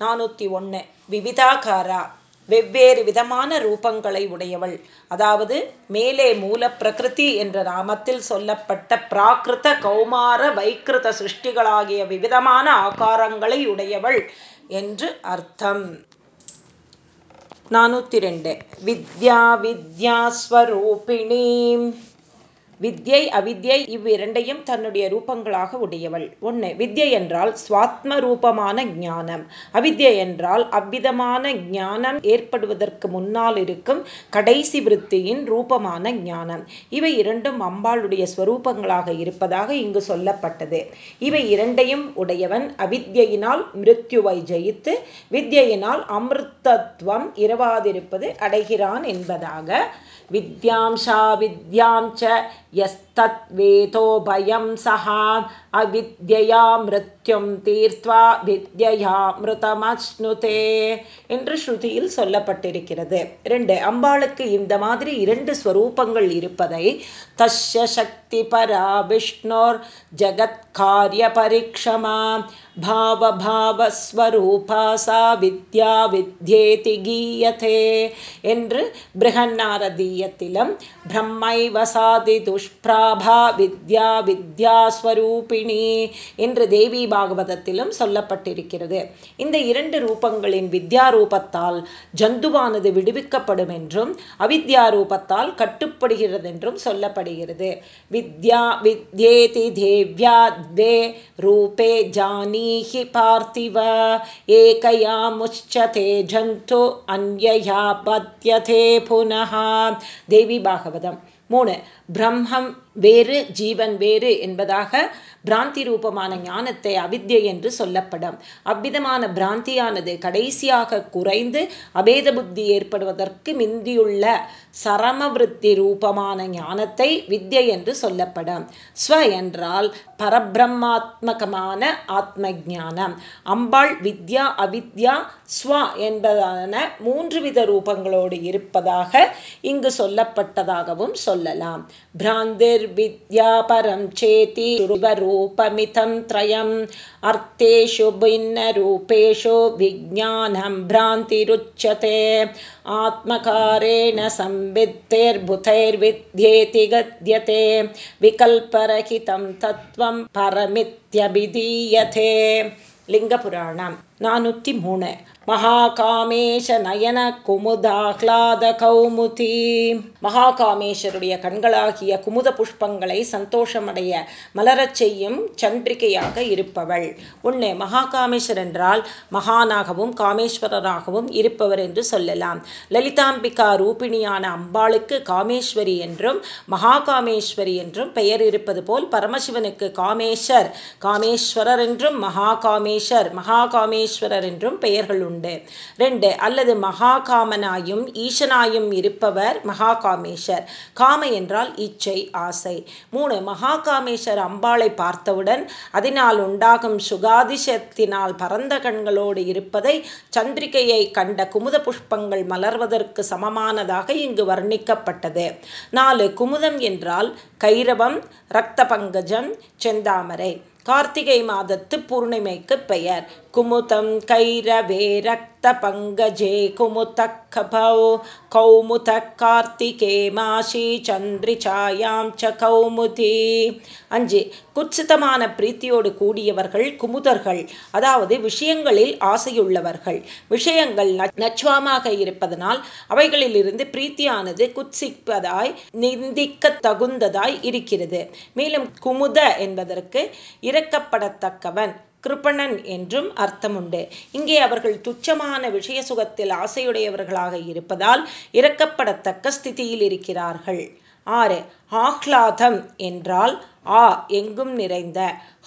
நானூற்றி ஒன்று விவிதாகாரா. வெவ்வேறு விதமான ரூபங்களை உடையவள். அதாவது மேலே மூல பிரகிருதி என்ற நாமத்தில் சொல்லப்பட்ட பிராகிருத கௌமார வைக்கிருத சிருஷ்டிகளாகிய விவிதமான ஆகாரங்களை உடையவள் என்று அர்த்தம். நானூற்றி ரெண்டு. வித்யா வித்யாஸ்வரூபிணி வித்யை அவித்யை இவ்விரண்டையும் தன்னுடைய ரூபங்களாக உடையவள். ஒன்று வித்யை என்றால் சுவாத்ம ரூபமான ஞானம். அவித்யை என்றால் அவ்விதமான ஞானம் ஏற்படுவதற்கு முன்னால் இருக்கும் கடைசி விருத்தியின் ரூபமான ஞானம். இவை இரண்டும் அம்பாளுடைய ஸ்வரூபங்களாக இருப்பதாக இங்கு சொல்லப்பட்டது. இவை இரண்டையும் உடையவன் அவித்யினால் மிருத்யுவை ஜெயித்து வித்யினால் அமிர்தத்துவம் இரவாதிருப்பது அடைகிறான் என்பதாக विद्यांशाविद्यां च यस् भयं सः अविद्यया मृत्युं तीर्त्वा विद्यया மிருதமஸ்னுதே என்று ஸ்ருதியில் சொல்லப்பட்டிருக்கிறது ரெண்டு அம்பாளுக்கு இந்த மாதிரி இரண்டு ஸ்வரூபங்கள் இருப்பதை தஸ்ய சக்தி பரா விஷ்ணோர் ஜகத்காரிய பரிக்ஷமா பாவபாவஸ்வரூபா சா வித்யா வித்யேதி கீயதே என்று பிருகன்னாரதீயத்திலும் பிரம்மை வசாதி வித்யாபா வித்யா வித்யாஸ்வரூபிணி என்று தேவி பாகவதத்திலும் சொல்லப்பட்டிருக்கிறது. இந்த இரண்டு ரூபங்களின் வித்யா ரூபத்தால் ஜந்துவானது விடுவிக்கப்படும் என்றும் அவித்யா ரூபத்தால் கட்டுப்படுகிறது என்றும் சொல்லப்படுகிறது. வித்யா வித்யேதி தேவ்யா தே ரூபே ஜானீஹி பார்த்திவ ஏகையா முச்சதே ஜந்து அந்யயா பத்யதே புனகா தேவி பாகவதம். மூணு பிரம்மம் வேறு ஜீவன் வேறு என்பதாக பிராந்தி ரூபமான ஞானத்தை அவித்யை என்று சொல்லப்படும். அவ்விதமான பிராந்தியானது கடைசியாக குறைந்து அபேத புத்தி ஏற்படுவதற்கு மிந்தியுள்ள சரமவிருத்தி ரூபமான ஞானத்தை வித்யை என்று சொல்லப்படும். ஸ்வ என்றால் பரபிரம்மாத்மகமான ஆத்ம ஜானம் அம்பாள் வித்யா அவித்யா ஸ்வ என்பதான மூன்று வித ரூபங்களோடு இருப்பதாக இங்கு சொல்லப்பட்டதாகவும் சொல்லலாம். भ्रान्तिर्विद्यापरं चेति रूपमितं त्रयम्। अर्थेषु भिन्नरूपेषु विज्ञानं भ्रान्तिरुच्यते। आत्मकारेण संवित्तेर्भुतैर्विद्येति गद्यते। विकल्परहितं तत्त्वं परमित्यभिधीयते। लिङ्गपुराणं नानूति मूणे மகாகாமேஷ நயன குமுதாஹ்லாத கௌமுதி மகாகாமேஸ்வருடைய கண்களாகிய குமுத புஷ்பங்களை சந்தோஷமடைய மலரச் செய்யும் சந்திரிகையாக இருப்பவள். உன்னை மகாகாமேஸ்வர் என்றால் மகானாகவும் காமேஸ்வரராகவும் இருப்பவர் என்று சொல்லலாம். லலிதாம்பிகா ரூபிணியான அம்பாளுக்கு காமேஸ்வரி என்றும் மகாகாமேஸ்வரி என்றும் பெயர் இருப்பது போல் பரமசிவனுக்கு காமேஸ்வர் காமேஸ்வரர் என்றும் மகாகாமேஸ்வர் மகாகாமேஸ்வரர் என்றும் பெயர்கள் உண்டு. உண்டு ரெண்டு அல்லது மகாகாமனாயும் ஈசனாயும் இருப்பவர் மகாகாமேஸ்வர் காம என்றால் இச்சை ஆசை. மூணு மகாகாமேஸ்வர் அம்பாளை பார்த்தவுடன் அதனால் உண்டாகும் சுகாதிசத்தினால் பரந்த கண்களோடு இருப்பதை சந்திரிகையை கண்ட குமுத புஷ்பங்கள் மலர்வதற்கு சமமானதாக இங்கு வர்ணிக்கப்பட்டது. நாலு குமுதம் என்றால் கைரவம் இரத்த பங்கஜம் செந்தாமரை. கார்த்திகை மாதத்து பூர்ணிமைக்கு பெயர். குமுதம் கைரவே ரக்த பங்கஜே குமுதக்கபௌ கௌமுத கார்த்திகே மாஷி சந்திரிச்சாயாம் ச கௌமுதி அஞ்சு குத்சிதமான பிரீத்தியோடு கூடியவர்கள் குமுதர்கள் அதாவது விஷயங்களில் ஆசையுள்ளவர்கள். விஷயங்கள் நச்சுவமாக இருப்பதனால் அவைகளிலிருந்து பிரீத்தியானது குத்சிப்பதாய் நிந்திக்க தகுந்ததாய் இருக்கிறது. மேலும் குமுத என்பதற்கு இறக்கப்படத்தக்கவன் கிருப்பணன் என்றும் அர்த்தம் உண்டு இங்கே அவர்கள் துச்சமான விஷய சுகத்தில் ஆசையுடையவர்களாக இருப்பதால் இறக்கப்படத்தக்க ஸ்திதியில் இருக்கிறார்கள். ஆறு ஆஹ்லாதம் என்றால் ஆ எங்கும் நிறைந்த.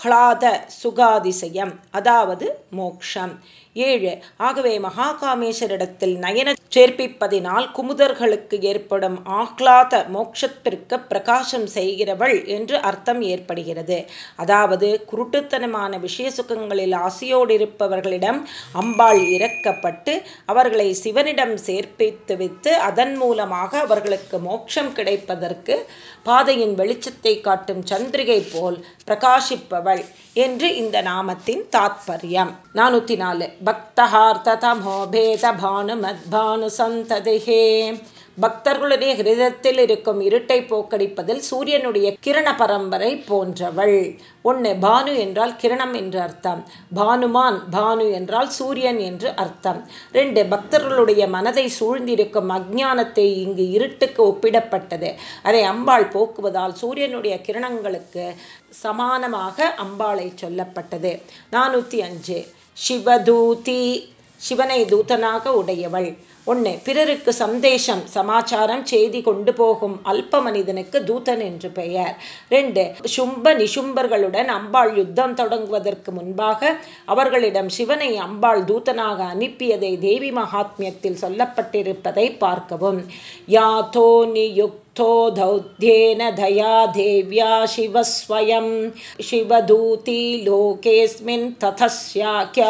ஹ்லாத சுகாதிசயம் அதாவது மோக்ஷம். ஏழு ஆகவே மகாகாமேஸ்வரிடத்தில் நயன சேர்ப்பிப்பதினால் குமுதர்களுக்கு ஏற்படும் ஆஹ்லாத மோட்சத்திற்கு பிரகாசம் செய்கிறவள் என்று அர்த்தம் ஏற்படுகிறது. அதாவது குருட்டுத்தனமான விஷய சுகங்களில் ஆசையோடு இருப்பவர்களிடம் அம்பாள் இறக்கப்பட்டு அவர்களை சிவனிடம் சேர்ப்பித்து வைத்து அதன் மூலமாக அவர்களுக்கு மோட்சம் கிடைப்பதற்கு பாதையின் வெளிச்சத்தை காட்டும் சந்திரிகை போல் பிரகாசிப்பவள் என்று இந்த நாமத்தின் தாத்பரியம். நானூத்தி நாலு பக்தஹார்த்த பேத பானு மத்பானு சந்ததிகே பக்தர்களுடைய ஹிருதத்தில் இருக்கும் இருட்டை போக்கடிப்பதில் சூரியனுடைய கிரண பரம்பரை போன்றவள். ஒன்று பானு என்றால் கிரணம் என்று அர்த்தம். பானுமான் பானு என்றால் சூரியன் என்று அர்த்தம். ரெண்டு பக்தர்களுடைய மனதை சூழ்ந்திருக்கும் அஜானத்தை இங்கு இருட்டுக்கு ஒப்பிடப்பட்டது. அதை அம்பாள் போக்குவதால் சூரியனுடைய கிரணங்களுக்கு சமானமாக அம்பாளை சொல்லப்பட்டது. நானூற்றி அஞ்சு சிவதூதி சிவனை தூதனாக உடையவள். ஒன்று பிறருக்கு சந்தேஷம் சமாச்சாரம் செய்தி கொண்டு போகும் அல்ப மனிதனுக்கு தூதன் என்று பெயர். ரெண்டு. சும்ப நிசும்பர்களுடன் அம்பாள் யுத்தம் தொடங்குவதற்கு முன்பாக அவர்களிடம் சிவனை அம்பாள் தூதனாக அனுப்பியதை தேவி மகாத்மியத்தில் சொல்லப்பட்டிருப்பதை பார்க்கவும். யாதோ நியுக் दौध्येन दया देव्या शिवस्वयं। शिवदूती लोकेऽस्मिन् तथस्याख्यातिमागता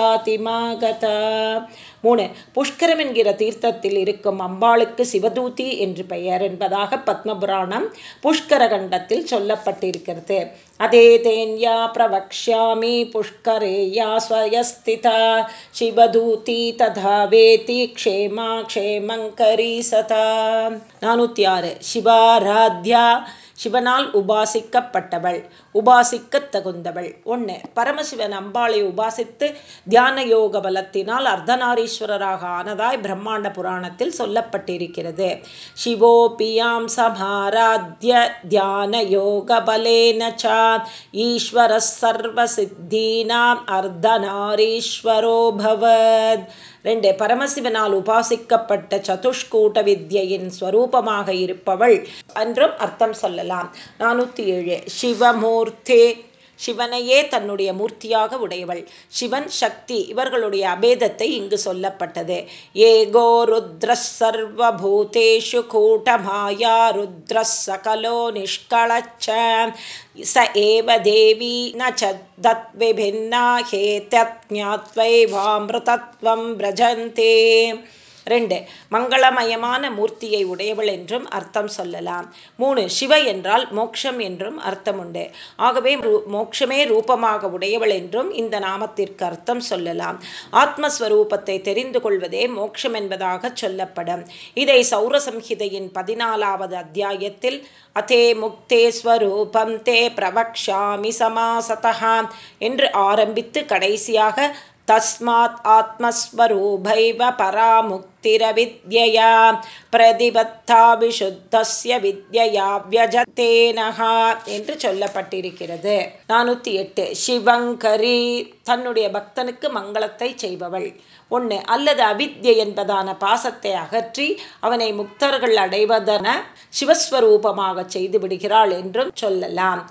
மூணு புஷ்கரம் என்கிற தீர்த்தத்தில் இருக்கும் அம்பாளுக்கு சிவதூதி என்று பெயர் என்பதாக பத்மபுராணம் புஷ்கர கண்டத்தில் சொல்லப்பட்டிருக்கிறது. அதே தேன்யா பிரவக்ஷாமி புஷ்கரேயா ஸ்வயஸ்திதா சிவதூதி ததா வேதி க்ஷேமா க்ஷேமங்கரி சதா. நானூற்றி ஆறு சிவாராத்யா சிவனால் உபாசிக்கப்பட்டவள் உபாசிக்க தகுந்தவள். ஒன்று பரமசிவன் அம்பாளை உபாசித்து தியான யோக பலத்தினால் அர்த்தநாரீஸ்வரராக ஆனதாய் பிரம்மாண்ட புராணத்தில் சொல்லப்பட்டிருக்கிறது. சிவோபியாம் சமாராத்ய தியான யோக பலேன ஈஸ்வர சர்வ சித்தீனாம் அர்த்தநாரீஸ்வரோ பவத். ரெண்டு பரமசிவனால் உபாசிக்கப்பட்ட சதுஷ்கூட்ட வித்யின் ஸ்வரூபமாக இருப்பவள் என்றும் அர்த்தம் சொல்லலாம். நானூற்றி ஏழு சிவமூர்த்தே சிவனையே தன்னுடைய மூர்த்தியாக உடையவள் சிவன் சக்தி இவர்களுடைய அபேதத்தை இங்கு சொல்லப்பட்டது ஏகோ ருத்ர சர்வபூதேஷு கூட்டமாயா ருத்ர சகலோ நிஷ்களச்ச ச ஏவ தேவி ந தத் விபின்னா ஹேத்யத்ஞாத்வைவாமிருதத்வம் பிரஜந்தே ரெண்டு மங்களமயமான மூர்த்தியை உடையவள் என்றும் அர்த்தம் சொல்லலாம். மூணு சிவ என்றால் மோக்ஷம் என்றும் அர்த்தம் உண்டு ஆகவே மோக்ஷமே ரூபமாக உடையவள் என்றும் இந்த நாமத்திற்கு அர்த்தம் சொல்லலாம். ஆத்மஸ்வரூபத்தை தெரிந்து கொள்வதே மோக்ஷம் என்பதாக சொல்லப்படும். இதை சௌரசம்ஹிதையின் பதினாலாவது அத்தியாயத்தில் அதே முக்தே ஸ்வரூபம் தே பிரவக்ஷாமி சமாசதா என்று ஆரம்பித்து கடைசியாக तस्मात् आत्मस्वरूपैव परामुक्तिरविद्यया பிரதிபத்தா விசுத்தஸ்ய வித்யா வியஜத்தேனஹா என்று சொல்லப்பட்டிருக்கிறது நானூற்றி எட்டு சிவங்கரி தன்னுடைய பக்தனுக்கு மங்களத்தை செய்பவள் ஒன்று அல்லது அவித்யை என்பதான பாசத்தை அகற்றி அவனை முக்தர்கள் அடைவதென சிவஸ்வரூபமாக செய்து விடுகிறாள் என்றும் சொல்லலாம்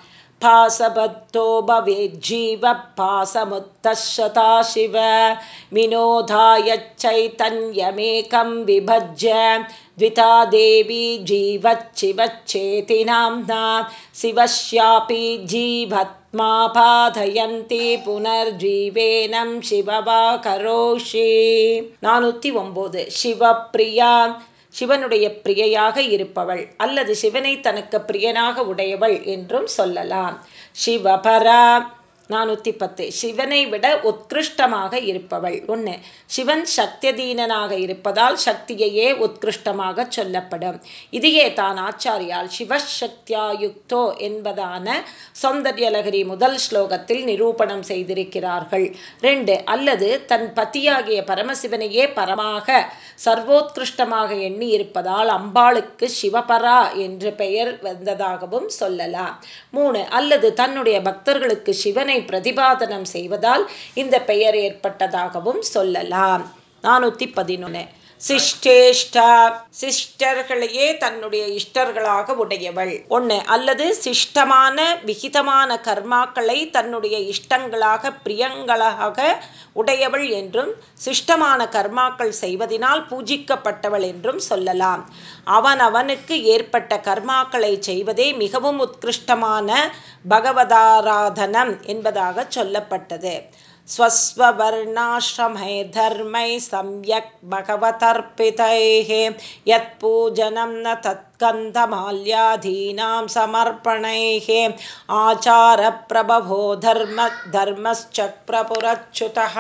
पासबद्धो भवेज्जीवपासमुत्तशता शिव विनोदायच्चैतन्यमेकं विभज्य द्विता देवी जीवच्चिवच्चेति नाम्ना शिवस्यापि जीवत्मा पाधयन्ति पुनर्जीवेनं शिववा करोषि நானூற்றி ஒம்பது சிவப்பிரியா சிவனுடைய பிரியையாக இருப்பவள் அல்லது சிவனை தனக்கு பிரியனாக உடையவள் என்றும் சொல்லலாம். சிவபரா நானூற்றி பத்து. சிவனை விட உத்கிருஷ்டமாக இருப்பவள். ஒன்று சிவன் சக்தியதீனனாக இருப்பதால் சக்தியையே உத்கிருஷ்டமாக சொல்லப்படும். இதையே தான் ஆச்சாரியால் சிவசக்தியாயுக்தோ என்பதான சௌந்தர்யலகரி முதல் ஸ்லோகத்தில் நிரூபணம் செய்திருக்கிறார்கள். ரெண்டு அல்லது தன் பத்தியாகிய பரமசிவனையே பரமாக சர்வோத்கிருஷ்டமாக எண்ணி இருப்பதால் அம்பாளுக்கு சிவபரா என்று பெயர் வந்ததாகவும் சொல்லலாம். மூணு அல்லது தன்னுடைய பக்தர்களுக்கு சிவனை பிரதிபாதனம் செய்வதால் இந்த பெயர் ஏற்பட்டதாகவும் சொல்லலாம். நானூற்றி பதினொன்று சிஷ்டேஷ்டா. சிஷ்டர்களையே தன்னுடைய இஷ்டர்களாக உடையவள். ஒன்று அல்லது சிஷ்டமான விகிதமான கர்மாக்களை தன்னுடைய இஷ்டங்களாக பிரியங்களாக உடையவள் என்றும் சிஷ்டமான கர்மாக்கள் செய்வதனால் பூஜிக்கப்பட்டவள் என்றும் சொல்லலாம். அவன் அவனுக்கு ஏற்பட்ட கர்மாக்களை செய்வதே மிகவும் உத்கிருஷ்டமான பகவதாராதனம் என்பதாக சொல்லப்பட்டது. स्वस्ववर्णाश्रमै धर्मै सम्यक् भगवतर्पितैः यत्पूजनं न तत्कन्दमाल्यादीनां समर्पणैः आचारप्रभवो धर्म धर्मश्चक्रपुरच्युतः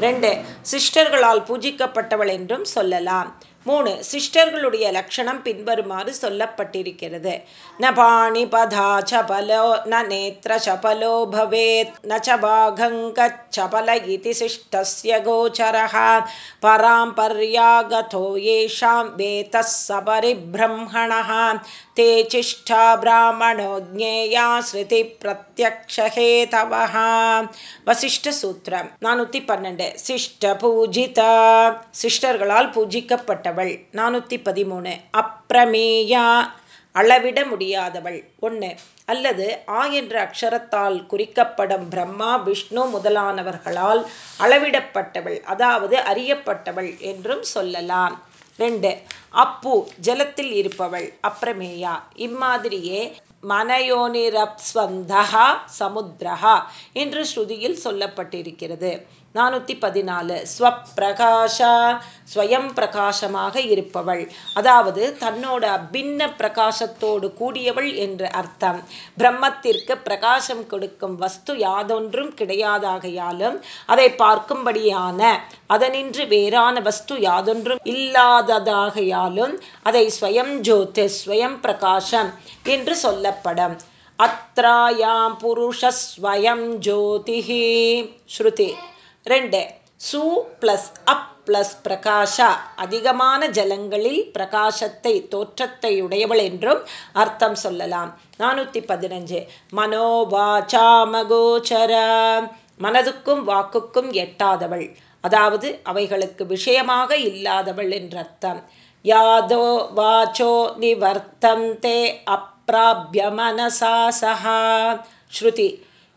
ரெண்டு சிஸ்டர்களால் பூஜிக்கப்பட்டவள் என்றும் சொல்லலாம் மூணு சிஸ்டர்களுடைய லட்சணம் பின்வருமாறு சொல்லப்பட்டிருக்கிறது ந பாணி பதா சபலோ ந நேத்திர சபலோ பவேத் ந சபாகங்கச்சபல இதி சிஷ்டஸ்ய கோச்சரः பராம்பர்யாகதோ येषां वेतः सपरिब्रह्मणः ते चिष्ठा ब्राह्मणो ज्ञेया ஸ்ருதிப்பிரத்யக்ஷஹேதவः வசிஷ்ட சூத்திரம் நானூற்றி பன்னெண்டு சிஷ்ட பூஜிதா சிஷ்டர்களால் பூஜிக்கப்பட்டவள் நானூற்றி பதிமூணு அப்ரமேயா அளவிட முடியாதவள் ஒன்று அல்லது ஆ என்ற அக்ஷரத்தால் குறிக்கப்படும் பிரம்மா விஷ்ணு முதலானவர்களால் அளவிடப்பட்டவள் அதாவது அறியப்பட்டவள் என்றும் சொல்லலாம் ரெண்டு அப்பு ஜலத்தில் இருப்பவள் அப்ரமேயா. இம்மாதிரியே மனயோனிரப்ஸ்வந்தகா சமுத்திரஹா என்று ஸ்ருதியில் சொல்லப்பட்டிருக்கிறது. நானூற்றி பதினாலு. ஸ்வப்பிரகாஷா ஸ்வயம் பிரகாசமாக இருப்பவள். அதாவது தன்னோட அபின்ன பிரகாசத்தோடு கூடியவள் என்று அர்த்தம். பிரம்மத்திற்கு பிரகாசம் கொடுக்கும் வஸ்து யாதொன்றும் கிடையாதாகையாலும் அதை பார்க்கும்படியான அதனின்று வேறான வஸ்து யாதொன்றும் இல்லாததாகையாலும் அதை ஸ்வயம் ஜோதி ஸ்வயம் பிரகாசம் என்று சொல்லப்படும். அத்ராயாம் புருஷஸ்வயம் ஜோதிஹி. ஸ்ருதி. ரெண்டு சு ப்ளஸ் அப் ப்ளஸ் பிரகாஷா. அதிகமான ஜலங்களில் பிரகாசத்தை தோற்றத்தை உடையவள் என்றும் அர்த்தம் சொல்லலாம். நானூற்றி பதினஞ்சு மனோவாச்சாமகோச்சர மனதுக்கும் வாக்குக்கும் எட்டாதவள். அதாவது அவைகளுக்கு விஷயமாக இல்லாதவள் என்றர்த்தம். யாதோ வாச்சோ நிவர்த்தந்தே அப்பிராபிய மனசா சஹா ஸ்ருதி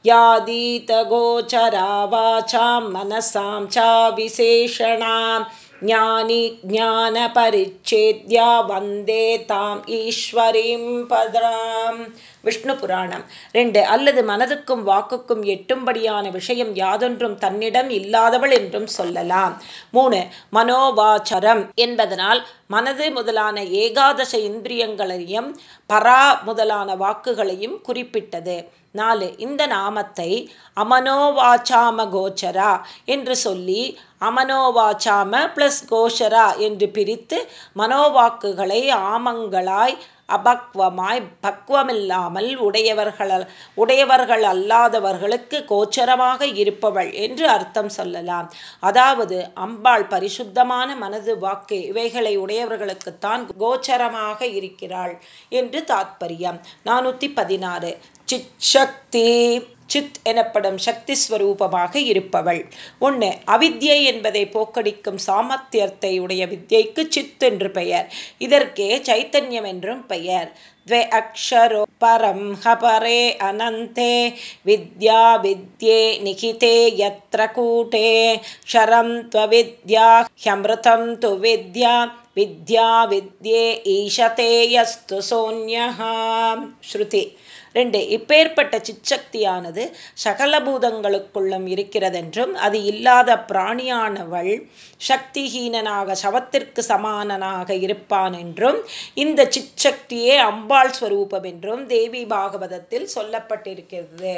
यादीतगोचरा वाचां मनसां चाविशेषणां ज्ञानी ज्ञानपरिच्छेद्या वन्दे ताम् ईश्वरीं पदाम् விஷ்ணு புராணம். ரெண்டு அல்லது மனதுக்கும் வாக்குக்கும் எட்டும்படியான விஷயம் யாதொன்றும் தன்னிடம் இல்லாதவள் என்றும் சொல்லலாம். மூணு மனோவாச்சரம் என்பதனால் மனது முதலான ஏகாதச இந்திரியங்களையும் பரா முதலான வாக்குகளையும் குறிப்பிட்டது. நாலு இந்த நாமத்தை அமனோவாச்சாம கோச்சரா என்று சொல்லி அமனோவாச்சாம ப்ளஸ் கோஷரா என்று பிரித்து மனோவாக்குகளை ஆமங்களாய் அபக்வமாய் பக்வமில்லாமல் உடையவர்கள் உடையவர்கள் அல்லாதவர்களுக்கு கோச்சரமாக இருப்பவள் என்று அர்த்தம் சொல்லலாம். அதாவது அம்பாள் பரிசுத்தமான மனது வாக்கு இவைகளை உடையவர்களுக்குத்தான் கோச்சரமாக இருக்கிறாள் என்று தாத்பரியம். நானூற்றி பதினாறு. சிச்சக்தி. சித் எனப்படும் சக்தி ஸ்வரூபமாக இருப்பவள் ஒன்று அவித்யை என்பதை போக்கடிக்கும் சாமர்த்தியத்தை உடைய வித்யைக்கு சித் என்று பெயர் இதற்கே சைத்தன்யம் என்றும் பெயர் द्वे अक्षरो परं हपरे अनन्ते विद्या विद्ये निहिते यत्र कूटे क्षरं त्वविद्या ह्यमृतं तु विद्या विद्या विद्ये ईशते यस्तु सोऽन्यः श्रुति ரெண்டு இப்பேற்பட்ட சிச்சக்தியானது சகல பூதங்களுக்குள்ளும் இருக்கிறதென்றும் அது இல்லாத பிராணியானவள் சக்திஹீனனாக சவத்திற்கு சமானனாக இருப்பான் என்றும் இந்த சிச்சக்தியே அம்பாள் ஸ்வரூபம் என்றும் தேவி பாகவதத்தில் சொல்லப்பட்டிருக்கிறது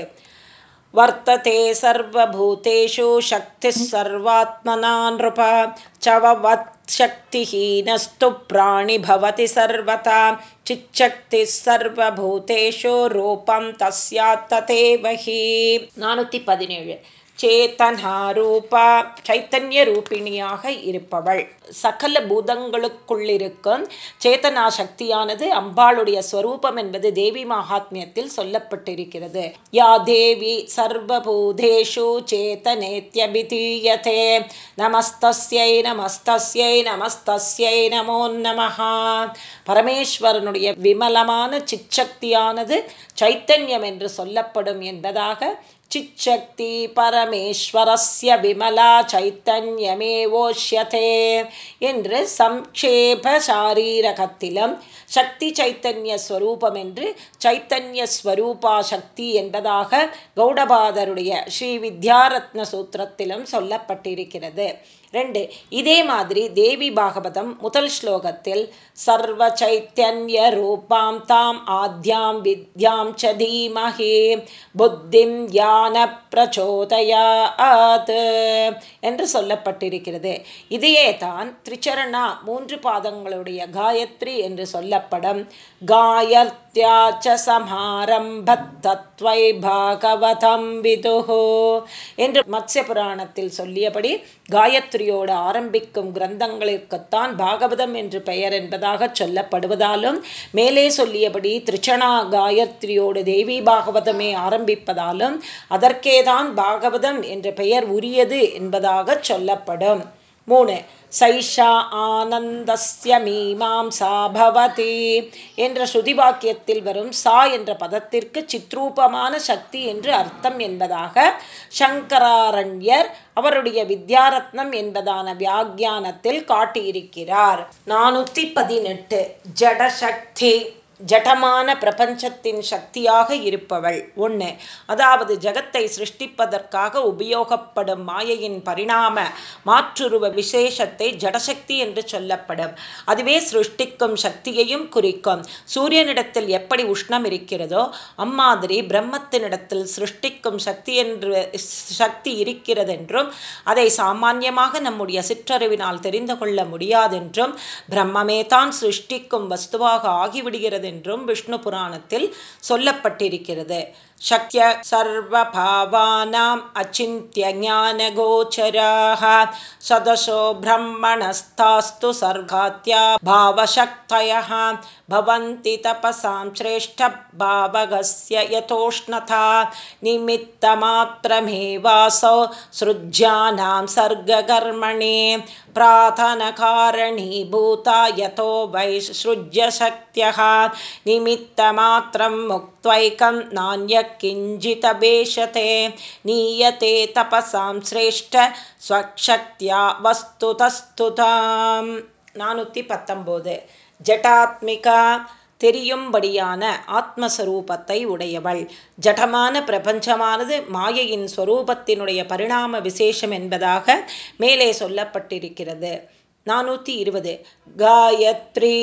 वर्तते सर्वभूतेषु शक्तिः सर्वात्मना नृप चववत् शक्तिहीनस्तु प्राणिभवति सर्वथा சிச்சக்தி சர்வபூதேஷோ ரூபம் தஸ்யாத்ததேவஹி நானூற்றி பதினேழு சேத்தனாரூபா சைத்தன்ய ரூபிணியாக இருப்பவள். சகல பூதங்களுக்குள்ளிருக்கும் சேத்தனா சக்தியானது அம்பாளுடைய ஸ்வரூபம் என்பது தேவி மகாத்மியத்தில் சொல்லப்பட்டிருக்கிறது. யா தேவி சர்வபூதேஷு சேத்தனேத்யபிதீயதே. நமஸ்தஸ்யை நமஸ்தஸ்யை நமஸ்தஸ்யை நமோ நமஹா. பரமேஸ்வரனுடைய விமலமான சிச்சக்தியானது சைத்தன்யம் என்று சொல்லப்படும் என்பதாக चिच्छक्ति परमेश्वरस्य विमला चैतन्यमेवोष्यते என்று சம்க்ஷேப சாரீரகத்திலும் சக்தி சைத்தன்ய ஸ்வரூபம் என்று சைத்தன்ய ஸ்வரூபா சக்தி என்பதாக கௌடபாதருடைய ஸ்ரீ வித்யாரத்ன சூத்திரத்திலும் சொல்லப்பட்டிருக்கிறது ரெண்டு இதே மாதிரி தேவி பாகவதம் முதல் ஸ்லோகத்தில் சர்வ சைத்தன்ய ரூபாம் தாம் ஆத்யாம் வித்யாம் ச தீமஹே புத்திம் யான பிரச்சோதயாத் என்று சொல்லப்பட்டிருக்கிறது. இதையே தான் திரிச்சரணா மூன்று பாதங்களுடைய காயத்ரி என்று சொல்லப்படும். காயத் காயத்யாச்ச சமாரம்பத்தத்வை பாகவதம் விதுஹோ என்று மத்ய புராணத்தில் சொல்லியபடி காயத்ரியோடு ஆரம்பிக்கும் கிரந்தங்களிற்குத்தான் பாகவதம் என்று பெயர் என்பதாக சொல்லப்படுவதாலும் மேலே சொல்லியபடி திருச்சனா காயத்ரியோடு தேவி பாகவதமே ஆரம்பிப்பதாலும் அதற்கேதான் பாகவதம் என்ற பெயர் உரியது என்பதாக சொல்லப்படும். மூணு சைஷா ஆனந்தஸ்ய மீமாம்சா பவதி என்ற ஸ்ருதிவாக்கியத்தில் வரும் சா என்ற பதத்திற்கு சித்ரூபமான சக்தி என்று அர்த்தம் என்பதாக சங்கராரண்யர் அவருடைய வித்யாரத்னம் என்பதான வியாக்கியானத்தில் காட்டியிருக்கிறார். நானூற்றி பதினெட்டு. ஜடசக்தி. ஜடமான பிரபஞ்சத்தின் சக்தியாக இருப்பவள். ஒன்று அதாவது ஜகத்தை சிருஷ்டிப்பதற்காக உபயோகப்படும் மாயையின் பரிணாம மாற்றுருவ விசேஷத்தை ஜடசக்தி என்று சொல்லப்படும். அதுவே சிருஷ்டிக்கும் சக்தியையும் குறிக்கும். சூரியனிடத்தில் எப்படி உஷ்ணம் இருக்கிறதோ அம்மாதிரி பிரம்மத்தினிடத்தில் சிருஷ்டிக்கும் சக்தி என்று சக்தி இருக்கிறதென்றும் அதை சாமான்யமாக நம்முடைய சிற்றறிவினால் தெரிந்து கொள்ள முடியாதென்றும் பிரம்மமே தான் சிருஷ்டிக்கும் வஸ்துவாக ஆகிவிடுகிறது என்றும் விஷ்ணு புராணத்தில் சொல்லப்பட்டிருக்கிறது. शक्य सर्वभावानाम् अचिन्त्यज्ञानगोचराः सदशो ब्रह्मणस्तास्तु सर्गात्या भावशक्तयः। भवन्ति तपसां श्रेष्ठभावगस्य यतोष्णता निमित्तमात्रमेवासौ सृज्यानां सर्गकर्मणि। प्रार्थनकारणीभूता यतो वैसृज्यशक्त्यः निमित्तमात्रं मुक्त्वैकं नान्य किञ्चितभेषते नीयते तपसां श्रेष्ठ स्वशक्त्या वस्तुतस्तुतां நானூற்றி பத்தொம்போது ஜட்டாத்மிகா தெரியும்படியான ஆத்மஸ்வரூபத்தை உடையவள் ஜடமான பிரபஞ்சமானது மாயையின் ஸ்வரூபத்தினுடைய பரிணாம விசேஷம் என்பதாக மேலே சொல்லப்பட்டிருக்கிறது நானூற்றி இருபது காயத்ரி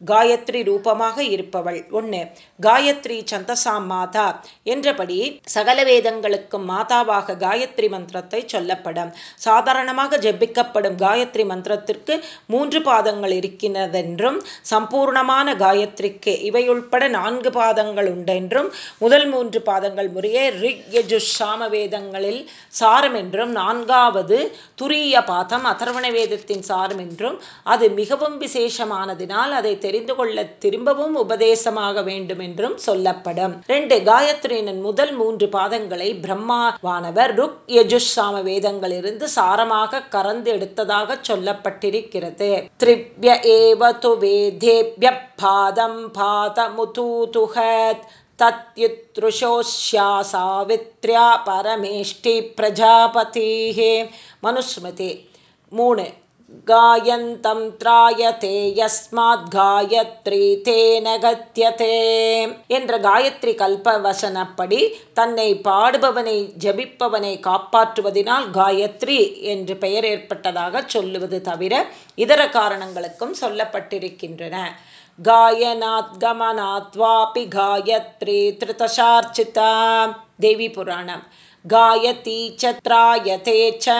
காயத்ரி ரூபமாக இருப்பவள். ஒன்று காயத்ரி சந்தசாம் மாதா என்றபடி சகல வேதங்களுக்கும் மாதாவாக காயத்ரி மந்திரத்தை சொல்லப்படும். சாதாரணமாக ஜெபிக்கப்படும் காயத்ரி மந்திரத்திற்கு மூன்று பாதங்கள் இருக்கின்றதென்றும் சம்பூர்ணமான காயத்ரிக்கு இவை உள்பட நான்கு பாதங்கள் உண்டென்றும் முதல் மூன்று பாதங்கள் முறையே ரிக் யஜுஷ் சாம வேதங்களில் சாரம் என்றும் நான்காவது துரிய பாதம் அதர்வண வேதத்தின் சாரம் என்றும் அது மிகவும் விசேஷமானதினால் அதை தெரிந்து கொள்ள திரும்பவும் உபதேசமாக வேண்டும் என்றும் சொல்லப்படும் ரெண்டு காயத்ரியின் முதல் மூன்று பாதங்களை பிரம்மாவானவர் ருக் யஜுஷ் சாம வேதங்களிலிருந்து சாரமாக கறந்து எடுத்ததாக சொல்லப்பட்டிருக்கிறது திரிப்ய ஏவ து வேதேபிய பாதம் பாதமுதூதுகத் तत्युतृशोष्या सावित्र्या परमेष्टि प्रजापतिः मनुस्मृति மூணு गायन्तं त्रायते यस्मात् காயத்ரி தேன கத்தியதே என்ற காயத்ரி கல்பவசனப்படி தன்னை பாடுபவனை ஜபிப்பவனை காப்பாற்றுவதனால் காயத்ரி என்று பெயர் ஏற்பட்டதாக சொல்லுவது தவிர இதர காரணங்களுக்கும் சொல்லப்பட்டிருக்கின்றன गायनात् गमनात् वापि गायत्री त्रितशार्चिता देवी पुराणं गायती च त्रायते च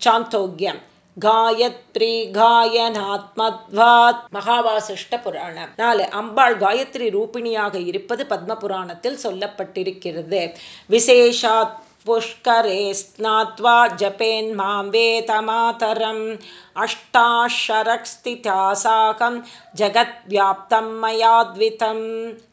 चान्तोग्यम् காயத்ரி காயனாத்மத்வாத். மகாவாசிஷ்ட புராணம் நாலு அம்பாள் காயத்ரி ரூபிணியாக இருப்பது பத்ம புராணத்தில் சொல்லப்பட்டிருக்கிறது. விசேஷாத் புஷ்கரே ஸ்நாத்வா ஜபேன் மாம் வேதமாதரம். அஷ்டாஷரக்ஸ்திதா சாகம் ஜெகத்வியாப்தம் மயாத்விதம்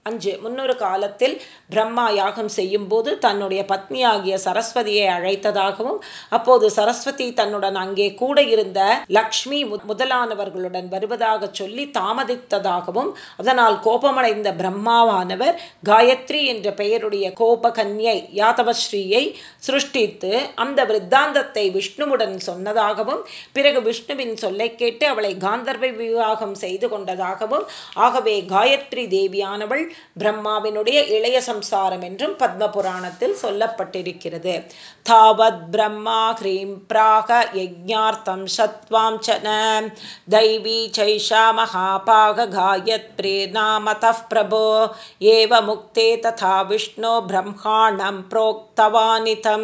அஞ்சு முன்னொரு காலத்தில் பிரம்மா யாகம் செய்யும்போது தன்னுடைய பத்னியாகிய சரஸ்வதியை அழைத்ததாகவும் அப்போது சரஸ்வதி தன்னுடன் அங்கே கூட இருந்த லக்ஷ்மி முதலானவர்களுடன் வருவதாக சொல்லி தாமதித்ததாகவும் அதனால் கோபமடைந்த பிரம்மாவானவர் காயத்ரி என்ற பெயருடைய கோபகன்யை யாதவஸ்ரீயை சிருஷ்டித்து அந்த விருத்தாந்தத்தை விஷ்ணுவுடன் சொன்னதாகவும் பிறகு விஷ்ணு விஷ்ணுவின் சொல்லை கேட்டு அவளை காந்தர்வ விவாகம் செய்து கொண்டதாகவும் ஆகவே காயத்ரி தேவியானவள் பிரம்மாவினுடைய இளைய சம்சாரம் என்றும் பத்ம புராணத்தில் சொல்லப்பட்டிருக்கிறது. தாவத் பிரம்மா ஹ்ரீம் பிராக யஜ்ஞார்த்தம் சத்வாஞ்சன தைவி சைஷா மகாபாக காயத்ரே நாமத பிரபோ ஏவ முக்தே ததா விஷ்ணு பிரம்மாணம் प्रोक्तवानितं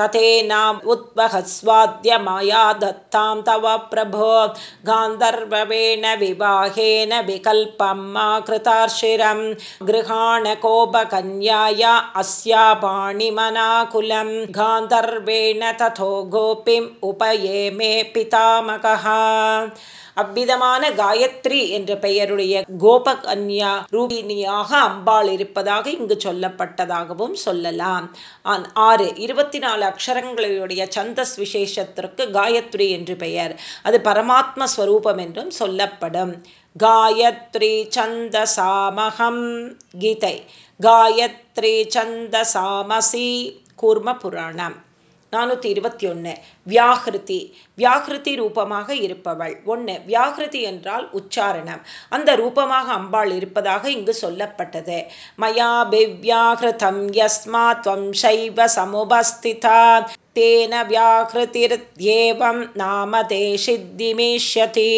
तथेनाम् उद्वहस्वाद्य मया दत्तां तव प्रभो। गान्धर्ववेण विवाहेन विकल्पं मा कृतार्षिरं गृहाणकोपकन्याया अस्या पाणिमनाकुलं गान्धर्वेण तथो गोपीम् उपये मे पितामकः அவ்விதமான காயத்ரி என்ற பெயருடைய கோபகன்யா ரூபினியாக அம்பாள் இருப்பதாக இங்கு சொல்லப்பட்டதாகவும் சொல்லலாம். ஆறு இருபத்தி நாலு அக்ஷரங்களுடைய சந்தஸ் விசேஷத்திற்கு காயத்ரி என்று பெயர். அது பரமாத்ம ஸ்வரூபம் என்றும் சொல்லப்படும். காயத்ரி சந்தசாமகம். கீதை. காயத்ரி சந்தசாமசி. கூர்ம புராணம். நானூற்றி இருபத்தி ஒன்று வியாகிருதி. வியாகிருதி ரூபமாக இருப்பவள். ஒன்று வியாகிருதி என்றால் உச்சாரணம். அந்த ரூபமாக அம்பாள் இருப்பதாக இங்கு சொல்லப்பட்டது. மயா பிவ்யாகிருதம் யஸ்மா துவம் சைவ சமுபஸ்திதா. தேன வியாகிருதிர்த்யேவம் நாம தேசித்திமேஷ்யதி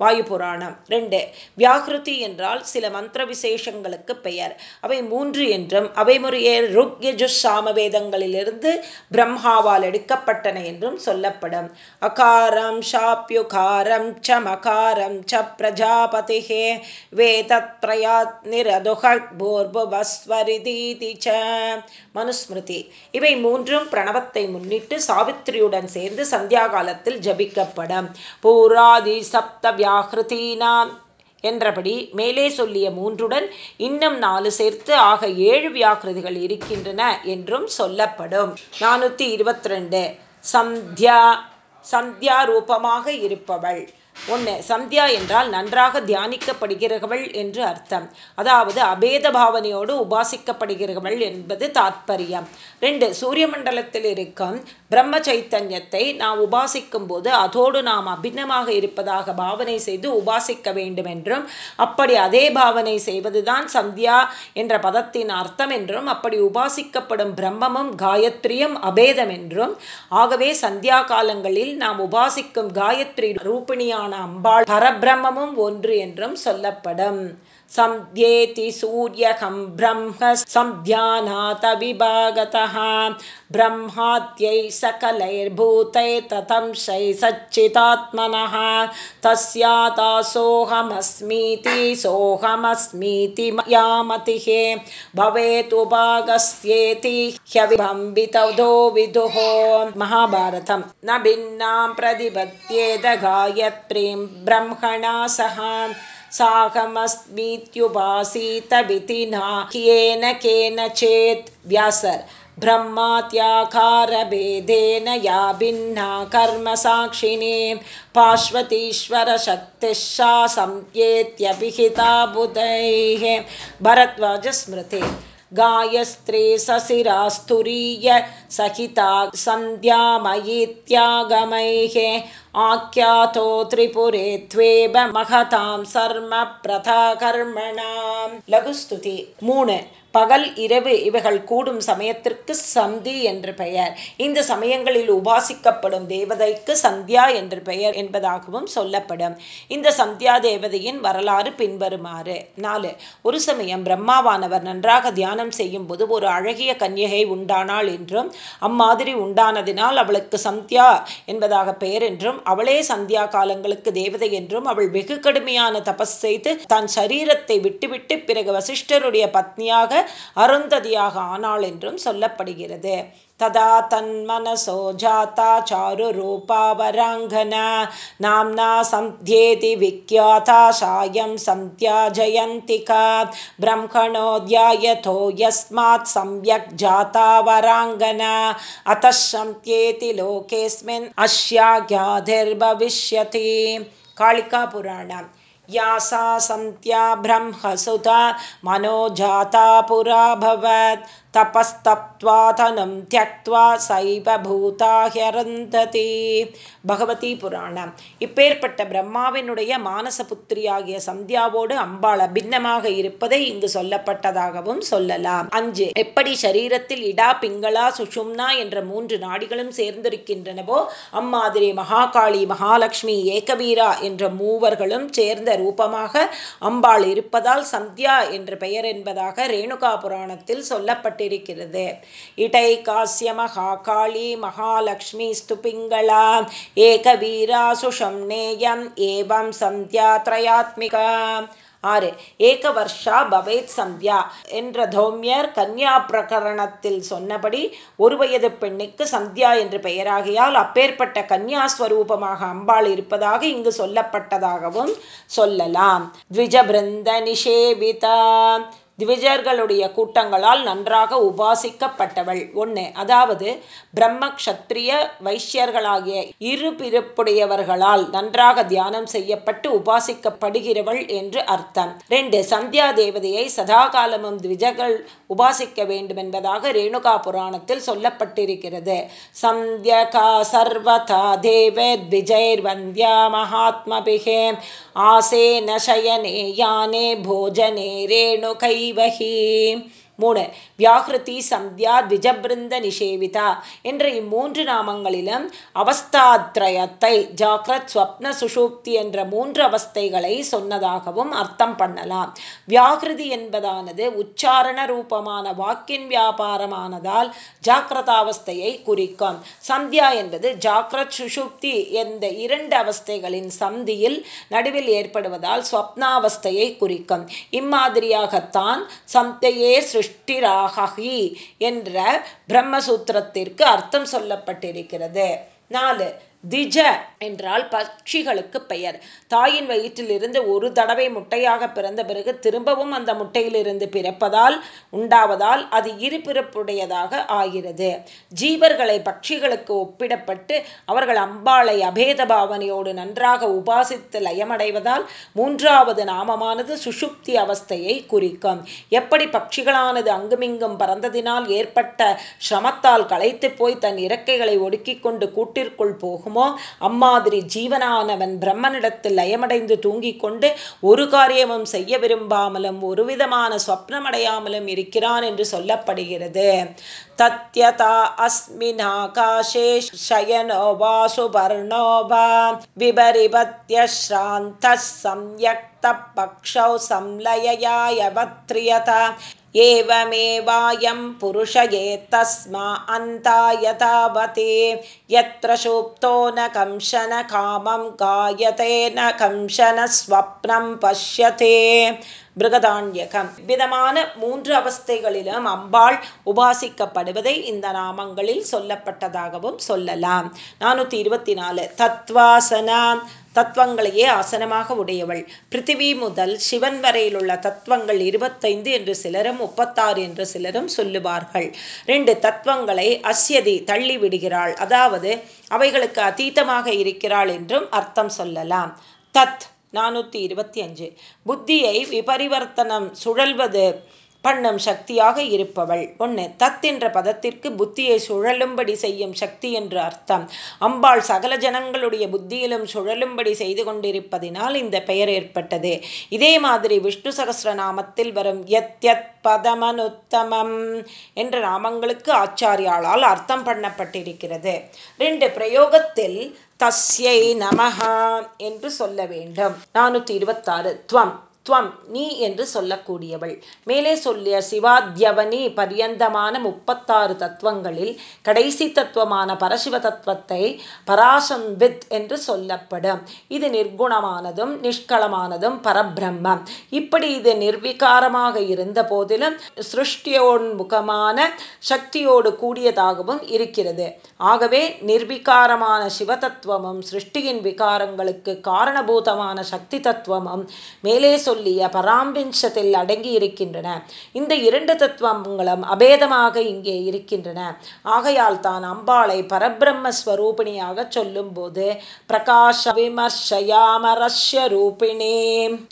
வாயு புராணம். ரெண்டு வியாகிருதி என்றால் சில மந்திர விசேஷங்களுக்கு பெயர். அவை மூன்று என்றும் அவை முறையே ருக் யஜுஸ் சாமவேதங்களிலிருந்து பிரம்மாவால் எடுக்கப்பட்டன என்றும் சொல்லப்படும். அகாரம் ஷாப்யுகாரம் ச மகாரம் ச பிரஜாபதிஹே வேதத்ரயாத் நிரதுகத் ச மனுஸ்மிருதி. இவை மூன்றும் பிரணவத்தை முன்னிட்டு சாவித்திரியுடன் சேர்ந்து சந்தியா காலத்தில் ஜபிக்கப்படும். பூராதி சப்த வியாகிருதீனாம் என்றபடி மேலே சொல்லிய மூன்றுடன் இன்னும் நாலு சேர்த்து ஆக ஏழு வியாக்கிருதிகள் இருக்கின்றன என்றும் சொல்லப்படும். நானூற்றி இருபத்தி ரெண்டு. சந்தியா சந்தியா ரூபமாக இருப்பவள். ஒன்று சந்தியா என்றால் நன்றாக தியானிக்கப்படுகிறவள் என்று அர்த்தம். அதாவது அபேத பாவனையோடு உபாசிக்கப்படுகிறவள் என்பது தாத்பரியம். ரெண்டு சூரிய மண்டலத்தில் இருக்கும் பிரம்ம சைத்தன்யத்தை நாம் உபாசிக்கும் போது அதோடு நாம் அபிநமாக இருப்பதாக பாவனை செய்து உபாசிக்க வேண்டும் என்றும் அப்படி அதே பாவனை செய்வதுதான் சந்தியா என்ற பதத்தின் அர்த்தம் என்றும் அப்படி உபாசிக்கப்படும் பிரம்மமும் காயத்ரியும் அபேதம் என்றும். ஆகவே சந்தியா காலங்களில் நாம் உபாசிக்கும் காயத்ரி ரூபிணியான அம்பாள் பரபிரம்மமும் ஒன்று என்றும் சொல்லப்படும். सन्ध्येति सूर्यकं ब्रह्म संध्यानातविभागतः ब्रह्माद्यै सकलैर्भूतैर्ततं शैसच्चिदात्मनः तस्याता सोऽहमस्मीति सोऽहमस्मीति मया मतिः। भवेतुभागस्त्येति ह्यविबम्बितो विदुः। महाभारतं न भिन्नां प्रतिपद्येदगायप्रें ब्रह्मणा सह। साहमस्मीत्युपासीतविधिना येन केनचेत् व्यासर्। ब्रह्मात्याकारभेदेन या भिन्ना कर्मसाक्षिणी पार्श्वतीश्वरशक्तिः सा संयेत्यभिहिता बुधैः भरद्वाजस्मृते गायस्त्रे सशिरास्तुरीय सहिता सन्ध्यामयीत्यागमैः आख्यातो त्रिपुरे त्वेब महतां सर्म प्रथाकर्मणां लघुस्तुति। मूण பகல் இரவு இவைகள் கூடும் சமயத்திற்கு சந்தி என்று பெயர். இந்த சமயங்களில் உபாசிக்கப்படும் தேவதைக்கு சந்தியா என்று பெயர் என்பதாகவும் சொல்லப்படும். இந்த சந்தியா தேவதையின் வரலாறு பின்வருமாறு. நாலு ஒரு சமயம் பிரம்மாவானவர் நன்றாக தியானம் செய்யும் போது ஒரு அழகிய கன்யகை உண்டானாள் என்றும் அம்மாதிரி உண்டானதினால் அவளுக்கு சந்தியா என்பதாக பெயர் என்றும் அவளே சந்தியா காலங்களுக்கு தேவதை என்றும் அவள் வெகு கடுமையான தபஸ் செய்து தன் சரீரத்தை விட்டுவிட்டு பிறகு வசிஷ்டருடைய பத்னியாக அருந்ததியாக ஆனாள் என்றும் சொல்லப்படுகிறது. ததா தன்மனசோ ஜாத்தா சாரு ரூபாவராங்கனா நாம்னா சந்தியேதி விக்யாதா சாயம் சந்தியா ஜயந்திகா. பிரம்மணோத்யாயதோ யஸ்மாத் சம்யக் ஜாதா வராங்கனா. அத்த சந்தியேதி லோகேஸ்மின் அஸ்யா கியாதிர்பவிஷ்யதி காளிகா புராணம். या सा सन्त्या ब्रह्मसुता मनोजाता पुराभवत् தபஸ்தப்வாதனம் தியக்வா சைவ பூதாஹரந்ததி பகவதி புராணம். இப்பேற்பட்ட பிரம்மாவினுடைய மானச புத்திரியாகிய சந்தியாவோடு அம்பாள் பின்னமாக இருப்பதை இங்கு சொல்லப்பட்டதாகவும் சொல்லலாம். அஞ்சு எப்படி சரீரத்தில் இடா பிங்களா சுஷும்னா என்ற மூன்று நாடிகளும் சேர்ந்திருக்கின்றனவோ அம்மாதிரி மகாகாளி மகாலட்சுமி ஏகவீரா என்ற மூவர்களும் சேர்ந்த ரூபமாக அம்பாள் இருப்பதால் சந்தியா என்ற பெயர் என்பதாக ரேணுகா புராணத்தில் சொல்லப்பட்ட சொல்லப்பட்டிருக்கிறது இடை காசிய மகாகாளி மகாலட்சுமி ஸ்துபிங்களா ஏக வீரா சுஷம் நேயம் ஏவம் சந்தியா திரயாத்மிகா. ஆறு ஏக வர்ஷா பவேத் சந்தியா என்ற தௌமியர் கன்யா பிரகரணத்தில் சொன்னபடி ஒரு வயது பெண்ணுக்கு சந்தியா என்று பெயராகியால் அப்பேற்பட்ட கன்யாஸ்வரூபமாக அம்பாள் இருப்பதாக இங்கு சொல்லப்பட்டதாகவும் சொல்லலாம். த்விஜபிருந்த நிஷேவிதா. திவிஜர்களுடைய கூட்டங்களால் நன்றாக உபாசிக்கப்பட்டவள். ஒன்று அதாவது பிரம்ம க்ஷத்ரிய வைஷ்யர்களாகிய இரு பிறப்புடையவர்களால் நன்றாக தியானம் செய்யப்பட்டு உபாசிக்கப்படுகிறவள் என்று அர்த்தம். ரெண்டு சந்தியா தேவதையை சதா காலமும் திவிஜர்கள் உபாசிக்க வேண்டும் என்பதாக ரேணுகா புராணத்தில் சொல்லப்பட்டிருக்கிறது. சந்தியகா சர்வதா தேவ த்விஜைர் வந்தியா மகாத்மபிகே ஆசே நசயனே யானே போஜனே ரேணுகை வகி மூணு வியாகிருதி சந்தியா திஜபிருந்த நிஷேவிதா என்ற இம்மூன்று நாமங்களிலும் அவஸ்தாத்ரயத்தை ஜாக்ரத் ஸ்வப்ன சுஷூப்தி என்ற மூன்று அவஸ்தைகளை சொன்னதாகவும் அர்த்தம் பண்ணலாம். வியாகிருதி என்பதானது உச்சாரண ரூபமான வாக்கின் வியாபாரமானதால் ஜாக்கிரதாவஸ்தையை குறிக்கும். சந்தியா என்பது ஜாக்ரத் சுஷுப்தி என்ற இரண்டு அவஸ்தைகளின் சந்தியில் நடுவில் ஏற்படுவதால் ஸ்வப்னாவஸ்தையை குறிக்கும். இம்மாதிரியாகத்தான் சந்தையே சிருஷ்டி சிருஷ்டிராகி என்ற பிரம்மசூத்திரத்திற்கு அர்த்தம் சொல்லப்பட்டிருக்கிறது. நாலு திஜ என்றால் பட்சிகளுக்கு பெயர். தாயின் வயிற்றிலிருந்து ஒரு தடவை முட்டையாக பிறந்த பிறகு திரும்பவும் அந்த முட்டையிலிருந்து பிறப்பதால் உண்டாவதால் அது இருபிறப்புடையதாக ஆகிறது. ஜீவர்களை பட்சிகளுக்கு ஒப்பிடப்பட்டு அவர்கள் அம்பாளை அபேத பாவனையோடு நன்றாக உபாசித்து லயமடைவதால் மூன்றாவது நாமமானது சுஷுப்தி அவஸ்தையை குறிக்கும். எப்படி பட்சிகளானது அங்குமிங்கும் பறந்ததினால் ஏற்பட்ட சிரமத்தால் களைத்து போய் தன் இறக்கைகளை ஒடுக்கிக் கொண்டு கூட்டிற்குள் போகும் இருக்குமோ அம்மாதிரி ஜீவனானவன் பிரம்மனிடத்தில் லயமடைந்து தூங்கிக் கொண்டு ஒரு காரியமும் செய்ய விரும்பாமலும் ஒரு விதமான சொப்னமடையாமலும் இருக்கிறான் என்று சொல்லப்படுகிறது. தத்யதா அஸ்மின் ஆகாஷே சயனோ வா சுபர்ணோ வா சம்யக்த பக்ஷௌ சம்லயயாயவத்ரியத एवमेवायं पुरुष एतस्मा अन्ता यथावते यत्र सुप्तो न कंशन कामं गायते न कंशन स्वप्नं पश्यते பிருகதாண்யகம் விதமான மூன்று அவஸ்தைகளிலும் அம்பாள் உபாசிக்கப்படுவதை இந்த நாமங்களில் சொல்லப்பட்டதாகவும் சொல்லலாம் நானூற்றி இருபத்தி நாலு தத்வாசனா தத்துவங்களையே ஆசனமாக உடையவள். பிருத்திவி முதல் சிவன் வரையிலுள்ள தத்துவங்கள் இருபத்தைந்து என்று சிலரும் முப்பத்தாறு என்று சிலரும் சொல்லுவார்கள். ரெண்டு தத்துவங்களை அஸ்யதி தள்ளி விடுகிறாள். அதாவது அவைகளுக்கு அதீதமாக இருக்கிறாள் என்றும் அர்த்தம் சொல்லலாம். தத் நானூற்றி இருபத்தி அஞ்சு. புத்தியை விபரிவர்த்தனம் சுழல்வது பண்ணும் சக்தியாக இருப்பவள். ஒன்று தத் என்ற பதத்திற்கு புத்தியை சுழலும்படி செய்யும் சக்தி என்று அர்த்தம். அம்பாள் சகல ஜனங்களுடைய புத்தியிலும் சுழலும்படி செய்து கொண்டிருப்பதினால் இந்த பெயர் ஏற்பட்டது. இதே மாதிரி விஷ்ணு சகசிரநாமத்தில் வரும் எத் எத் பதமனுத்தமம் என்ற நாமங்களுக்கு ஆச்சாரியாளால் அர்த்தம் பண்ணப்பட்டிருக்கிறது. ரெண்டு பிரயோகத்தில் தஸ்யை நமஹா என்று சொல்ல வேண்டும். நானூற்றி இருபத்தாறு துவம். துவம் நீ என்று சொல்லக்கூடியவள். மேலே சொல்லிய சிவாத்யவனி பரியந்தமான முப்பத்தாறு தத்துவங்களில் கடைசி தத்துவமான பரசிவ தத்துவத்தை பராசன்வித் என்று சொல்லப்படும். இது நிர்குணமானதும் நிஷ்களமானதும் பரபிரம்மம். இப்படி இது நிர்விகாரமாக இருந்த போதிலும் சிருஷ்டியோன்முகமான சக்தியோடு கூடியதாகவும் இருக்கிறது. ஆகவே நிர்விகாரமான சிவதத்துவமும் சிருஷ்டியின் விகாரங்களுக்கு காரணபூதமான சக்தி தத்துவமும் மேலே சொல்லிய பராம்பின்சத்தில் அடங்கி இருக்கின்றன இந்த இரண்டு தத்துவங்களும் அபேதமாக இங்கே இருக்கின்றன. ஆகையால் தான் அம்பாளை பரபிரம்மஸ்வரூபிணியாக சொல்லும் போது பிரகாஷ விமர்ஷயாமரஸ்ய ரூபிணே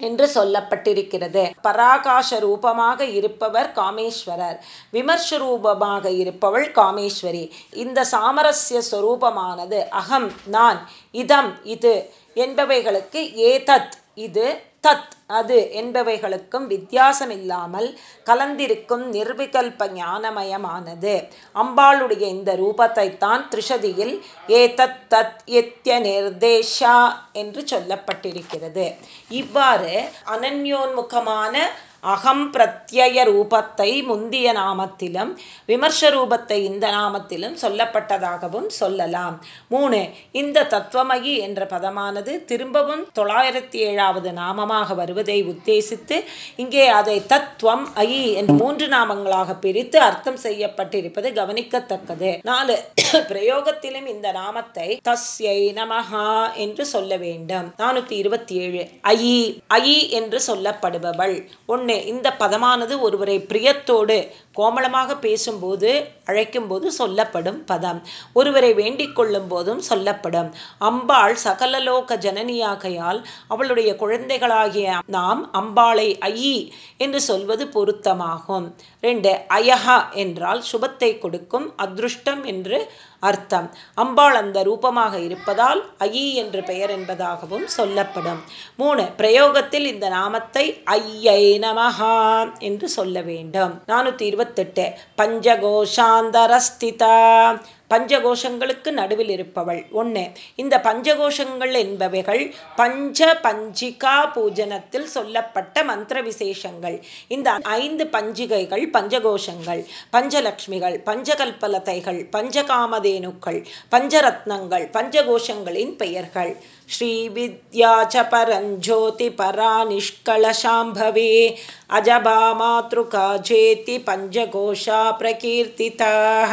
என்று சொல்லப்பட்டிருக்கிறது. பராகாச ரூபமாக இருப்பவர் காமேஸ்வரர் விமர்ச ரூபமாக இருப்பவள் காமேஸ்வரி. இந்த சாமரஸ்ய ஸ்வரூபமானது அகம் நான் இதம் இது என்பவைகளுக்கு ஏதத் இது தத் அது என்பவைகளுக்கும் வித்தியாசமில்லாமல் கலந்திருக்கும் நிர்விகல்ப ஞானமயமானது. அம்பாளுடைய இந்த ரூபத்தை தான் திரிஷதியில் ஏதத் தத் எத்திய நிர்தேஷா என்று சொல்லப்பட்டிருக்கிறது. இவ்வாறு அனன்யோன்முகமான அகம் பிரத்யய ரூபத்தை முந்திய நாமத்திலும் விமர்ச ரூபத்தை இந்த நாமத்திலும் சொல்லப்பட்டதாகவும் சொல்லலாம். மூணு இந்த தத்துவமயி என்ற பதமானது திரும்பவும் தொள்ளாயிரத்தி ஏழாவது நாமமாக வருவதை உத்தேசித்து இங்கே அதை தத்துவம் ஐ என்று மூன்று நாமங்களாக பிரித்து அர்த்தம் செய்யப்பட்டிருப்பது கவனிக்கத்தக்கது. நாலு பிரயோகத்திலும் இந்த நாமத்தை தஸ்யை நமஹா என்று சொல்ல வேண்டும். நானூத்தி இருபத்தி ஏழு ஐ ஐ என்று சொல்லப்படுபவள். ஒன்று இந்த பதமானது ஒருவரை பிரியத்தோடு கோமளமாக பேசும்போது அழைக்கும்போது சொல்லப்படும் பதம். ஒருவரை வேண்டிக் கொள்ளும் போதும் சொல்லப்படும். அம்பாள் சகலலோக ஜனனியாகையால் அவளுடைய குழந்தைகளாகிய நாம் அம்பாளை ஐ என்று சொல்வது பொருத்தமாகும். ரெண்டு அயஹா என்றால் சுபத்தை கொடுக்கும் அதிருஷ்டம் என்று அர்த்தம். அம்பாள் அந்த ரூபமாக இருப்பதால் ஐ என்று பெயர் என்பதாகவும் சொல்லப்படும். மூணு பிரயோகத்தில் இந்த நாமத்தை ஐயை நமஹா என்று சொல்ல வேண்டும். நானூற்றி இருபத்தெட்டு பஞ்சகோஷாந்தரஸ்திதா. பஞ்சகோஷங்களுக்கு நடுவில் இருப்பவள். ஒன்று இந்த பஞ்சகோஷங்கள் என்பவைகள் பஞ்ச பஞ்சிகா பூஜனத்தில் சொல்லப்பட்ட மந்திர விசேஷங்கள் இந்த ஐந்து பஞ்சிகைகள் பஞ்சகோஷங்கள். பஞ்சலக்ஷ்மிகள் பஞ்சகல்பலதைகள் பஞ்சகாமதேனுக்கள் பஞ்சரத்னங்கள் பஞ்சகோஷங்களின் பெயர்கள். ஸ்ரீவித்யா ச பரஞ்சோதி பரா நிஷ்கலசாம்பவே அஜபா மாத்ருகா ஜேத்தி பஞ்சகோஷா பிரகீர்த்திதாக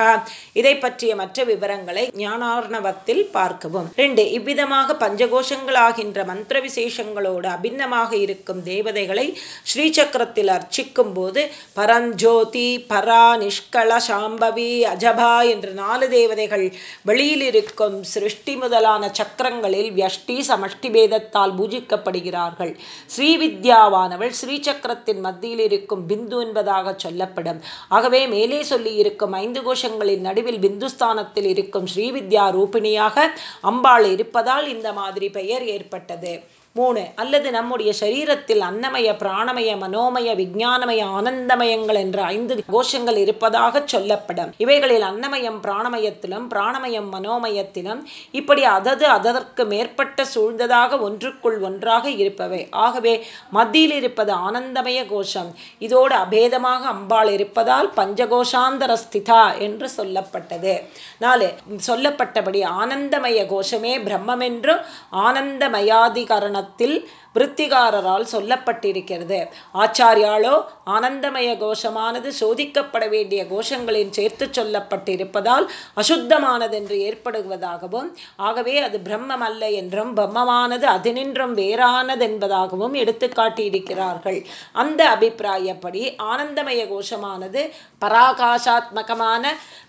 இதை பற்றிய மற்ற விவரங்களை ஞானார்ணவத்தில் பார்க்கவும். ரெண்டு இவ்விதமாக பஞ்சகோஷங்களாகின்ற மந்திர விசேஷங்களோடு அபிந்தமாக இருக்கும் தேவதைகளை ஸ்ரீசக்கரத்தில் அர்ச்சிக்கும் போது பரஞ்சோதி பரா நிஷ்கள சாம்பவி அஜபா என்ற நாலு தேவதைகள் வெளியில் இருக்கும் சிருஷ்டி முதலான சக்கரங்களில் வியஷ்டி சமஷ்டி பேதத்தால் பூஜிக்கப்படுகிறார்கள். ஸ்ரீவித்யாவானவள் ஸ்ரீசக்கரத்தின் மத்தியில் இருக்கும் பிந்து என்பதாக சொல்லப்படும். ஆகவே மேலே சொல்லி இருக்கும் ஐந்து கோஷங்களின் நடுவில் பிந்துஸ்தானத்தில் இருக்கும் ஸ்ரீவித்யா ரூபிணியாக அம்பாள் இருப்பதால் இந்த மாதிரி பெயர் ஏற்பட்டது. மூணு அல்லது நம்முடைய சரீரத்தில் அன்னமய பிராணமய மனோமய விஞ்ஞானமய ஆனந்தமயங்கள் என்ற ஐந்து கோஷங்கள் இருப்பதாக சொல்லப்படும். இவைகளில் அன்னமயம் பிராணமயத்திலும் பிராணமயம் மனோமயத்திலும் இப்படி அதது அதற்கு மேற்பட்ட சூழ்ந்ததாக ஒன்றுக்குள் ஒன்றாக இருப்பவை. ஆகவே மத்தியில் இருப்பது ஆனந்தமய கோஷம். இதோடு அபேதமாக அம்பாள் இருப்பதால் பஞ்சகோஷாந்தர ஸ்திதா என்று சொல்லப்பட்டது. நாலு சொல்லப்பட்டபடி ஆனந்தமய கோஷமே பிரம்மமென்றும் ஆனந்தமயாதிகரணத்தில் விருத்திகாரரால் சொல்லப்பட்டிருக்கிறது. ஆச்சாரியாலோ ஆனந்தமய கோஷமானது சோதிக்கப்பட வேண்டிய கோஷங்களின் சேர்த்து சொல்லப்பட்டிருப்பதால் அசுத்தமானதென்று ஏற்படுவதாகவும் ஆகவே அது பிரம்மம் அல்ல என்றும் பிரம்மமானது அதனின்றும் வேறானதென்பதாகவும் எடுத்து காட்டியிருக்கிறார்கள். அந்த அபிப்பிராயப்படி ஆனந்தமய கோஷமானது பராகாசாத்மகமான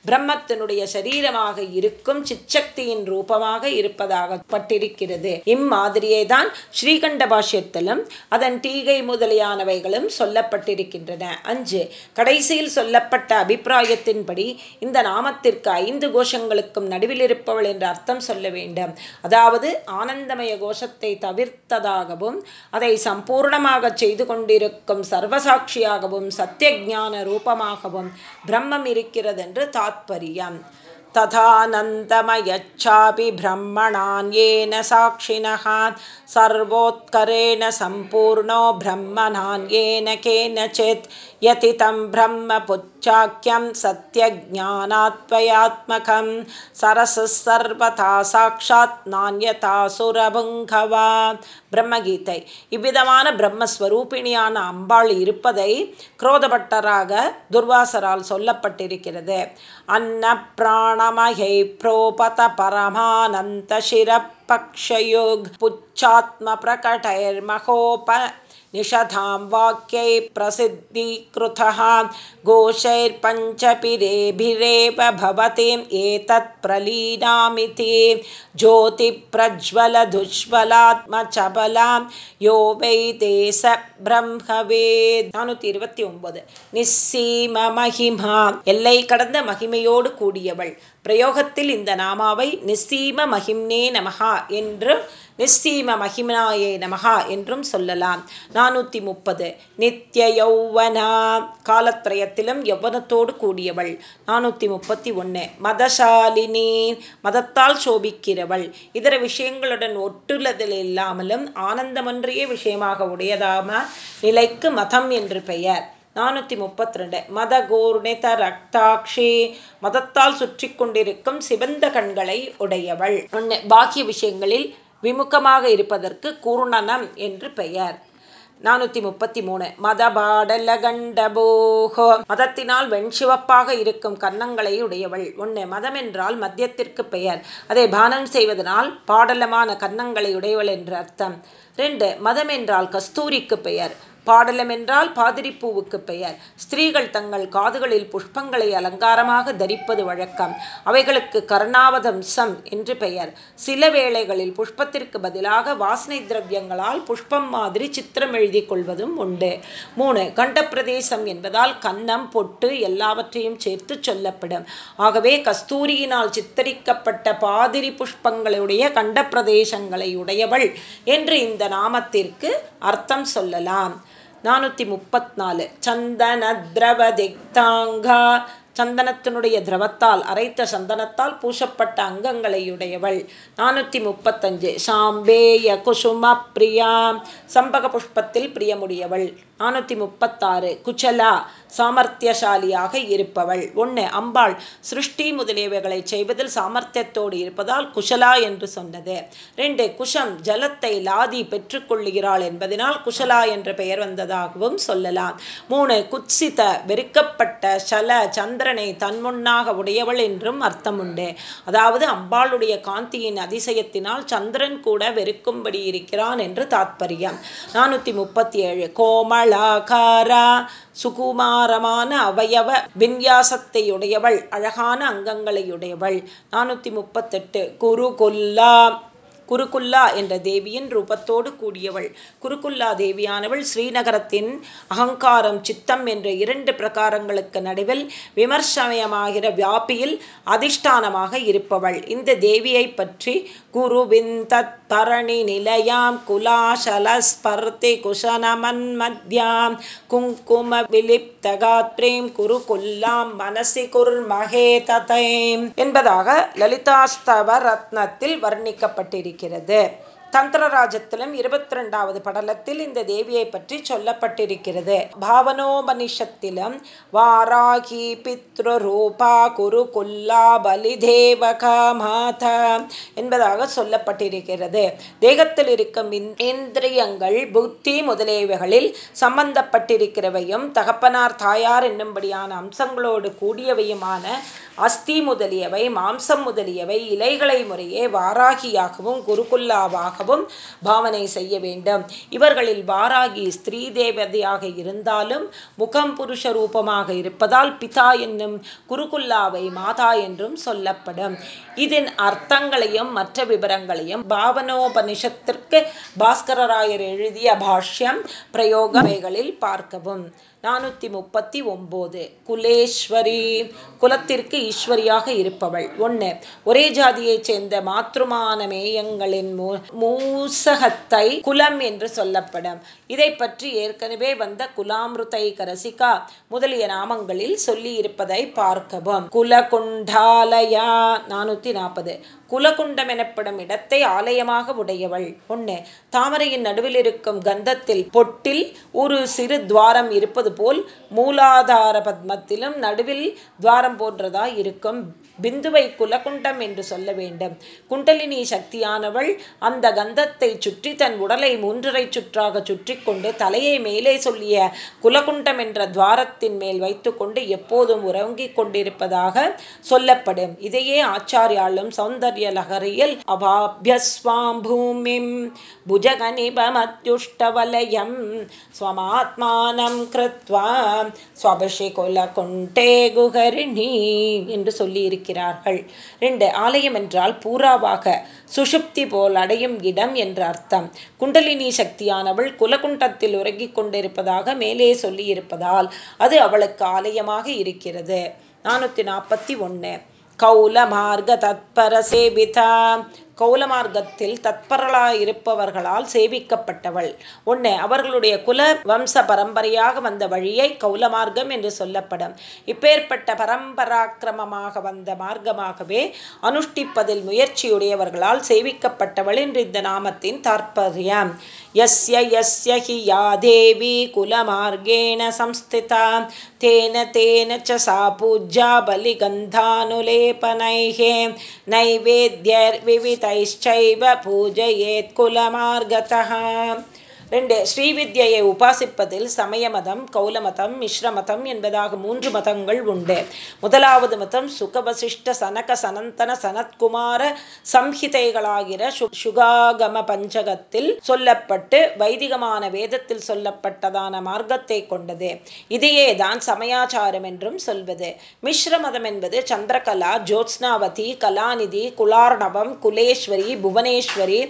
பிரம்மத்தினுடைய சரீரமாக இருக்கும் சிச்சக்தியின் ரூபமாக இருப்பதாக பட்டிருக்கிறது இம்மாதிரியே தான் ஸ்ரீகண்ட பாஷ்யத்திலும் அதன் டீகை முதலியானவைகளும் சொல்லப்பட்டிருக்கின்றன. அஞ்சு கடைசியில் சொல்லப்பட்ட அபிப்பிராயத்தின்படி இந்த நாமத்திற்கு ஐந்து கோஷங்களுக்கும் நடுவில் இருப்பவள் என்று அர்த்தம் சொல்ல வேண்டும். அதாவது ஆனந்தமய கோஷத்தை தவிர்த்ததாகவும் அதை சம்பூர்ணமாக செய்து கொண்டிருக்கும் சர்வசாட்சியாகவும் சத்திய ரூபமாகவும் பிரம்மம் இருக்கிறது என்று தாத்பரியம். तथानन्दमयच्चापि ब्रह्मणान् येन साक्षिणः। सर्वोत्करेण सम्पूर्णो ब्रह्मणान् येन केनचित् यति तं ब्रह्मपुच्छाख्यं सत्यज्ञानात्मयात्मकं सरसः सर्वथा साक्षात् नान्यता சுரபுங்கவா பிரம்மகீதை இவ்விதமான பிரம்மஸ்வரூபிணியான அம்பாள் இருப்பதை குரோதபட்டராக துர்வாசரால் சொல்லப்பட்டிருக்கிறது அன்ன பிராணமகை புரோபத பரமானந்த शिरपक्षयुग् पुच्छात्मप्रकटैर्महोप निषधां वाक्यै प्रसिद्धीकृतः घोषैर्पञ्चपिरेभिरेव भवतीम् एतत् प्रलीनामिति ज्योतिप्रज्वलदुज्ज्वलात्मचबलां यो वै ते स பிரம்மவேத் நானூற்றி இருபத்தி ஒன்பது நிஸ்ஸீம மகிமா எல்லை கடந்த மகிமையோடு கூடியவள் பிரயோகத்தில் இந்த நாமாவை நிஸ்தீம மகிம்னே நமகா என்றும் நிஸ்தீம மகிமனாயே நமகா என்றும் சொல்லலாம். நானூற்றி முப்பது. நித்திய யௌவனா காலத்ரயத்திலும் யௌவனத்தோடு கூடியவள். நானூற்றி முப்பத்தி ஒன்று மதசாலினி. மதத்தால் சோபிக்கிறவள். இதர விஷயங்களுடன் ஒட்டுள்ளதில் இல்லாமலும் ஆனந்தமன்றிய விஷயமாக உடையதாம நிலைக்கு மதம் என்று பெயர். நானூற்றி முப்பத்தி ரெண்டு மத கோர்ணித ரக்தாட்சி மதத்தால் சுற்றி கொண்டிருக்கும் சிவந்த கண்களை உடையவள். ஒன்று பாக்கிய விஷயங்களில் விமுகமாக இருப்பதற்கு கூர்ணனம் என்று பெயர். நானூற்றி முப்பத்தி மூணு. மதபாடல கண்டபோகோ மதத்தினால் வெண்சிவப்பாக இருக்கும் கன்னங்களை உடையவள். ஒன்று மதம் என்றால் மத்தியத்திற்கு பெயர். அதை பானம் செய்வதனால் பாடலமான கன்னங்களை உடையவள் என்று அர்த்தம். ரெண்டு மதம் என்றால் கஸ்தூரிக்கு பெயர். பாடலம் என்றால் பாதிரிப்பூவுக்கு பெயர். ஸ்திரீகள் தங்கள் காதுகளில் புஷ்பங்களை அலங்காரமாக தரிப்பது வழக்கம். அவைகளுக்கு கர்ணாவதம்சம் என்று பெயர். சில வேளைகளில் புஷ்பத்திற்கு பதிலாக வாசனை திரவியங்களால் புஷ்பம் மாதிரி சித்திரம் எழுதி கொள்வதும் உண்டு. மூணு கண்டப்பிரதேசம் என்பதால் கன்னம் பொட்டு எல்லாவற்றையும் சேர்த்து சொல்லப்படும். ஆகவே கஸ்தூரியினால் சித்தரிக்கப்பட்ட பாதிரி புஷ்பங்களுடைய கண்டப்பிரதேசங்களை உடையவள் என்று இந்த நாமத்திற்கு அர்த்தம் சொல்லலாம். நானூற்றி முப்பத்நாலு சந்தன திரவ திக்தாங்கா சந்தனத்தினுடைய திரவத்தால் அரைத்த சந்தனத்தால் பூசப்பட்ட அங்கங்களையுடையவள். நானூற்றி முப்பத்தஞ்சு. சாம்பேய குசும பிரியா சம்பக புஷ்பத்தில் பிரியமுடையவள். நானூற்றி முப்பத்தாறு. குச்சலா சாமர்த்தியசாலியாக இருப்பவள். ஒன்று அம்பாள் சிருஷ்டி முதலியவைகளை செய்வதில் சாமர்த்தியத்தோடு இருப்பதால் குஷலா என்று சொன்னது. ரெண்டு குஷம் ஜலத்தை லாதி பெற்றுக்கொள்ளுகிறாள் என்பதனால் குஷலா என்ற பெயர் வந்ததாகவும் சொல்லலாம். மூணு குத்சித வெறுக்கப்பட்ட சல சந்திரனை தன்முன்னாக உடையவள் என்றும் அர்த்தம் உண்டு அதாவது அம்பாளுடைய காந்தியின் அதிசயத்தினால் சந்திரன் கூட வெறுக்கும்படி இருக்கிறான் என்று தாத்பரியம். நானூற்றி முப்பத்தி ஏழு கோமல் கோமலாகாரா சுகுமாரமான அவயவ விநியாசத்தையுடையவள் அழகான அங்கங்களையுடையவள். நானூற்றி முப்பத்தெட்டு குரு கொல்லா குருகுல்லா என்ற தேவியின் ரூபத்தோடு கூடியவள். குருகுல்லா தேவியானவள் ஸ்ரீநகரத்தின் அகங்காரம் சித்தம் என்ற இரண்டு பிரகாரங்களுக்கு நடுவில் விமர்சமயமாகிற வியாபியில் அதிஷ்டானமாக இருப்பவள். இந்த தேவியை பற்றி குருவின் தத் நிலையாம் குலாசலஸ்பர்த்தி குஷனமன்மத்யாம் குங்கும விலிப்தகாத்ரீம் குருகுல்லாம் மனசி குர்மகே ததைம் என்பதாக லலிதாஸ்தவ ரத்னத்தில் வர்ணிக்கப்பட்டிருக்கிறது. தந்திரராஜத்திலும் இருபத்தி ரெண்டாவது படலத்தில் இந்த தேவியை பற்றி சொல்லப்பட்டிருக்கிறது. பாவனோபனிஷத்திலும் வாராகி பித்ருரூபா குரு குல்லா பலிதேவகா மாதா என்பதாக சொல்லப்பட்டிருக்கிறது. தேகத்தில் இருக்கும் இந்திரியங்கள் புத்தி முதலியவைகளில் சம்பந்தப்பட்டிருக்கிறவையும் தகப்பனார் தாயார் என்னும்படியான அம்சங்களோடு கூடியவையுமான அஸ்தி முதலியவை மாம்சம் முதலியவை இலைகளை முறையே வாராகியாகவும் குருகுல்லாவாகவும் பாவனை செய்ய வேண்டும். இவர்களில் வாராகி ஸ்திரீ தேவதையாக இருந்தாலும் முகம் புருஷ ரூபமாக இருப்பதால் பிதா என்னும் குருகுல்லாவை மாதா என்றும் சொல்லப்படும். இதன் அர்த்தங்களையும் மற்ற விவரங்களையும் பாவனோபனிஷத்திற்கு பாஸ்கரராயர் எழுதிய பாஷ்யம் பிரயோகவைகளில் பார்க்கவும். நானூற்றி முப்பத்தி ஒம்போது. குலேஸ்வரி குலத்திற்கு ஈஸ்வரியாக இருப்பவள். ஒன்று ஒரே ஜாதியைச் சேர்ந்த மாத்ருமான மேயங்களின் மூசகத்தை குலம் என்று சொல்லப்படும். இதை பற்றி ஏற்கனவே வந்த குலாமிருத்தை கரசிகா முதலிய நாமங்களில் சொல்லி இருப்பதை பார்க்கவும். குலகுண்டாலயா நானூத்தி நாற்பது குலகுண்டம் எனப்படும் இடத்தை ஆலயமாக உடையவள். ஒன்று தாமரையின் நடுவில் இருக்கும் கந்தத்தில் பொட்டில் ஒரு சிறு துவாரம் இருப்பது போல் மூலாதார பத்மத்திலும் நடுவில் துவாரம் போன்றதாய் இருக்கும். பிந்துவை குலகுண்டம் என்று சொல்ல வேண்டும். குண்டலினி சக்தியானவள் அந்த கந்தத்தை சுற்றி தன் உடலை மூன்றரை சுற்றாக சுற்றி கொண்டு தலையை மேலே சொல்லிய குலகுண்டம் என்ற துவாரத்தின் மேல் வைத்துக்கொண்டு எப்போதும் உறங்கிக் கொண்டிருப்பதாக சொல்லப்படும். இதையே ஆச்சாரியாலும் சௌந்தர்ய லகரியில் அவாபியஸ்வாம் भुजगनिभमत्युष्टवलयं स्वमात्मानं कृत्वा ஸ்வபிஷிகுலகுண்டே குகரிணி என்று சொல்லியிருக்கிறார்கள் ரெண்டு ஆலயம் என்றால் பூராவாக சுஷுப்தி போல் அடையும் இடம் என்ற அர்த்தம் குண்டலினி சக்தியானவள் குலகுண்டத்தில் உறங்கிக் கொண்டிருப்பதாக மேலே சொல்லியிருப்பதால் அது அவளுக்கு ஆலயமாக இருக்கிறது நானூற்றி நாற்பத்தி ஒன்று கௌலமார்க தத்பர சேவிதா கௌலமார்க்கத்தில் தற்பரலாயிருப்பவர்களால் சேவிக்கப்பட்டவள். ஒன்று அவர்களுடைய குல வம்ச பரம்பரையாக வந்த வழியை கௌலமார்க்கம் என்று சொல்லப்படும். இப்பேற்பட்ட பரம்பராக்கிரமமாக வந்த மார்க்கமாகவே அனுஷ்டிப்பதில் முயற்சியுடையவர்களால் சேவிக்கப்பட்டவள் என்று இந்த நாமத்தின் தாற்பயம். எஸ்ய எஸ்ய ஹி யா தேவி குலமார்கேண சம்ஸ்திதா. तेन तेन च सा पूज्या बलिगन्धानुलेपनैः नैवेद्यैर्विविधैश्चैव पूजयेत् कुलमार्गतः ரெண்டு ஸ்ரீவித்யை உபாசிப்பதில் சமய மதம் கௌல மதம் மிஸ்ர மதம் என்பதாக மூன்று மதங்கள் உண்டு. முதலாவது மதம் சுகவசிஷ்ட சனக சனந்தன சனத்குமார சம்ஹிதைகளாகிற சுகாகம பஞ்சகத்தில் சொல்லப்பட்டு வைதிகமான வேதத்தில் சொல்லப்பட்டதான மார்க்கத்தை கொண்டது. இதையே தான் சமயாச்சாரம் என்றும் சொல்வது. மிஸ்ர மதம் என்பது சந்திரகலா ஜோத்ஸ்னாவதி கலாநிதி குலார்ணவம் குலேஸ்வரி புவனேஸ்வரி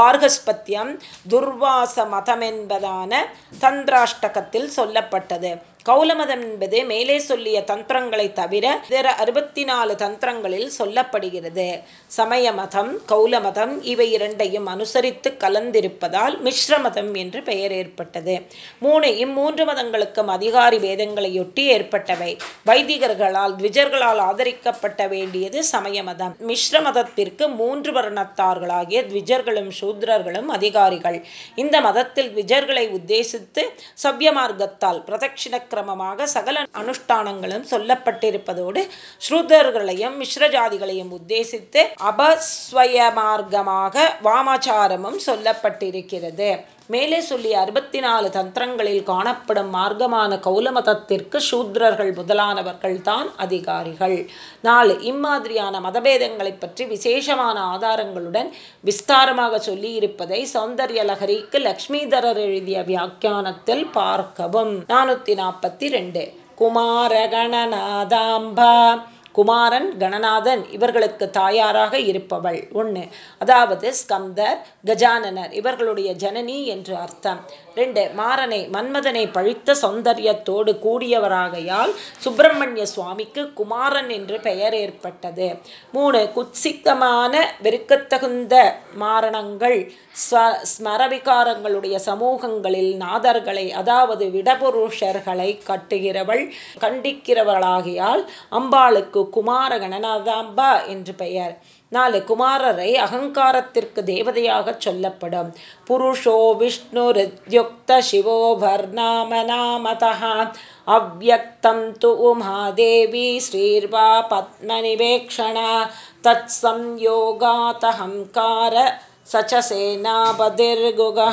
பார்கஸ்பத்தியம் துர்வாச மதம் தந்திராஷ்டகத்தில் சொல்லப்பட்டது. கௌலமதம் என்பது மேலே சொல்லிய தந்திரங்களை தவிர இதர அறுபத்தி நாலு தந்திரங்களில் சொல்லப்படுகிறது. சமய மதம் கௌலமதம் இவை இரண்டையும் அனுசரித்து கலந்திருப்பதால் மிஸ்ர மதம் என்று பெயர் ஏற்பட்டது. மூணு இம்மூன்று மதங்களுக்கும் அதிகாரி வேதங்களையொட்டி ஏற்பட்டவை. வைதிகர்களால் த்விஜர்களால் ஆதரிக்கப்பட்ட வேண்டியது சமய மதம் மிஸ்ர மதத்திற்கு மூன்று வர்ணத்தார்களாகிய த்விஜர்களும் சூத்ரர்களும் அதிகாரிகள். இந்த மதத்தில் த்விஜர்களை உத்தேசித்து சவ்ய மார்க்கத்தால் பிரதட்சிண கிரமமாக சகல அனுஷ்டானங்களும் சொல்லப்பட்டிருப்பதோடு ஸ்ருதர்களையும் மிஸ்ரஜாதிகளையும் உத்தேசித்து அபஸ்வய மார்க்கமாக வாமாச்சாரமும் சொல்லப்பட்டிருக்கிறது. மேலே சொல்லிய அறுபத்தி நாலு தந்திரங்களில் காணப்படும் மார்க்கமான கௌலமதத்திற்கு சூத்ரர்கள் முதலானவர்கள் தான் அதிகாரிகள். நாலு இம்மாதிரியான மதபேதங்களை பற்றி விசேஷமான ஆதாரங்களுடன் விஸ்தாரமாக சொல்லியிருப்பதை சௌந்தர்ய லகரிக்கு லக்ஷ்மிதரர் எழுதிய வியாக்கியானத்தில் பார்க்கவும். நானூத்தி நாற்பத்தி ரெண்டு. குமாரகணநாதாம்பா. குமாரன் கணநாதன் இவர்களுக்கு தாயாராக இருப்பவள். ஒன்று அதாவது ஸ்கந்தர் கஜானனர் இவர்களுடைய ஜனனி என்று அர்த்தம். ரெண்டு மாறனை மன்மதனை பழித்த சௌந்தரியத்தோடு கூடியவராகையால் சுப்பிரமணிய சுவாமிக்கு குமாரன் என்று பெயர் ஏற்பட்டது. மூணு குத்சித்தமான வெறுக்கத்தகுந்த மாரணங்கள் ஸ்மரவிகாரங்களுடைய சமூகங்களில் நாதர்களை அதாவது விடபுருஷர்களை கட்டுகிறவள் கண்டிக்கிறவளாகியால் அம்பாளுக்கு குமார கணநாதாம்பா என்று பெயர். நாலு குமாரரை அகங்காரத்திற்கு தேவதையாக சொல்லப்படும். புருஷோ விஷ்ணு ரித்யுக்த சிவோ வர்ணாம நாமதா அவ்வக்தம் து உமாதேவி ஸ்ரீர்வா பத்மநிவேக்ஷணா தத் சம்யோகாத் சம்யோகாத்தஹங்கார சச்சசேனாபதிர்குகா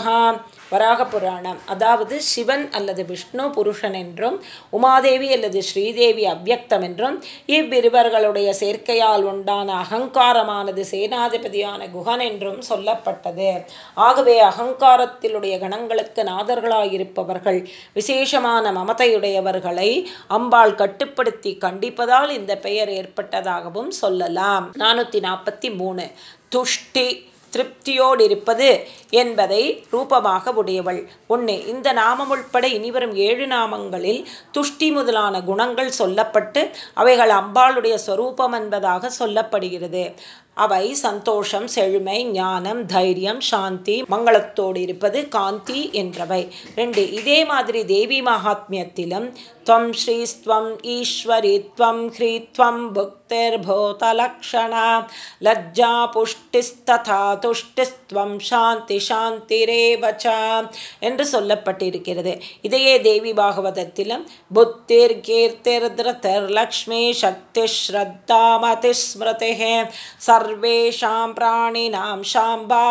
வராக புராணம் அதாவது சிவன் அல்லது விஷ்ணு புருஷன் என்றும் உமாதேவி அல்லது ஸ்ரீதேவி அவ்யக்தம் என்றும் இவ்விருவர்களுடைய சேர்க்கையால் உண்டான அகங்காரமானது சேனாதிபதியான குகன் என்றும் சொல்லப்பட்டது. ஆகவே அகங்காரத்திலுடைய கணங்களுக்கு நாதர்களாயிருப்பவர்கள் விசேஷமான மமதையுடையவர்களை அம்பாள் கட்டுப்படுத்தி கண்டிப்பதால் இந்த பெயர் ஏற்பட்டதாகவும் சொல்லலாம். நானூற்றி நாற்பத்தி மூணு. துஷ்டி திருப்தியோடு இருப்பது என்பதை ரூபமாக உடையவள். ஒன்று இந்த நாமம் உட்பட இனிவரும் ஏழு நாமங்களில் துஷ்டி முதலான குணங்கள் சொல்லப்பட்டு அவைகள் அம்பாளுடைய சொரூபம் என்பதாக சொல்லப்படுகிறது. அவை சந்தோஷம் செழுமை ஞானம் தைரியம் சாந்தி மங்களத்தோடு இருப்பது காந்தி என்றவை. ரெண்டு இதே மாதிரி தேவி மகாத்மியத்திலும் துவம் ஸ்ரீஸ்துவம் ஈஸ்வரி துவம் ஹ்ரீத்வம் புக் भुक्तिर्भूतलक्षणा लज्जा पुष्टिस्तथा तुष्टिस्त्वं சாந்தி சாந்திரேவ என்று சொல்லப்பட்டிருக்கிறது இதையே தேவி பாகவதத்திலும் புத்திர் கீர்த்திர் திருத்தர் லக்ஷ்மி சக்தி ஸ்ரத்தா மதிஸ்மிருதி சர்வேஷாம் பிராணினாம் சாம்பா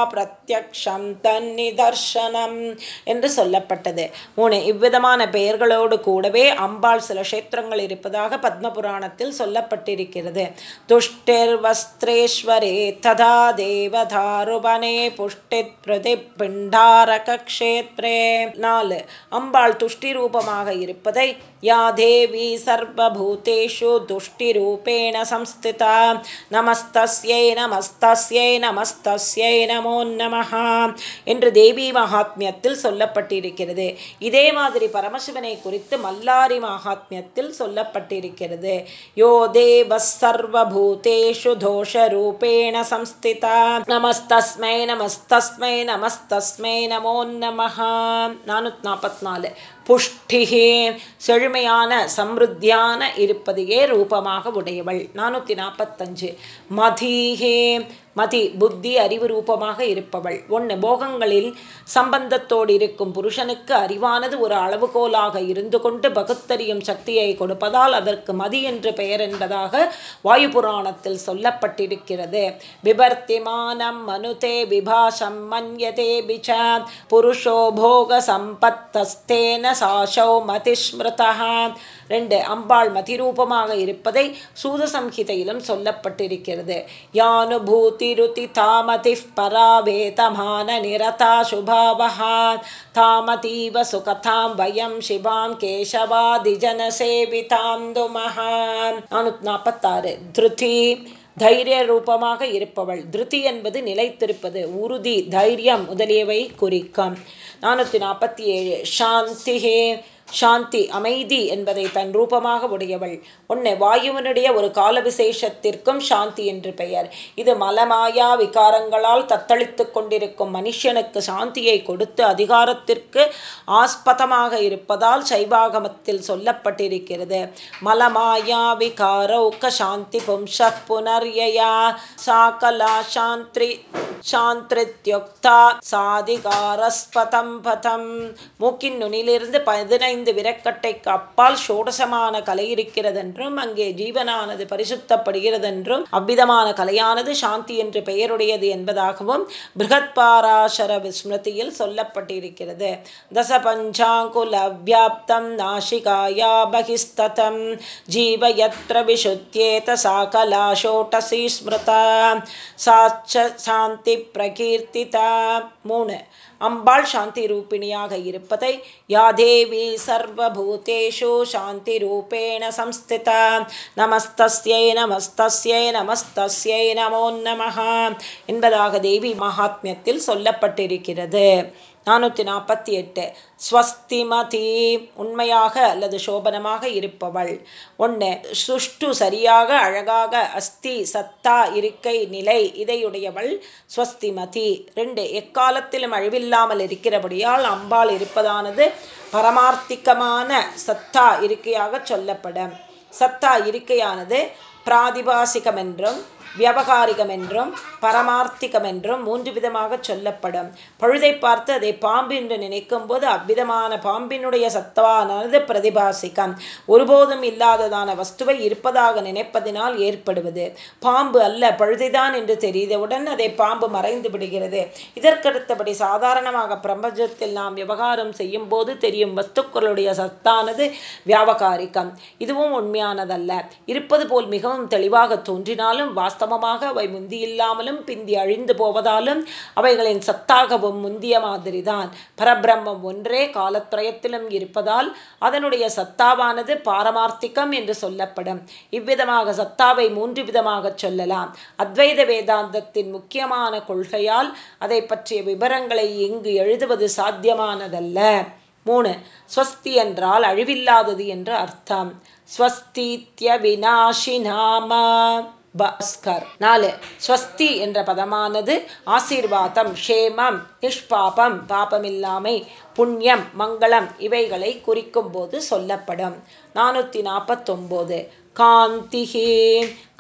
பிரத்யக்ஷம் தன்னிதர்சனம் என்று சொல்லப்பட்டது. மூணு இவ்விதமான பெயர்களோடு கூடவே அம்பாள் சில கஷேத்திரங்கள் இருப்பதாக பத்ம புராணத்தில் சொல்லப்பட்டிருக்கிறது. துஷ்டிர் வஸ்திரேஸ்வரே ததா தேவதாருபனே புஷ்டித் பிரதி பிண்டாரக கஷேத்ரே. நாலு அம்பாள் துஷ்டி ரூபமாக இருப்பதை யா தேவி சர்வபூதேஷு துஷ்டி ரூபேண சம்ஸ்திதா. நமஸ்தஸ்யை நமஸ்தஸ்யை நமஸ்தஸ்யை நமோ நமஹா என்று தேவி மகாத்மியத்தில் சொல்லப்பட்டிருக்கிறது. இதே மாதிரி பரமசிவனை குறித்து மல்லாரி மகாத்மியத்தில் சொல்லப்பட்டிருக்கிறது. யோ தேவ சர்வபூதேஷு தோஷரூபேண சம்ஸ்திதா. நமஸ்தஸ்மை நமஸ்தஸ்மை நமஸ்தஸ்மை நமோ நமஹா. நானூத்தி நாற்பத்தி நாலு. புஷ்டிகே செழுமையான சம்ருத்தியான இருப்பதையே ரூபமாக உடையவள். நானூற்றி நாற்பத்தஞ்சு மதிஹே மதி புத்தி அறிவு ரூபமாக இருப்பவள். ஒன்று போகங்களில் சம்பந்தத்தோடு இருக்கும் புருஷனுக்கு அறிவானது ஒரு அளவுகோலாக இருந்து கொண்டு பகுத்தறியும் சக்தியை கொடுப்பதால் அதற்கு மதி என்று பெயர் என்பதாக வாயு புராணத்தில் சொல்லப்பட்டிருக்கிறது. விபர்த்திமானம் மனுதே விபாஷம் மன்யதே பிச்ச. புருஷோ போக சம்பத்தஸ்தேன சாஷௌ மதிஸ்மிருதா ரெண்டு அம்பாள் மதிரூபமாக இருப்பதை சூதசம்ஹிதையிலும் சொல்லப்பட்டிருக்கிறது. யானுபூதிருதி தாமதி பராவேதமான நிரதா சுபாவஹா. தாமதீவ சுகதாம் வயம் சிவாம் கேசவாதிஜன சேவிதாம் துமஹா. நானூத்தி நாற்பத்தாறு திருதி தைரிய ரூபமாக இருப்பவள். திருதி என்பது நிலைத்திருப்பது உறுதி தைரியம் முதலியவை குறிக்கும். நானூற்றி நாற்பத்தி ஏழு. சாந்திஹே சாந்தி அமைதி என்பதை தன் ரூபமாக உடையவள். உன்னை வாயுவனுடைய ஒரு கால விசேஷத்திற்கும் சாந்தி என்று பெயர். இது மலமாயா விகாரங்களால் தத்தளித்து கொண்டிருக்கும் மனுஷனுக்கு சாந்தியை கொடுத்து அதிகாரத்திற்கு ஆஸ்பதமாக இருப்பதால் சைவாகமத்தில் சொல்லப்பட்டிருக்கிறது. மலமாயா விகாரௌக்க சாந்தி பும்ச புனர்யா சாகலா சாந்திரி சாந்திரித்யுக்தா சாதிகாரஸ்பதம் பதம் மூக்கின் நுனிலிருந்து பதினைந்து விரக்கட்டைக்கு அப்பால் சோடசமான கலை என்றும் அங்கே ஜீவனானது பரிசுத்தப்படுகிறது என்றும் அவ்விதமான கலையானது சாந்தி என்று பெயருடையது என்பதாகவும் பிருகத்பாராசர விஸ்மிருதியில் சொல்லப்பட்டிருக்கிறது. தச பஞ்சாங்குல வியாப்தம் நாசிகாயா பகிஸ்ததம் ஜீவயத்ர விஷுத்தியேத சாகலா ஷோட்டசி ஸ்மிருதா. சாச்ச சாந்தி பிரகீர்த்திதா. மூணு. அம்பாள் சாந்தி ரூபிணியாக இருப்பதை யாதேவி சர்வபூதேஷு சாந்தி ரூபேண சம்ஸ்திதா. நமஸ்தஸ்யை நமஸ்தஸ்யை நமஸ்தஸ்யை நமோ நமஹா. என்பதாக தேவி மகாத்மியத்தில் சொல்லப்பட்டிருக்கிறது. நானூற்றி நாற்பத்தி எட்டு ஸ்வஸ்திமதி உண்மையாக அல்லது சோபனமாக இருப்பவள். ஒன்று சுஷ்டு சரியாக அழகாக அஸ்தி சத்தா இருக்கை நிலை இதையுடையவள் ஸ்வஸ்திமதி. ரெண்டு எக்காலத்திலும் அழிவில்லாமல் இருக்கிறபடியால் அம்பாள் இருப்பதானது பரமார்த்திகமான சத்தா இருக்கையாக சொல்லப்படும். சத்தா இருக்கையானது பிராதிபாசிகம் என்றும் வியாபகாரிகம் என்றும் பரமார்த்திகம் என்றும் மூன்று விதமாக சொல்லப்படும். பழுதை பார்த்து அதை பாம்பு என்று நினைக்கும் போது அவ்விதமான பாம்பினுடைய சத்தவானது பிரதிபாசிக்கம். ஒருபோதும் இல்லாததான வஸ்துவை இருப்பதாக நினைப்பதினால் ஏற்படுவது. பாம்பு அல்ல பழுதைதான் என்று தெரிந்தவுடன் அதை பாம்பு மறைந்து விடுகிறது. இதற்கடுத்தபடி சாதாரணமாக பிரபஞ்சத்தில் நாம் விவகாரம் செய்யும் போது தெரியும் வஸ்துக்களுடைய சத்தானது வியாபகாரிக்கம். இதுவும் உண்மையானதல்ல. இருப்பது போல் மிகவும் தெளிவாக தோன்றினாலும் வாஸ்து அஸ்தமமாக அவை முந்தி இல்லாமலும் பிந்தி அழிந்து போவதாலும் அவைகளின் சத்தாகவும் முந்திய மாதிரிதான். பரபிரம்மம் ஒன்றே காலத்திரயத்திலும் இருப்பதால் அதனுடைய சத்தாவானது பாரமார்த்திகம் என்று சொல்லப்படும். இவ்விதமாக சத்தாவை மூன்று விதமாக சொல்லலாம். அத்வைத வேதாந்தத்தின் முக்கியமான கொள்கையால் அதை பற்றிய விவரங்களை இங்கு எழுதுவது சாத்தியமானதல்ல. மூணு ஸ்வஸ்தி என்றால் அழிவில்லாதது என்று அர்த்தம். ஸ்வஸ்தித்ய நாமா. பாஸ்கர். நாலு ஸ்வஸ்தி என்ற பதமானது ஆசீர்வாதம் ஷேமம் நிஷ்பாபம் பாபமில்லாமை புண்ணியம் மங்களம் இவைகளை குறிக்கும் போது சொல்லப்படும். நானூற்றி நாற்பத்தொம்போது காந்திகே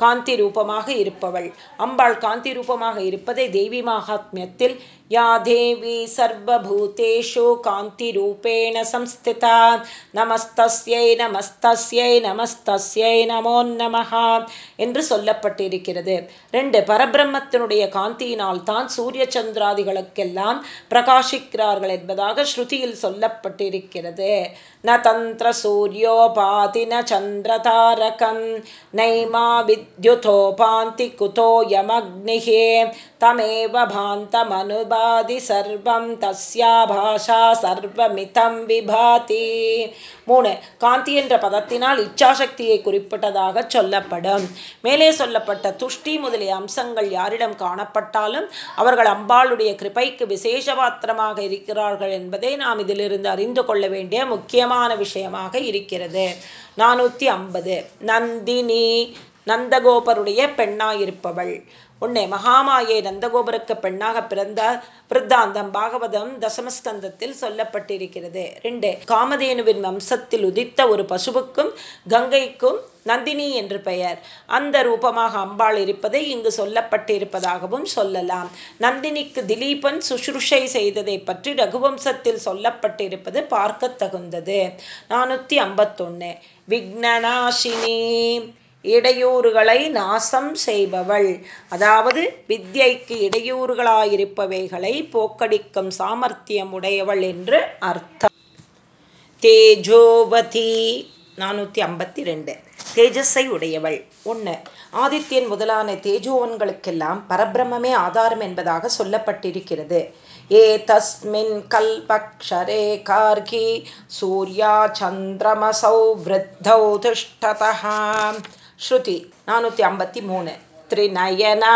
காந்தி ரூபமாக இருப்பவள். அம்பாள் காந்தி ரூபமாக இருப்பதை தேவி மகாத்மியத்தில் யா தேவி சர்வபூதேஷு காந்தி ரூபேண சம்ஸ்திதா நமஸ்தஸ்யை நமஸ்தஸ்யை நமஸ்தஸ்யை நமோ நமஹா என்று சொல்லப்பட்டிருக்கிறது. ரெண்டு பரபிரம்மத்தினுடைய காந்தியினால் தான் சூரிய சந்திராதிகளுக்கெல்லாம் பிரகாசிக்கிறார்கள் என்பதாக ஸ்ருதியில் சொல்லப்பட்டிருக்கிறது. ந தந்திர சூரியோபாதி ந சந்திரதாரகம் நைமா வித் विद्युतोपान्ति कुतो यमग्निः तमेव भान्तमनुबाधि सर्वं तस्या भाषा सर्वमितं விபாதி மூணு காந்தி என்ற பதத்தினால் இச்சாசக்தியை குறிப்பிட்டதாக சொல்லப்படும் மேலே சொல்லப்பட்ட துஷ்டி முதலிய அம்சங்கள் யாரிடம் காணப்பட்டாலும் அவர்கள் அம்பாளுடைய கிருபைக்கு விசேஷ பாத்திரமாக இருக்கிறார்கள் என்பதை நாம் இதிலிருந்து அறிந்து கொள்ள வேண்டிய முக்கியமான விஷயமாக இருக்கிறது நானூற்றி ஐம்பது நந்தினி நந்தகோபருடைய பெண்ணாயிருப்பவள். உன்னை மகாமாயை நந்தகோபருக்கு பெண்ணாக பிறந்த பிரித்தாந்தம் பாகவதம் தசமஸ்கந்தத்தில் சொல்லப்பட்டிருக்கிறது. ரெண்டு காமதேனுவின் வம்சத்தில் உதித்த ஒரு பசுவுக்கும் கங்கைக்கும் நந்தினி என்று பெயர். அந்த ரூபமாக அம்பாள் இருப்பதை இங்கு சொல்லப்பட்டிருப்பதாகவும் சொல்லலாம். நந்தினிக்கு திலீபன் சுஷ்ருஷை செய்ததை பற்றி ரகுவம்சத்தில் சொல்லப்பட்டிருப்பது பார்க்க தகுந்தது. நானூற்றி ஐம்பத்தொன்று விக்னநாசினி. இடையூறுகளை நாசம் செய்பவள். அதாவது வித்யைக்கு இடையூறுகளாயிருப்பவைகளை போக்கடிக்கும் சாமர்த்தியம் உடையவள் என்று அர்த்தம். தேஜோவதி நானூற்றி ஐம்பத்தி ரெண்டு தேஜஸை உடையவள். ஒன்று ஆதித்யன் முதலான தேஜோவன்களுக்கெல்லாம் பரபிரமே ஆதாரம் என்பதாக சொல்லப்பட்டிருக்கிறது. ஏ தஸ்மின் கல்பக்ஷரே கார்கி சூர்யா சந்திரமசௌ விருத்தௌ திஷ்டதா ஸ்ருதி நானூற்றி ஐம்பத்தி மூணு. திரிநயனா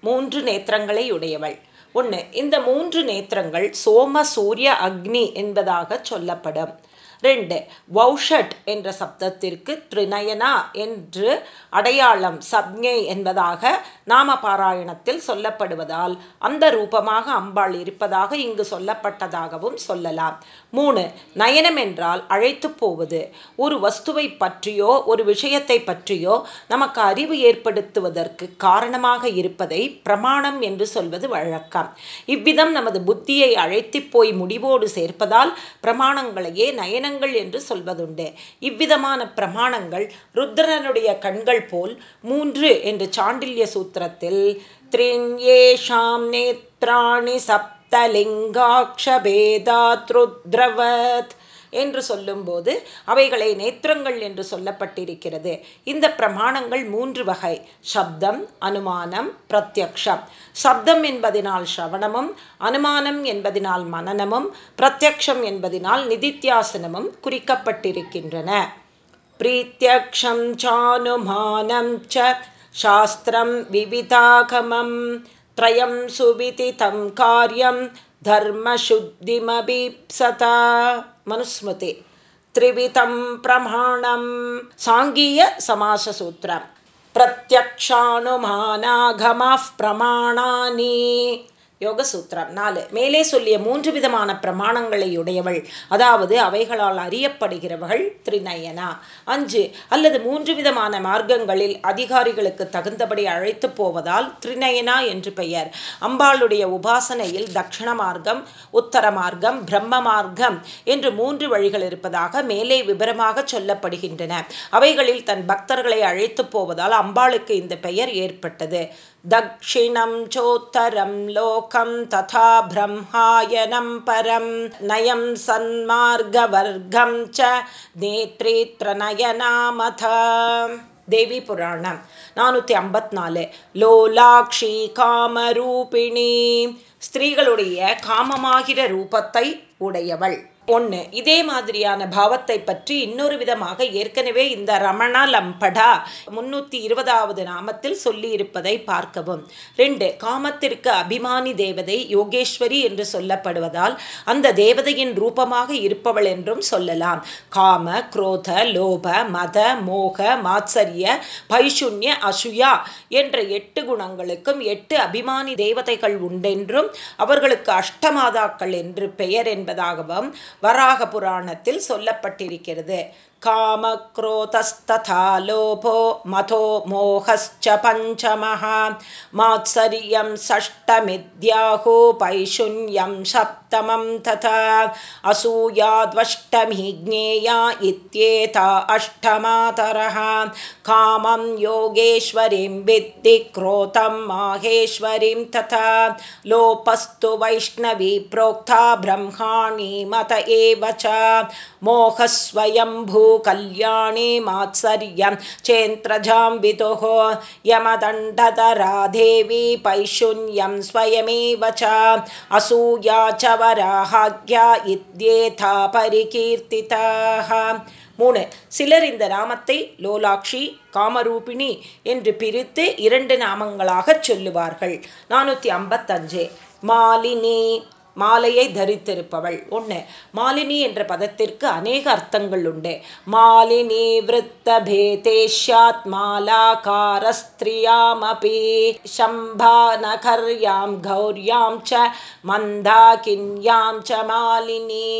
மூன்று நேத்திரங்களை உடையவள். ஒன்று இந்த மூன்று நேத்திரங்கள் சோம சூரிய அக்னி என்பதாக சொல்லப்படும். ரெண்டு வௌஷட் என்ற சப்தத்திற்கு திரிநயனா என்று அடையாளம் சப்ஞை என்பதாக நாம பாராயணத்தில் சொல்லப்படுவதால் அந்த ரூபமாக அம்பாள் இருப்பதாக இங்கு சொல்லப்பட்டதாகவும் சொல்லலாம். மூணு நயனம் என்றால் அழைத்து போவது. ஒரு வஸ்துவை பற்றியோ ஒரு விஷயத்தை பற்றியோ நமக்கு அறிவு ஏற்படுத்துவதற்கு காரணமாக இருப்பதை பிரமாணம் என்று சொல்வது வழக்கம். இவ்விதம் நமது புத்தியை அழைத்து போய் முடிவோடு சேர்ப்பதால் பிரமாணங்களையே நயனங்கள் என்று சொல்வதுண்டு. இவ்விதமான பிரமாணங்கள் ருத்ரனுடைய கண்கள் போல் மூன்று என்று சாண்டில்ய சூத்திரத்தில் த்ரின்யேஷாம் நேத்ராணி சப் ருத்ரவத் என்று சொல்லும்போது அவைகளை நேத்திரங்கள் என்று சொல்லப்பட்டிருக்கிறது. இந்த பிரமாணங்கள் மூன்று வகை. சப்தம் அனுமானம் பிரத்யக்ஷம். சப்தம் என்பதினால் ஸ்ரவணமும் அனுமானம் என்பதினால் மனநமும் பிரத்யக்ஷம் என்பதினால் நிதித்தியாசனமும் குறிக்கப்பட்டிருக்கின்றன. பிரீத்தியக்ஷம் சானுமானம் ச சாஸ்திரம் விவிதாகமம். त्रयं सुविति तं कार्यं धर्मशुद्धिमभीप्सता मनुस्मृति त्रिविधं प्रमाणं साङ्गीयसमाससूत्रं प्रत्यक्षानुमानागमाः प्रमाणानि யோக சூத்திரம் நாலு. மேலே சொல்லிய மூன்று விதமான பிரமாணங்களை உடையவள். அதாவது அவைகளால் அறியப்படுகிறவள் திரிநயனா. அஞ்சு. அல்லது மூன்று விதமான மார்க்கங்களில் அதிகாரிகளுக்கு தகுந்தபடி அழைத்து போவதால் திரிநயனா என்று பெயர். அம்பாளுடைய உபாசனையில் தக்ஷண மார்க்கம் உத்தர மார்க்கம் பிரம்ம மார்க்கம் என்று மூன்று வழிகள் இருப்பதாக மேலே விபரமாக சொல்லப்படுகின்றன. அவைகளில் தன் பக்தர்களை அழைத்து போவதால் அம்பாளுக்கு இந்த பெயர் ஏற்பட்டது. दक्षिणं चोत्तरं लोकं तथा ब्रह्मायनं परं नयं सन्मार्गवर्गं च नेत्रेत्रनयनामथ தேவி புராணம் நானூற்றி ஐம்பத்தி நாலு லோலாக்ஷி காமரூபிணி ஸ்திரீகளுடைய காமமாகிற ரூபத்தை உடையவள் ஒன்று இதே மாதிரியான பாவத்தை பற்றி இன்னொரு விதமாக ஏற்கனவே இந்த ரமணா லம்படா முன்னூற்றி இருபதாவது நாமத்தில் சொல்லியிருப்பதை பார்க்கவும். ரெண்டு காமத்திற்கு அபிமானி தேவதை யோகேஸ்வரி என்று சொல்லப்படுவதால் அந்த தேவதையின் ரூபமாக இருப்பவள் என்றும் சொல்லலாம். காம குரோத லோப மத மோக மாத்சரிய பைஷுன்ய அசுயா என்ற எட்டு குணங்களுக்கும் எட்டு அபிமானி தேவதைகள் உண்டென்றும் அவர்களுக்கு அஷ்டமாதாக்கள் என்று பெயர் என்பதாகவும் வராக புராணத்தில் சொல்லப்பட்டிருக்கிறது. कामक्रोतस्तथा लोभो मथो मोहश्च पञ्चमः। मात्सर्यं षष्टमिद्याहो पैशून्यं सप्तमं तथा। असूयाद्वष्टमी ज्ञेया इत्येता अष्टमातरः। कामं योगेश्वरीं विद्धि क्रोतं माहेश्वरीं तथा। लोपस्तु वैष्णवी प्रोक्ता ब्रह्माणि मत एव च। मोहस्वयम्भू कल्याणे मात्सर्यं चेन्द्रजां विदुः यमदण्डधरा देवी पैशून्यं स्वयमेव च असूया च वराहाग्या इत्येथा परिकीर्तिताः மூணு சிலர் இந்த நாமத்தை லோலாக்ஷி காமரூபிணி என்று பிரித்து இரண்டு நாமங்களாக சொல்லுவார்கள் நானூற்றி ஐம்பத்தஞ்சு மாலினி மாலையை தரித்திருப்பவள். ஒன்று மாலினி என்ற பதத்திற்கு அநேக அர்த்தங்கள் உண்டு. மாலினி விருத்த பேதேஷ்யாத் மாலாகாரஸ்திரியாமபி சம்பா நகர்யாம் கௌர்யாம் ச மந்தாகின்யாம் ச மாலினி.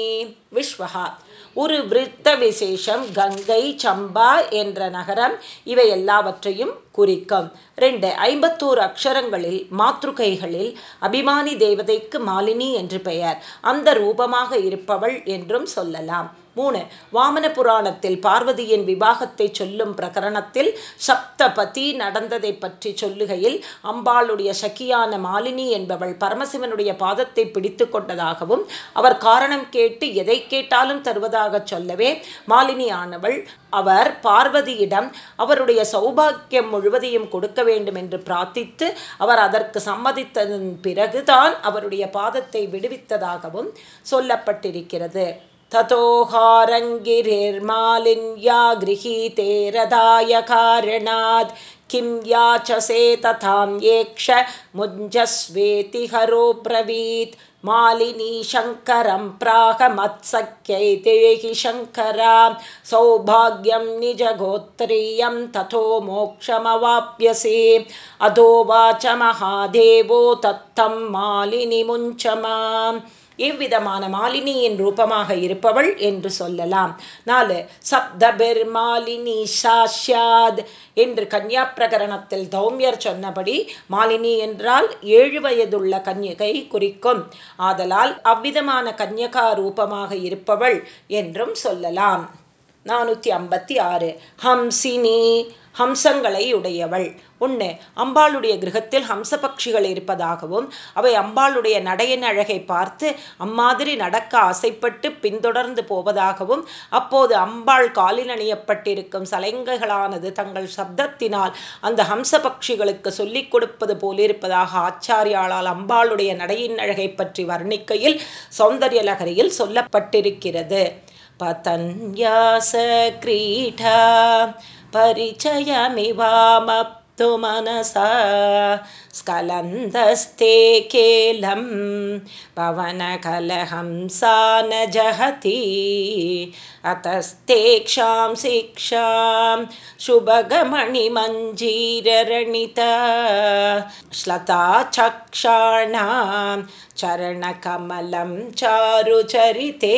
விஸ்வகா ஒரு விருத்த விசேஷம் கங்கை சம்பா என்ற நகரம் இவை எல்லாவற்றையும் குறிக்கும். ரெண்டு ஐம்பத்தோரு அக்ஷரங்களில் மாத்ருகைகளில் அபிமானி தேவதைக்கு மாலினி என்று பெயர். அந்த ரூபமாக இருப்பவள் என்றும் சொல்லலாம். மூணு வாமன புராணத்தில் பார்வதியின் விவாகத்தை சொல்லும் பிரகரணத்தில் சப்தபதி நடந்ததை பற்றி சொல்லுகையில் அம்பாளுடைய சக்கியான மாலினி என்பவள் பரமசிவனுடைய பாதத்தை பிடித்து கொண்டதாகவும் அவர் காரணம் கேட்டு எதை கேட்டாலும் தருவதாக சொல்லவே மாலினி ஆனவள் அவர் பார்வதியிடம் அவருடைய சௌபாக்கியம் முழுவதையும் கொடுக்க வேண்டும் என்று பிரார்த்தித்து அவர் அதற்கு சம்மதித்ததன் பிறகுதான் அவருடைய பாதத்தை விடுவித்ததாகவும் சொல்லப்பட்டிருக்கிறது ततोहारङ्गिरिर्मालिन्या गृहीते रदाय कारणात् किं याचसे तथां येक्ष मुञ्जस्वेति हरो ब्रवीत् मालिनी शङ्करं प्राहमत्सख्यै ते हि शङ्करा। सौभाग्यं निजगोत्रीयं ततो मोक्षमवाप्यसे। अधोवाच महादेवो तत्तं मालिनिमुञ्च माम्। இவ்விதமான மாலினியின் ரூபமாக இருப்பவள் என்று சொல்லலாம். நாலு சப்தபெர் மாலினி சாஷ்யாத் என்று கன்யா பிரகரணத்தில் தௌமியர் சொன்னபடி மாலினி என்றால் ஏழு வயதுள்ள கன்யகை குறிக்கும். ஆதலால் அவ்விதமான கன்யகா ரூபமாக இருப்பவள் என்றும் சொல்லலாம். நானூற்றி ஐம்பத்தி ஆறு ஹம்சினி ஹம்சங்களை உடையவள். ஒன்று அம்பாளுடைய கிரகத்தில் ஹம்ச பட்சிகள் இருப்பதாகவும் அவை அம்பாளுடைய நடையின் அழகை பார்த்து அம்மாதிரி நடக்க ஆசைப்பட்டு பின்தொடர்ந்து போவதாகவும் அப்போது அம்பாள் காலில் அணியப்பட்டிருக்கும் சலைங்கைகளானது தங்கள் சப்தத்தினால் அந்த ஹம்ச பட்சிகளுக்கு சொல்லிக் கொடுப்பது போலிருப்பதாக ஆச்சாரியாளால் அம்பாளுடைய நடையின் அழகை பற்றி வர்ணிக்கையில் சௌந்தர்யலகரியில் சொல்லப்பட்டிருக்கிறது. पतन्यासक्रीडा परिचयमिवामप्तु मनसा स्खलन्दस्ते केलं पवनकलहंसा न जहति अतस्ते क्षां शिक्षां शुभगमणिमञ्जीररणिता श्लता चक्षाणां चरणकमलं चारुचरिते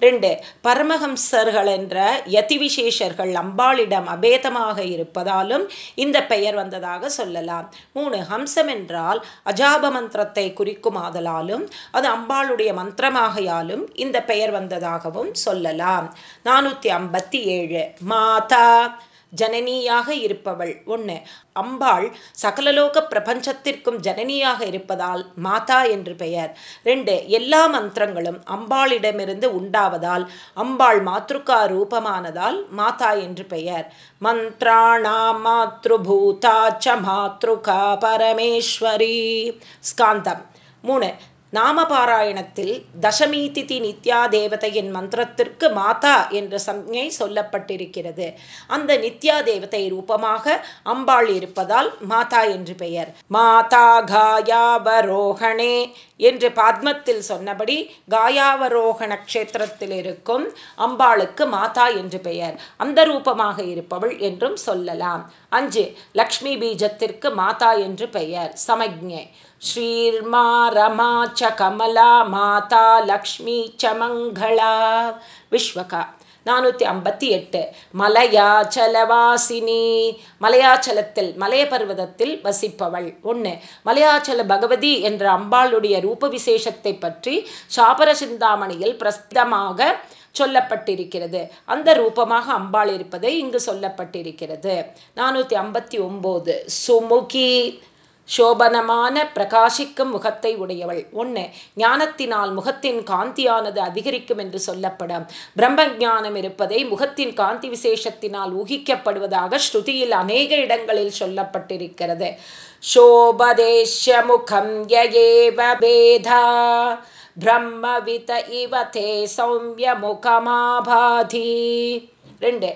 ரெண்டு பரமஹம்சர்கள் என்ற யதி விசேஷர்கள் அம்பாளிடம் அபேதமாக இருப்பதாலும் இந்த பெயர் வந்ததாக சொல்லலாம். மூணு ஹம்சம் என்றால் அஜாப மந்திரத்தை குறிக்குமாதலாலும் அது அம்பாளுடைய மந்திரமாகையாலும் இந்த பெயர் வந்ததாகவும் சொல்லலாம். நானூற்றி ஐம்பத்தி ஏழு மாதா ஜனனியாக இருப்பவள். ஒன்று அம்பாள் சகலலோக பிரபஞ்சத்திற்கும் ஜனனியாக இருப்பதால் மாதா என்று பெயர். ரெண்டு எல்லா மந்திரங்களும் அம்பாளிடமிருந்து உண்டாவதால் அம்பாள் மாத்ருகா ரூபமானதால் மாதா என்று பெயர். மந்த்ராணா மாத்ருபூதா ச மாத்ருகா பரமேஸ்வரி. ஸ்காந்தம். மூணு நாமபாராயணத்தில் தசமி திதி நித்யா தேவதையின் மந்திரத்திற்கு மாதா என்ற சஞ்ஞை சொல்லப்பட்டிருக்கிறது. அந்த நித்யா தேவதை ரூபமாக அம்பாள் இருப்பதால் மாதா என்று பெயர். மாதா காயாவரோகணே என்று பாத்மத்தில் சொன்னபடி காயாவரோகண கஷேத்திரத்தில் இருக்கும் அம்பாளுக்கு மாதா என்று பெயர். அந்த ரூபமாக இருப்பவள் என்றும் சொல்லலாம். அஞ்சு லக்ஷ்மி பீஜத்திற்கு மாதா என்று பெயர். சமஜ்ஞை श्रीर्मा रमा च कमला மாதா லக்ஷ்மி ச மங்களா விஸ்வகா நானூற்றி ஐம்பத்தி எட்டு மலையாச்சலவாசினி மலையாச்சலத்தில் மலைய பர்வதத்தில் வசிப்பவள் ஒன்று மலையாச்சல பகவதி என்ற அம்பாளுடைய ரூப விசேஷத்தை பற்றி சாபர சிந்தாமணியில் பிரசித்தமாக சொல்லப்பட்டிருக்கிறது அந்த ரூபமாக அம்பாள் இருப்பதை இங்கு சொல்லப்பட்டிருக்கிறது நானூற்றி ஐம்பத்தி ஒம்போது சுமுகி சோபனமான பிரகாசிக்கும் முகத்தை உடையவள். ஒன்று ஞானத்தினால் முகத்தின் காந்தியானது அதிகரிக்கும் என்று சொல்லப்படும். பிரம்ம ஞானம் இருப்பதை முகத்தின் காந்தி விசேஷத்தினால் ஊகிக்கப்படுவதாக ஸ்ருதியில் அநேக இடங்களில் சொல்லப்பட்டிருக்கிறது. சோபதேஷ முகம் யேவ பேதா பிரம்மவித இவ தே சௌமிய முகமாபாதி ரெண்டு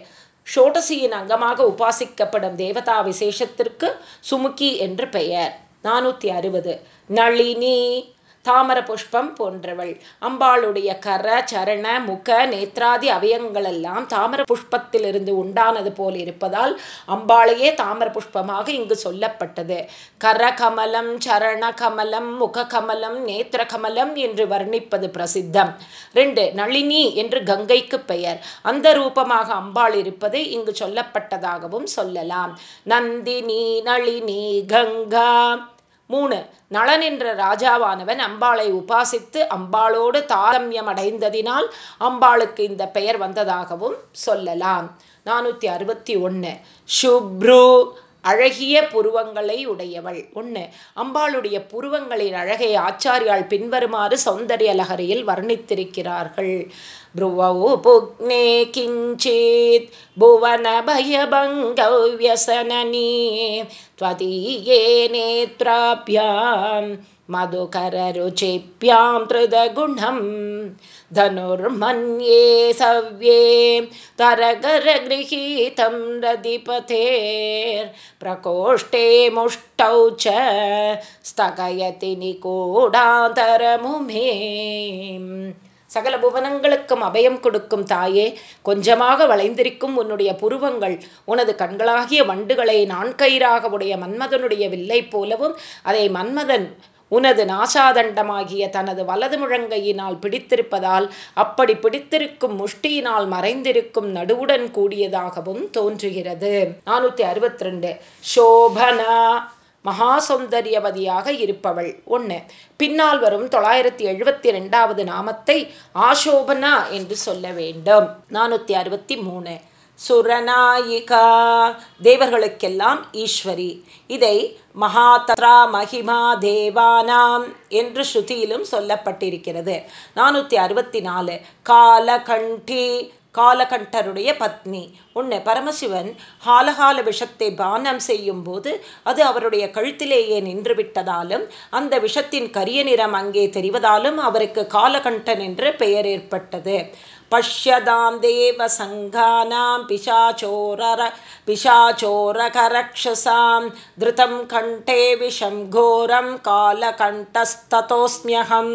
ஷோடசியின் அங்கமாக உபாசிக்கப்படும் தேவதா விசேஷத்திற்கு சுமுக்கி என்று பெயர். நானூற்றி அறுபது. நளினி தாமர புஷ்பம் போன்றவள். அம்பாளுடைய கர சரண முக நேத்ராதி அவயங்களெல்லாம் தாமர புஷ்பத்திலிருந்து உண்டானது போல் இருப்பதால் அம்பாளையே தாமர புஷ்பமாக இங்கு சொல்லப்பட்டது. கர கமலம் சரண கமலம் முக கமலம் நேத்திர கமலம் என்று வர்ணிப்பது பிரசித்தம். ரெண்டு நளினி என்று கங்கைக்கு பெயர். அந்த ரூபமாக அம்பாள் இருப்பது இங்கு சொல்லப்பட்டதாகவும் சொல்லலாம். நந்தினி நளினி கங்கா மூணு நளன் என்ற ராஜாவானவன் அம்பாளை உபாசித்து அம்பாளோடு தாரம்யம் அடைந்ததினால் அம்பாளுக்கு இந்த பெயர் வந்ததாகவும் சொல்லலாம். நானூற்றி அறுபத்தி ஒன்று சுப்ரு அழகிய புருவங்களை உடையவள். ஒன்று அம்பாளுடைய புருவங்களின் அழகை ஆச்சாரியால் பின்வருமாறு சௌந்தரிய லகரியில் வர்ணித்திருக்கிறார்கள். ब्रुवौ पुग्ने किञ्चित् भुवनभयभङ्गव्यसननी त्वदीये नेत्राभ्यां मधुकररुचिभ्यां तृदगुणं धनुर्मन्ये सव्ये तरगरगृहीतं रदिपतेर्प्रकोष्ठे मुष्टौ च स्थगयति निगूढान्तरमुमे சகல புவனங்களுக்கும் அபயம் கொடுக்கும் தாயே கொஞ்சமாக வளைந்திருக்கும் உன்னுடைய புருவங்கள் உனது கண்களாகிய வண்டுகளை நான்கயிறாக உடைய மன்மதனுடைய வில்லை போலவும் அதை மன்மதன் உனது நாசாதண்டமாகிய தனது வலது முழங்கையினால் பிடித்திருப்பதால் அப்படி பிடித்திருக்கும் முஷ்டியினால் மறைந்திருக்கும் நடுவுடன் கூடியதாகவும் தோன்றுகிறது. நானூற்றி அறுபத்தி ரெண்டு சோபனா. மகாசௌந்தரியவதியாக இருப்பவள். ஒன்று பின்னால் வரும் தொள்ளாயிரத்தி எழுபத்தி ரெண்டாவது நாமத்தை ஆசோபனா என்று சொல்ல வேண்டும். நானூற்றி அறுபத்தி மூணு. சுரநாயிகா. தேவர்களுக்கெல்லாம் ஈஸ்வரி. இதை மகாத்ரா மகிமா தேவானாம் என்று ஸ்ருதியிலும் சொல்லப்பட்டிருக்கிறது. நானூற்றி அறுபத்தி நாலு. காலகண்டி காலகண்டருடைய பத்னி. உன்னை பரமசிவன் ஹாலகால விஷத்தை பானம் செய்யும் போது அது அவருடைய கழுத்திலேயே நின்று விட்டதாலும் அந்த விஷத்தின் கரிய நிறம் அங்கே தெரிவதாலும் அவருக்கு காலகண்டன் என்று பெயர் ஏற்பட்டது. பஷ்யதாம் தேவ சங்கானாம் பிசாச்சோரர பிசாச்சோரகரக்ஷசாம் திருதம் கண்டே விஷம் கோரம் காலகண்டஸ்ததோஸ்மியகம்.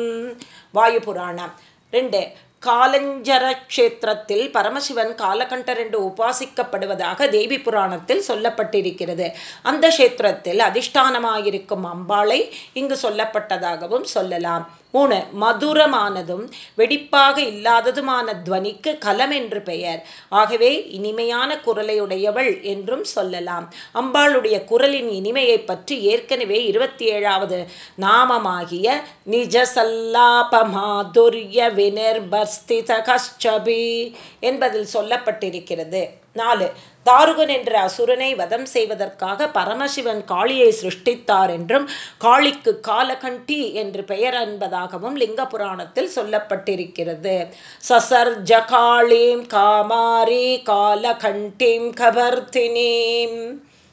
வாயு புராணம் ரெண்டு காலஞ்சர கஷேத்திரத்தில் பரமசிவன் காலகண்டர் என்று உபாசிக்கப்படுவதாக தேவி புராணத்தில் சொல்லப்பட்டிருக்கிறது. அந்த கஷேத்திரத்தில் அதிஷ்டானமாயிருக்கும் அம்பாளை இங்கு சொல்லப்பட்டதாகவும் சொல்லலாம். மூணு மதுரமானதும் வெடிப்பாக இல்லாததுமான துவனிக்கு கலம் என்று பெயர். ஆகவே இனிமையான குரலையுடையவள் என்றும் சொல்லலாம். அம்பாளுடைய குரலின் இனிமையை பற்றி ஏற்கனவே இருபத்தி ஏழாவது நாமமாகிய நிஜ சல்லாப மாதுரிய வினிர்பஸ்தித கஷ்டபி என்பதில் சொல்லப்பட்டிருக்கிறது. நாலு தாருகன் என்ற அசுரனை வதம் செய்வதற்காக பரமசிவன் காளியை சிருஷ்டித்தார் என்றும் காளிக்கு காலகண்டி என்று பெயர் என்பதாகவும் லிங்க புராணத்தில் சொல்லப்பட்டிருக்கிறது. சசர் ஜகாளீம் காமாரி காலகண்டீம் கபர்த்தினீம்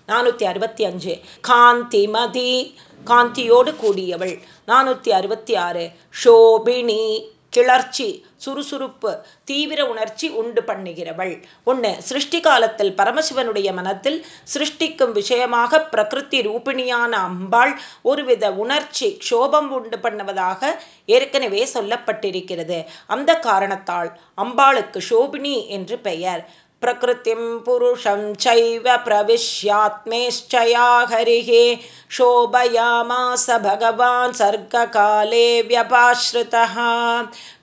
நானூற்றி அறுபத்தி அஞ்சு. காந்திமதி காந்தியோடு கூடியவள். நானூற்றி அறுபத்தி ஆறு. ஷோபினி கிளர்ச்சி சுறுசுறுப்பு தீவிர உணர்ச்சி உண்டு பண்ணுகிறவள். ஒன்று சிருஷ்டி காலத்தில் பரமசிவனுடைய மனத்தில் சிருஷ்டிக்கும் விஷயமாக பிரகிருதி ரூபிணியான அம்பாள் ஒருவித உணர்ச்சி க்ஷோபம் உண்டு பண்ணுவதாக ஏற்கனவே சொல்லப்பட்டிருக்கிறது. அந்த காரணத்தால் அம்பாளுக்கு ஷோபினி என்று பெயர். प्रकृतिं पुरुषं चैव प्रविश्यात्मेश्चया हरिः शोभयामास भगवान् सर्गकाले व्यपाश्रितः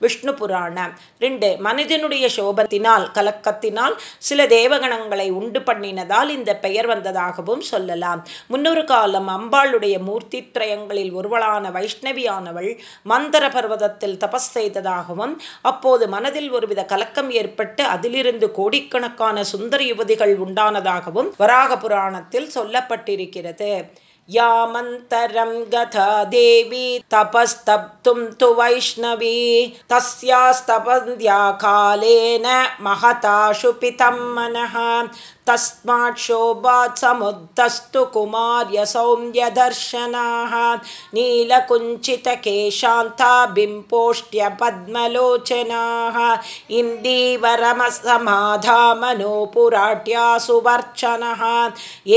விஷ்ணு புராணம் ரெண்டு மனிதனுடைய சோபத்தினால் கலக்கத்தினால் சில தேவகணங்களை உண்டு பண்ணினதால் இந்த பெயர் வந்ததாகவும் சொல்லலாம் முன்னொரு காலம் அம்பாளுடைய மூர்த்தி திரயங்களில் ஒருவளான வைஷ்ணவியானவள் மந்தர பர்வதத்தில் தபஸ் செய்ததாகவும் அப்போது மனதில் ஒருவித கலக்கம் ஏற்பட்டு அதிலிருந்து கோடிக்கணக்கான சுந்தர யுவதிகள் உண்டானதாகவும் வராக புராணத்தில் சொல்லப்பட்டிருக்கிறது यामन्तरं गता देवी तपस्तप्तुं तु वैष्णवी तस्यास्तपन्द्या कालेन महता शुपितं मनः तस्मात् शोभात् समुद्धस्तु कुमार्यसौम्यदर्शनाः। नीलकुञ्चितकेशान्ता बिम्पोष्ट्य पद्मलोचनाः इन्दीवरमसमाधामनो पुराट्या सुवर्चनः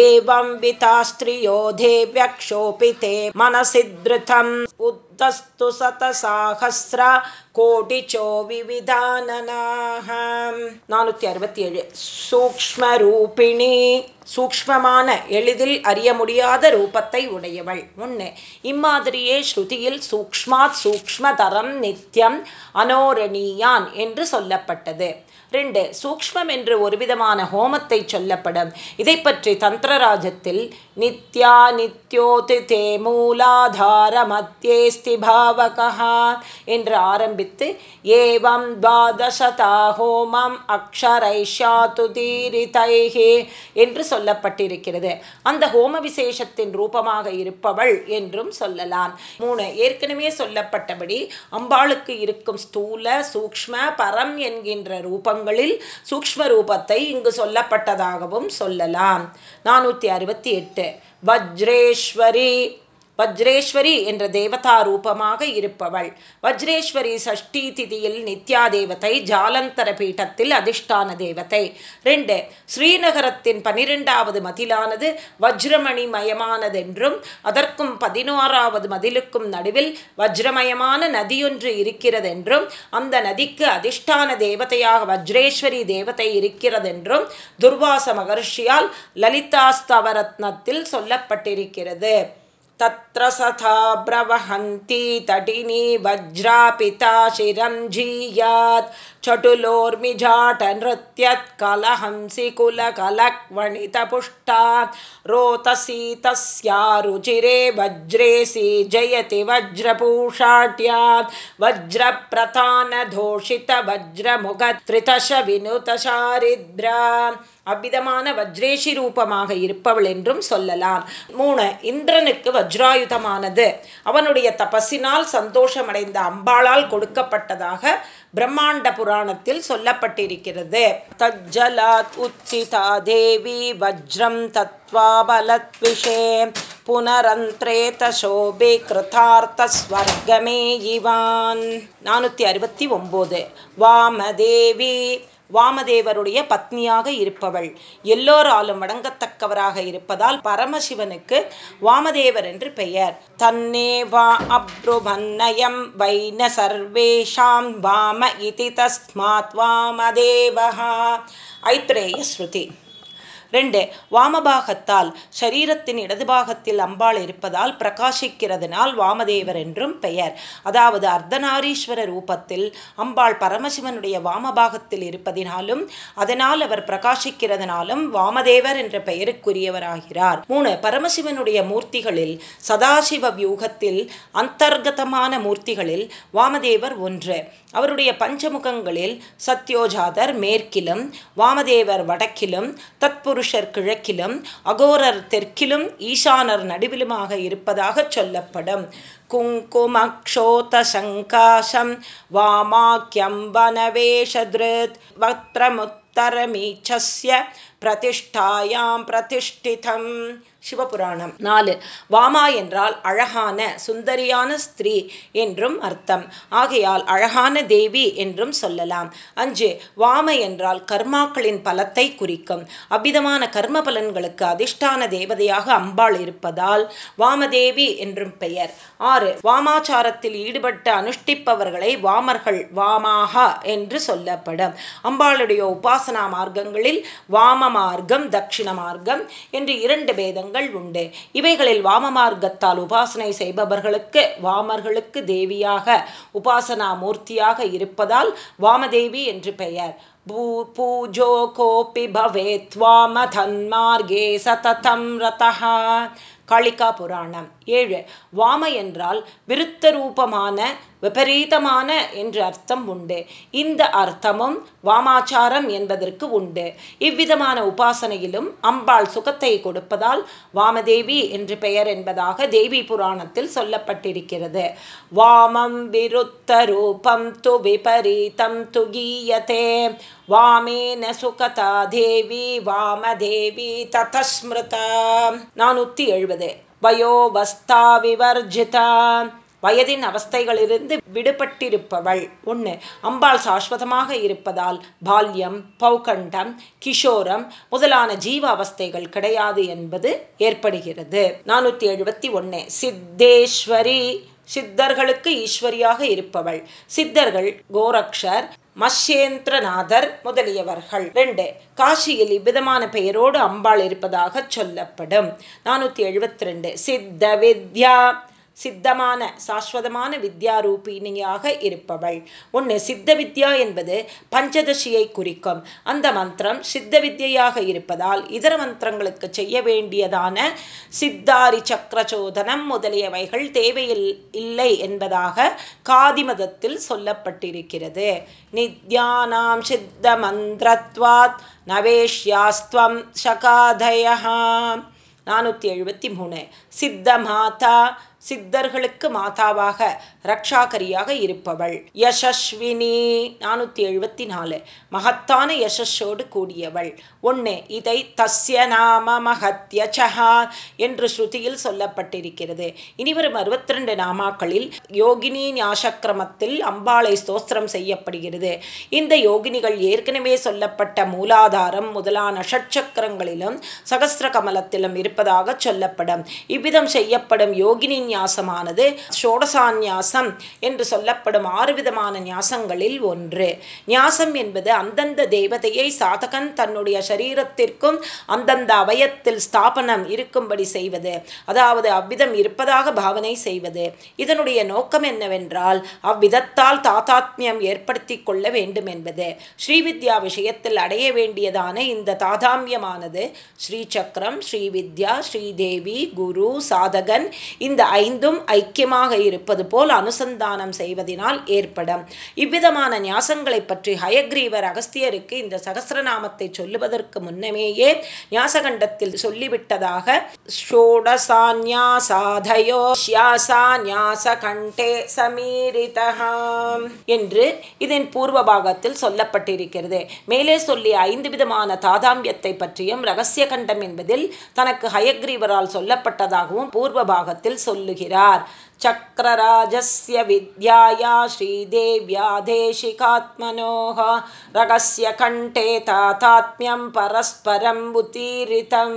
एवं विता स्त्रियो देव्यक्षोपिते मनसि धृतम् उद्धस्तु सतसाहस्र கோடிச்சோ விவிதானனாக நானூற்றி அறுபத்தி ஏழு சூக்மரூபிணி சூக்மமான எளிதில் அறிய முடியாத ரூபத்தை உடையவள் ஒன்று இம்மாதிரியே ஸ்ருதியில் சூக்மாத் சூக்மதரம் நித்தியம் அனோரணியான் என்று சொல்லப்பட்டது ரெண்டு சூக்மம் என்று ஒரு விதமான ஹோமத்தை சொல்லப்படும் இதை பற்றி தந்திரராஜத்தில் நித்யா நித்யோதி தே மூலாதார மத்தியேஸ்தி என்று ஆரம்பித்து ஏவம் துவாதசதா ஹோமம் அக்ஷரைஷாத்து தீரிதைஹே என்று சொல்லப்பட்டிருக்கிறது. அந்த ஹோம விசேஷத்தின் ரூபமாக இருப்பவள் என்றும் சொல்லலாம். மூணு ஏற்கனவே சொல்லப்பட்டபடி அம்பாளுக்கு இருக்கும் ஸ்தூல சூக்ம பரம் என்கின்ற ரூபங்களில் சூக்ம ரூபத்தை இங்கு சொல்லப்பட்டதாகவும் சொல்லலாம். நானூற்றி அறுபத்தி எட்டு. வஜ்ரேஸ்வரி வஜ்ரேஸ்வரி என்ற தேவதா ரூபமாக இருப்பவள். வஜ்ரேஸ்வரி சஷ்டி திதியில் நித்யா தேவதை ஜாலந்தர பீட்டத்தில் அதிஷ்டான தேவதை ரெண்டு ஸ்ரீநகரத்தின் பனிரெண்டாவது மதிலானது வஜ்ரமணி மயமானதென்றும் அதற்கும் பதினோராவது மதிலுக்கும் நடுவில் வஜ்ரமயமான நதியொன்று இருக்கிறதென்றும் அந்த நதிக்கு அதிஷ்டான தேவதையாக வஜ்ரேஸ்வரி தேவதை இருக்கிறதென்றும் துர்வாச மகர்ஷியால் லலிதாஸ்தவரத்னத்தில் சொல்லப்பட்டிருக்கிறது. तत्र सथा ब्रवहन्ती तटिनी वज्रापिता शिरं जीयात् चटुलोर्मिजाटनृत्यत्कलहंसि कुलकलक्वणितपुष्टा रोतसी तस्या रुचिरे वज्रेसि जयति वज्रपूषाट्यात् वज्रप्रधानधोषितवज्रमुखत्रितश विनुतशारिद्रा அவ்விதமான வஜ்ரேஷி ரூபமாக இருப்பவள் என்றும் சொல்லலாம் மூணு இந்திரனுக்கு வஜ்ராயுதமானது அவனுடைய தபசினால் சந்தோஷமடைந்த அம்பாளால் கொடுக்கப்பட்டதாக பிரம்மாண்ட புராணத்தில் சொல்லப்பட்டிருக்கிறது. தஜ்ஜலாத் உச்சிதா தேவி வஜ்ரம் தத்வாபலத்விஷே புனரந்திரே சோபே கிருதார்த்தஸ்வர்கமே இவான். நானூற்றி அறுபத்தி ஒம்போது. வாமதேவி வாமதேவருடைய பத்னியாக இருப்பவள். எல்லோராலும் வணங்கத்தக்கவராக இருப்பதால் பரமசிவனுக்கு வாமதேவர் என்று பெயர். தன்னே வா அப்ருமன்னயம் வைன சர்வேஷாம் வாம இதி தஸ்மாத் வாமதேவா ஐத்ரேய ஸ்ருதி. ரெண்டு வாமபாகத்தால் சரீரத்தின் இடது பாகத்தில் அம்பாள் இருப்பதால் பிரகாசிக்கிறதுனால் வாமதேவர் என்றும் பெயர். அதாவது அர்த்தநாரீஸ்வர ரூபத்தில் அம்பாள் பரமசிவனுடைய வாமபாகத்தில் இருப்பதினாலும் அதனால் அவர் பிரகாசிக்கிறதுனாலும் வாமதேவர் என்ற பெயருக்குரியவராகிறார். மூணு பரமசிவனுடைய மூர்த்திகளில் சதாசிவ வியூகத்தில் அந்தர்கதமான மூர்த்திகளில் வாமதேவர் ஒன்று. அவருடைய பஞ்சமுகங்களில் சத்யோஜாதர் மேற்கிலும் வாமதேவர் வடக்கிலும் அகருஷர் கிழக்கிலும் அகோரர் தெற்கிலும் ஈசானர் நடுவிலுமாக இருப்பதாக சொல்லப்படும். குங்குமக்ஷோதசங்காசம் வாமாக்கியம் வனவேஷத்ருத் வக்ரமுத்தரமீச்சஸ்ய பிரதிஷ்டாயாம் பிரதிஷ்டிதம். சிவபுராணம். நாலு வாமா என்றால் அழகான சுந்தரியான ஸ்திரீ என்றும் அர்த்தம். ஆகையால் அழகான தேவி என்றும் சொல்லலாம். அஞ்சு வாம என்றால் கர்மாக்களின் பலத்தை குறிக்கும். அபிதமான கர்ம பலன்களுக்கு அதிர்ஷ்டான தேவதையாக அம்பாள் இருப்பதால் வாமதேவி என்றும் பெயர். ஆறு வாமாச்சாரத்தில் ஈடுபட்டு அனுஷ்டிப்பவர்களை வாமர்கள் வாமாகா என்று சொல்லப்படும். அம்பாளுடைய உபாசனா மார்க்கங்களில் வாம மார்க்கம் தட்சிண மார்க்கம் என்று இரண்டு பேதங்கள் உண்டு. இவைகளில் வாம மார்க்கத்தால் உபாசனை செய்பவர்களுக்கு வாமர்களுக்கு தேவியாக உபாசனா மூர்த்தியாக இருப்பதால் வாமதேவி என்று பெயர். பூஜோ கோபி பவேத் வாம தன்மார்கே சததம் ரதா காளிகா புராணம். ஏழு வாம என்றால் விருத்த ரூபமான விபரீதமான என்று அர்த்தம் உண்டு. இந்த அர்த்தமும் வாமாச்சாரம் என்பதற்கு உண்டு. இவ்விதமான உபாசனையிலும் அம்பாள் சுகத்தை கொடுப்பதால் வாமதேவி என்று பெயர் என்பதாக தேவி புராணத்தில் சொல்லப்பட்டிருக்கிறது. வாமம் விருத்த ரூபம் து விபரீதம் துகீயதே வாமேன சுகதா தேவி வாமதேவி ததஸ்மிருதா. நானூற்றி எழுபது. வயோவஸ்தா விவர்ஜிதா. வயதின் அவஸ்தைகளிலிருந்து விடுபட்டிருப்பவள். ஒன்று அம்பாள் சாஸ்வதமாக இருப்பதால் பால்யம் பௌகண்டம் கிஷோரம் முதலான ஜீவ அவஸ்தைகள் கிடையாது என்பது ஏற்படுகிறது. நானூற்றி எழுபத்தி ஒன்று சித்தேஸ்வரி சித்தர்களுக்கு ஈஸ்வரியாக இருப்பவள். சித்தர்கள் கோரக்ஷர் மஷ்யேந்திரநாதர் முதலியவர்கள். ரெண்டு காசியில் இவ்விதமான பெயரோடு அம்பாள் இருப்பதாக சொல்லப்படும். நானூற்றி எழுபத்தி ரெண்டு சித்த வித்யா சித்தமான சாஸ்வதமான வித்யாரூபிணியாக இருப்பவள். ஒன்று சித்த வித்யா என்பது பஞ்சதசியை குறிக்கும். அந்த மந்திரம் சித்த வித்யாக இருப்பதால் இதர மந்திரங்களுக்கு செய்ய வேண்டியதான சித்தாரி சக்கரச்சோதனம் முதலியவைகள் தேவையில் இல்லை என்பதாக காதிமதத்தில் சொல்லப்பட்டிருக்கிறது. நித்யானாம் சித்த மந்திரத்வாத் நவேஷ்யாஸ்துவம் சகாதயா நானூற்றி எழுபத்தி மூணு. சித்த மாதா சித்தர்களுக்கு மாதாவாக ரக்ஷாகரியாக இருப்பவள். யசஸ்வினி நானூற்றி எழுபத்தி நாலு. மகத்தான யசஸோடு கூடியவள். ஒன்று இதை தஸ்ய நாம மகத்யசஹா என்று ஸ்ருதியில் சொல்லப்பட்டிருக்கிறது. இனிவரும் அறுபத்தி ரெண்டு நாமாக்களில் யோகினி ஞாசக்கிரமத்தில் அம்பாளை ஸ்தோத்திரம் செய்யப்படுகிறது. இந்த யோகினிகள் ஏற்கனவே சொல்லப்பட்ட மூலாதாரம் முதலான ஷட்சக்கரங்களிலும் சகசிர கமலத்திலும் இருப்பதாக சொல்லப்படும். இவ்விதம் செய்யப்படும் யோகினி ஞாசமானது ஷோடசாநியாசம் என்று சொல்லப்படும் ஆறு விதமான ஞாசங்களில் ஒன்று. ஞாசம் என்பது அந்தந்த தேவதையை சாதகன் தன்னுடைய சரீரத்திற்கும் அந்தந்த அவயத்தில் ஸ்தாபனம் இருக்கும்படி செய்வது அதாவது அவ்விதம் இருப்பதாக பாவனை செய்வது. இதனுடைய நோக்கம் என்னவென்றால் அவ்விதத்தால் தாதாத்மியம் ஏற்படுத்தி கொள்ள வேண்டும் என்பது. ஸ்ரீவித்யா விஷயத்தில் அடைய வேண்டியதான இந்த தாதாமியமானது ஸ்ரீசக்கரம் ஸ்ரீவித்யா ஸ்ரீதேவி குரு சாதகன் இந்த ஐந்தும் ஐக்கியமாக இருப்பது போல் அனுசந்தானம் செய்வதனால் ஏற்படும். இவ்விதமான ஞாசங்களை பற்றி ஹயக்ரீவர் அகஸ்தியருக்கு இந்த சகசிரநாமத்தை சொல்லுவதற்கு முன்னமேயே ஞாசகண்டத்தில் சொல்லிவிட்டதாக ஷோடசான்யாசாதயோ கண்டே சமீரிதகாம் என்று இதன் பூர்வ பாகத்தில் சொல்லப்பட்டிருக்கிறது. மேலே சொல்லிய ஐந்து விதமான தாதாம்பியத்தை பற்றியும் ரகசிய கண்டம் என்பதில் தனக்கு ஹயக்ரீவரால் சொல்லப்பட்டதாகவும் பூர்வ பாகத்தில் சொல்லுகிறார் चक्रराजस्य विद्याया श्रीदेव्या देशिकात्मनोः ரகசிய கண்டே தாத்தாத்மியம் பரஸ்பரம் உத்தீரிதம்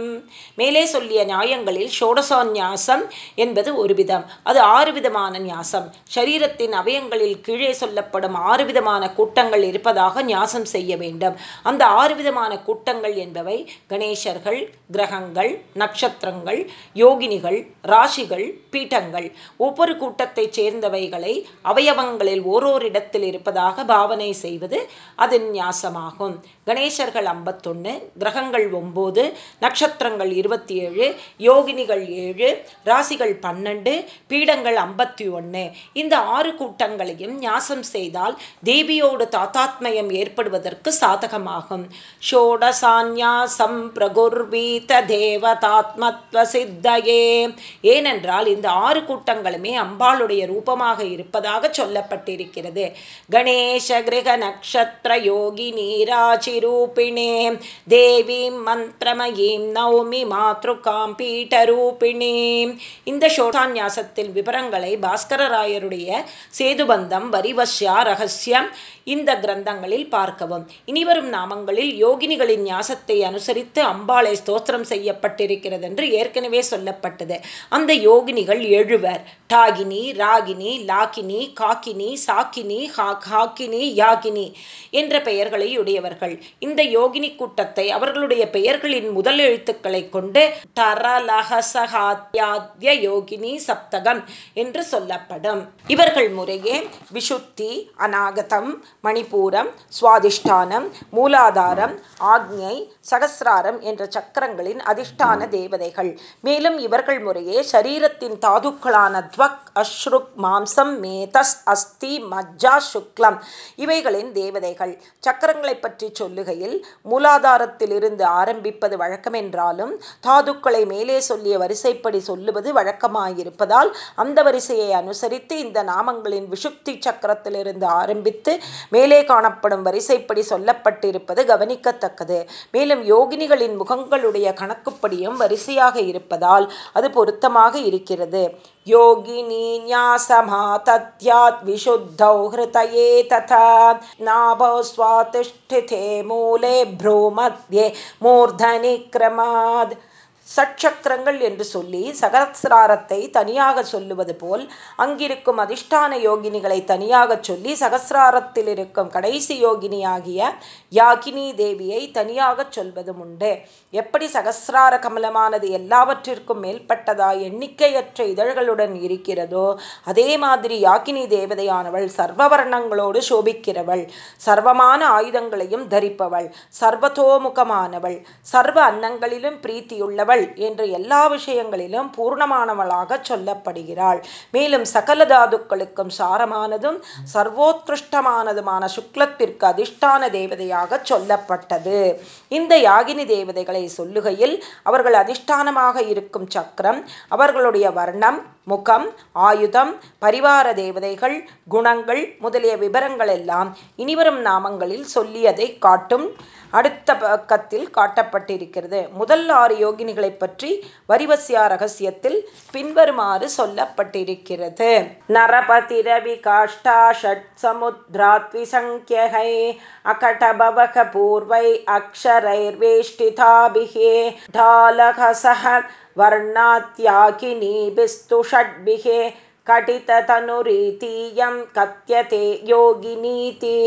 மேலே சொல்லிய நியாயங்களில் ஷோடசோன்யாசம் என்பது ஒரு விதம் அது ஆறு விதமான நியாசம் சரீரத்தின் அவயங்களில் கீழே சொல்லப்படும் ஆறு விதமான கூட்டங்கள் இருப்பதாக நியாசம் செய்ய வேண்டும் அந்த ஆறு விதமான கூட்டங்கள் என்பவை கணேசர்கள் கிரகங்கள் நட்சத்திரங்கள் யோகினிகள் ராசிகள் பீட்டங்கள் ஒவ்வொரு கூட்டத்தைச் சேர்ந்தவைகளை அவயவங்களில் ஓரோரிடத்தில் இருப்பதாக பாவனை செய்வது அது ஞாசமாகும். கணேசர்கள் ஐம்பத்தொன்று கிரகங்கள் ஒம்பது நட்சத்திரங்கள் இருபத்தி ஏழு யோகினிகள் ஏழு ராசிகள் பன்னெண்டு பீடங்கள் ஐம்பத்தி ஒன்று இந்த ஆறு கூட்டங்களையும் ஞாசம் செய்தால் தேவியோடு தாத்தாத்மயம் ஏற்படுவதற்கு சாதகமாகும். ஷோடசான்யாசம் பிரகுர்வீத தேவதாத்மத்வ சித்தையே. ஏனென்றால் இந்த ஆறு கூட்டங்களுமே அம்பாளுடைய ரூபமாக இருப்பதாக சொல்லப்பட்டிருக்கிறது. கணேச கிரக நக்ஷத்திர யோகி நீராஜி ரூபிணே தேவீம் மந்திரமயீம் நௌமி மாத்ருகாம் பீட்டரூபிணே. இந்த ஷோடான்யாசத்தில் விவரங்களை பாஸ்கரராயருடைய சேதுபந்தம் வரிவஷ்யா ரகசியம் இந்த கிரந்தங்களில் பார்க்கவும். இனிவரும் நாமங்களில் யோகினிகளின் ஞாசத்தை அனுசரித்து அம்பாளை ஸ்தோத்திரம் செய்யப்பட்டிருக்கிறது என்று ஏற்கனவே சொல்லப்பட்டது. அந்த யோகினிகள் எழுவர். டாகினி ராகினி லாகினி காக்கினி சாக்கினி ஹாக்கினி யாகினி என்ற பெயர்களை உடையவர்கள். இந்த யோகினி கூட்டத்தை அவர்களுடைய பெயர்களின் முதல் எழுத்துக்களை கொண்டு தரலஹசகாத்யாத்ய யோகினி சப்தகம் என்று சொல்லப்படும். இவர்கள் முறையே விஷுத்தி அநாகதம் மணிப்பூரம் சுவாதிஷ்டானம் மூலாதாரம் ஆக்ஞை சகசிராரம் என்ற சக்கரங்களின் அதிஷ்டான தேவதைகள். மேலும் இவர்கள் முறையே சரீரத்தின் தாதுக்களான துவக் அஸ்ருக் மாம்சம் மேதஸ் அஸ்தி மஜ்ஜா சுக்லம் இவைகளின் தேவதைகள். சக்கரங்களை பற்றி சொல்லுகையில் மூலாதாரத்தில் இருந்து ஆரம்பிப்பது வழக்கமென்றாலும் தாதுக்களை மேலே சொல்லிய வரிசைப்படி சொல்லுவது வழக்கமாயிருப்பதால் அந்த வரிசையை அனுசரித்து இந்த நாமங்களின் விஷுக்தி சக்கரத்திலிருந்து ஆரம்பித்து மேலே காணப்படும் வரிசைப்படி சொல்லப்பட்டிருப்பது கவனிக்கத்தக்கது. மேலும் யோகினிகளின் முகங்களுடைய கணக்குப்படியும் வரிசையாக இருப்பதால் அது பொருத்தமாக இருக்கிறது. யோகினி ஞாசமா தத்யாத் விஷுத்தௌ ஹிருதயே ததா நாபோ ஸ்வாதிஷ்டிதே மூர்தனி கிரமாத் சட்சக்கரங்கள் என்று சொல்லி சகசிராரத்தை தனியாக சொல்லுவது போல் அங்கிருக்கும் அதிஷ்டான யோகினிகளை தனியாக சொல்லி சகசிராரத்தில் இருக்கும் கடைசி யோகினியாகிய யாகினி தேவியை தனியாக சொல்வதும் உண்டு. எப்படி சகசிரார கமலமானது எல்லாவற்றிற்கும் மேல்பட்டதா எண்ணிக்கையற்ற இதழ்களுடன் இருக்கிறதோ அதே மாதிரி யாகினி தேவதையானவள் சர்வவர்ணங்களோடு சோபிக்கிறவள் சர்வமான ஆயுதங்களையும் தரிப்பவள் சர்வதோமுகமானவள் சர்வ அன்னங்களிலும் பிரீத்தியுள்ளவள் அவள் என்று எல்லா விஷயங்களிலும் பூர்ணமானவளாக சொல்லப்படுகிறாள். மேலும் சகல தாதுக்களுக்கும் சாரமானதும் சர்வோத்கிருஷ்டமானதுமான சுக்லத்திற்கு அதிஷ்டான தேவதையாக சொல்லப்பட்டது. இந்த யாகினி தேவதைகளை சொல்லுகையில் அவர்கள் அதிஷ்டானமாக இருக்கும் சக்கரம் அவர்களுடைய வர்ணம் முகம் ஆயுதம் பரிவார தேவதைகள் குணங்கள் முதலிய விவரங்கள் எல்லாம் இனிவரும் நாமங்களில் சொல்லியதை காட்டும் அடுத்த பக்கத்தில் காட்டப்பட்டிருக்கிறது. முதல் ஆறு யோகினிகளை பற்றி வரிவசியா ரகசியத்தில் பின்வருமாறு சொல்லப்பட்டிருக்கிறது. நரபதி ரவி காஷ்டா ஷட் சமுத்ராத்விசங்கியகை அகடபவக பூர்வை அக்ஷ ैर्वेष्टिताभिः सह वर्णात्याकिनीभिस्तु षड्भिः कटिततनुरीतीयं कथ्यते योगिनीति।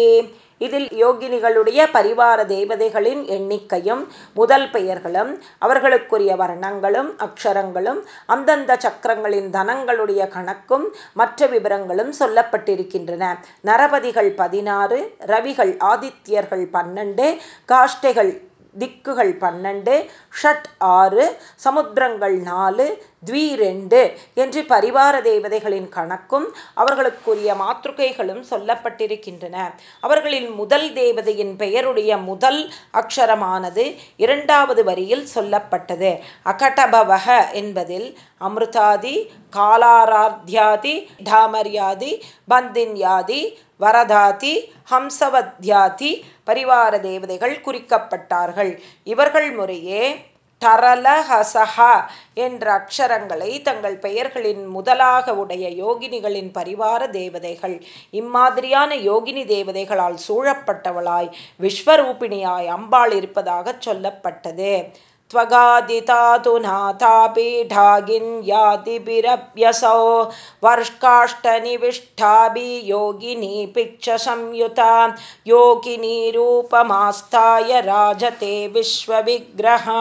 இதில் யோகினிகளுடைய பரிவார தேவதைகளின் எண்ணிக்கையும் முதல் பெயர்களும் அவர்களுக்குரிய வர்ணங்களும் அக்ஷரங்களும் அந்தந்த சக்கரங்களின் தனங்களுடைய கணக்கும் மற்ற விவரங்களும் சொல்லப்பட்டிருக்கின்றன. நரபதிகள் பதினாறு ரவிகள் ஆதித்யர்கள் பன்னெண்டு காஷ்டைகள் திக்குகள் பன்னெண்டு ஷட் ஆறு சமுத்திரங்கள் நாலு த்வீ ரெண்டு என்று பரிவார தேவதைகளின் கணக்கும் அவர்களுக்குரிய மாத்ருகைகளும் சொல்லப்பட்டிருக்கின்றன. அவர்களின் முதல் தேவதையின் பெயருடைய முதல் அக்ஷரமானது இரண்டாவது வரியில் சொல்லப்பட்டது. அகடபவக என்பதில் அமிர்தாதி காலாராத்யாதி டாமர்யாதி பந்தின்யாதி வரதாதி ஹம்சவத்யாதி பரிவார தேவதைகள் குறிக்கப்பட்டார்கள். இவர்கள் முறையே டரலஹசஹா என்ற அக்ஷரங்களை தங்கள் பெயர்களின் முதலாக உடைய யோகினிகளின் பரிவார தேவதைகள் இம்மாதிரியான யோகினி தேவதைகளால் சூழப்பட்டவளாய் விஸ்வரூபிணியாய் அம்பாள் இருப்பதாக சொல்லப்பட்டது. त्वगादितातु नाथापीठागिन्यादिभिरभ्यसौ वर्ष्काष्ठनिविष्ठाभि योगिनी पिक्षसंयुता யோகினீரூபமாஸ்தாய ராஜதே விஸ்வவிக்கிரகா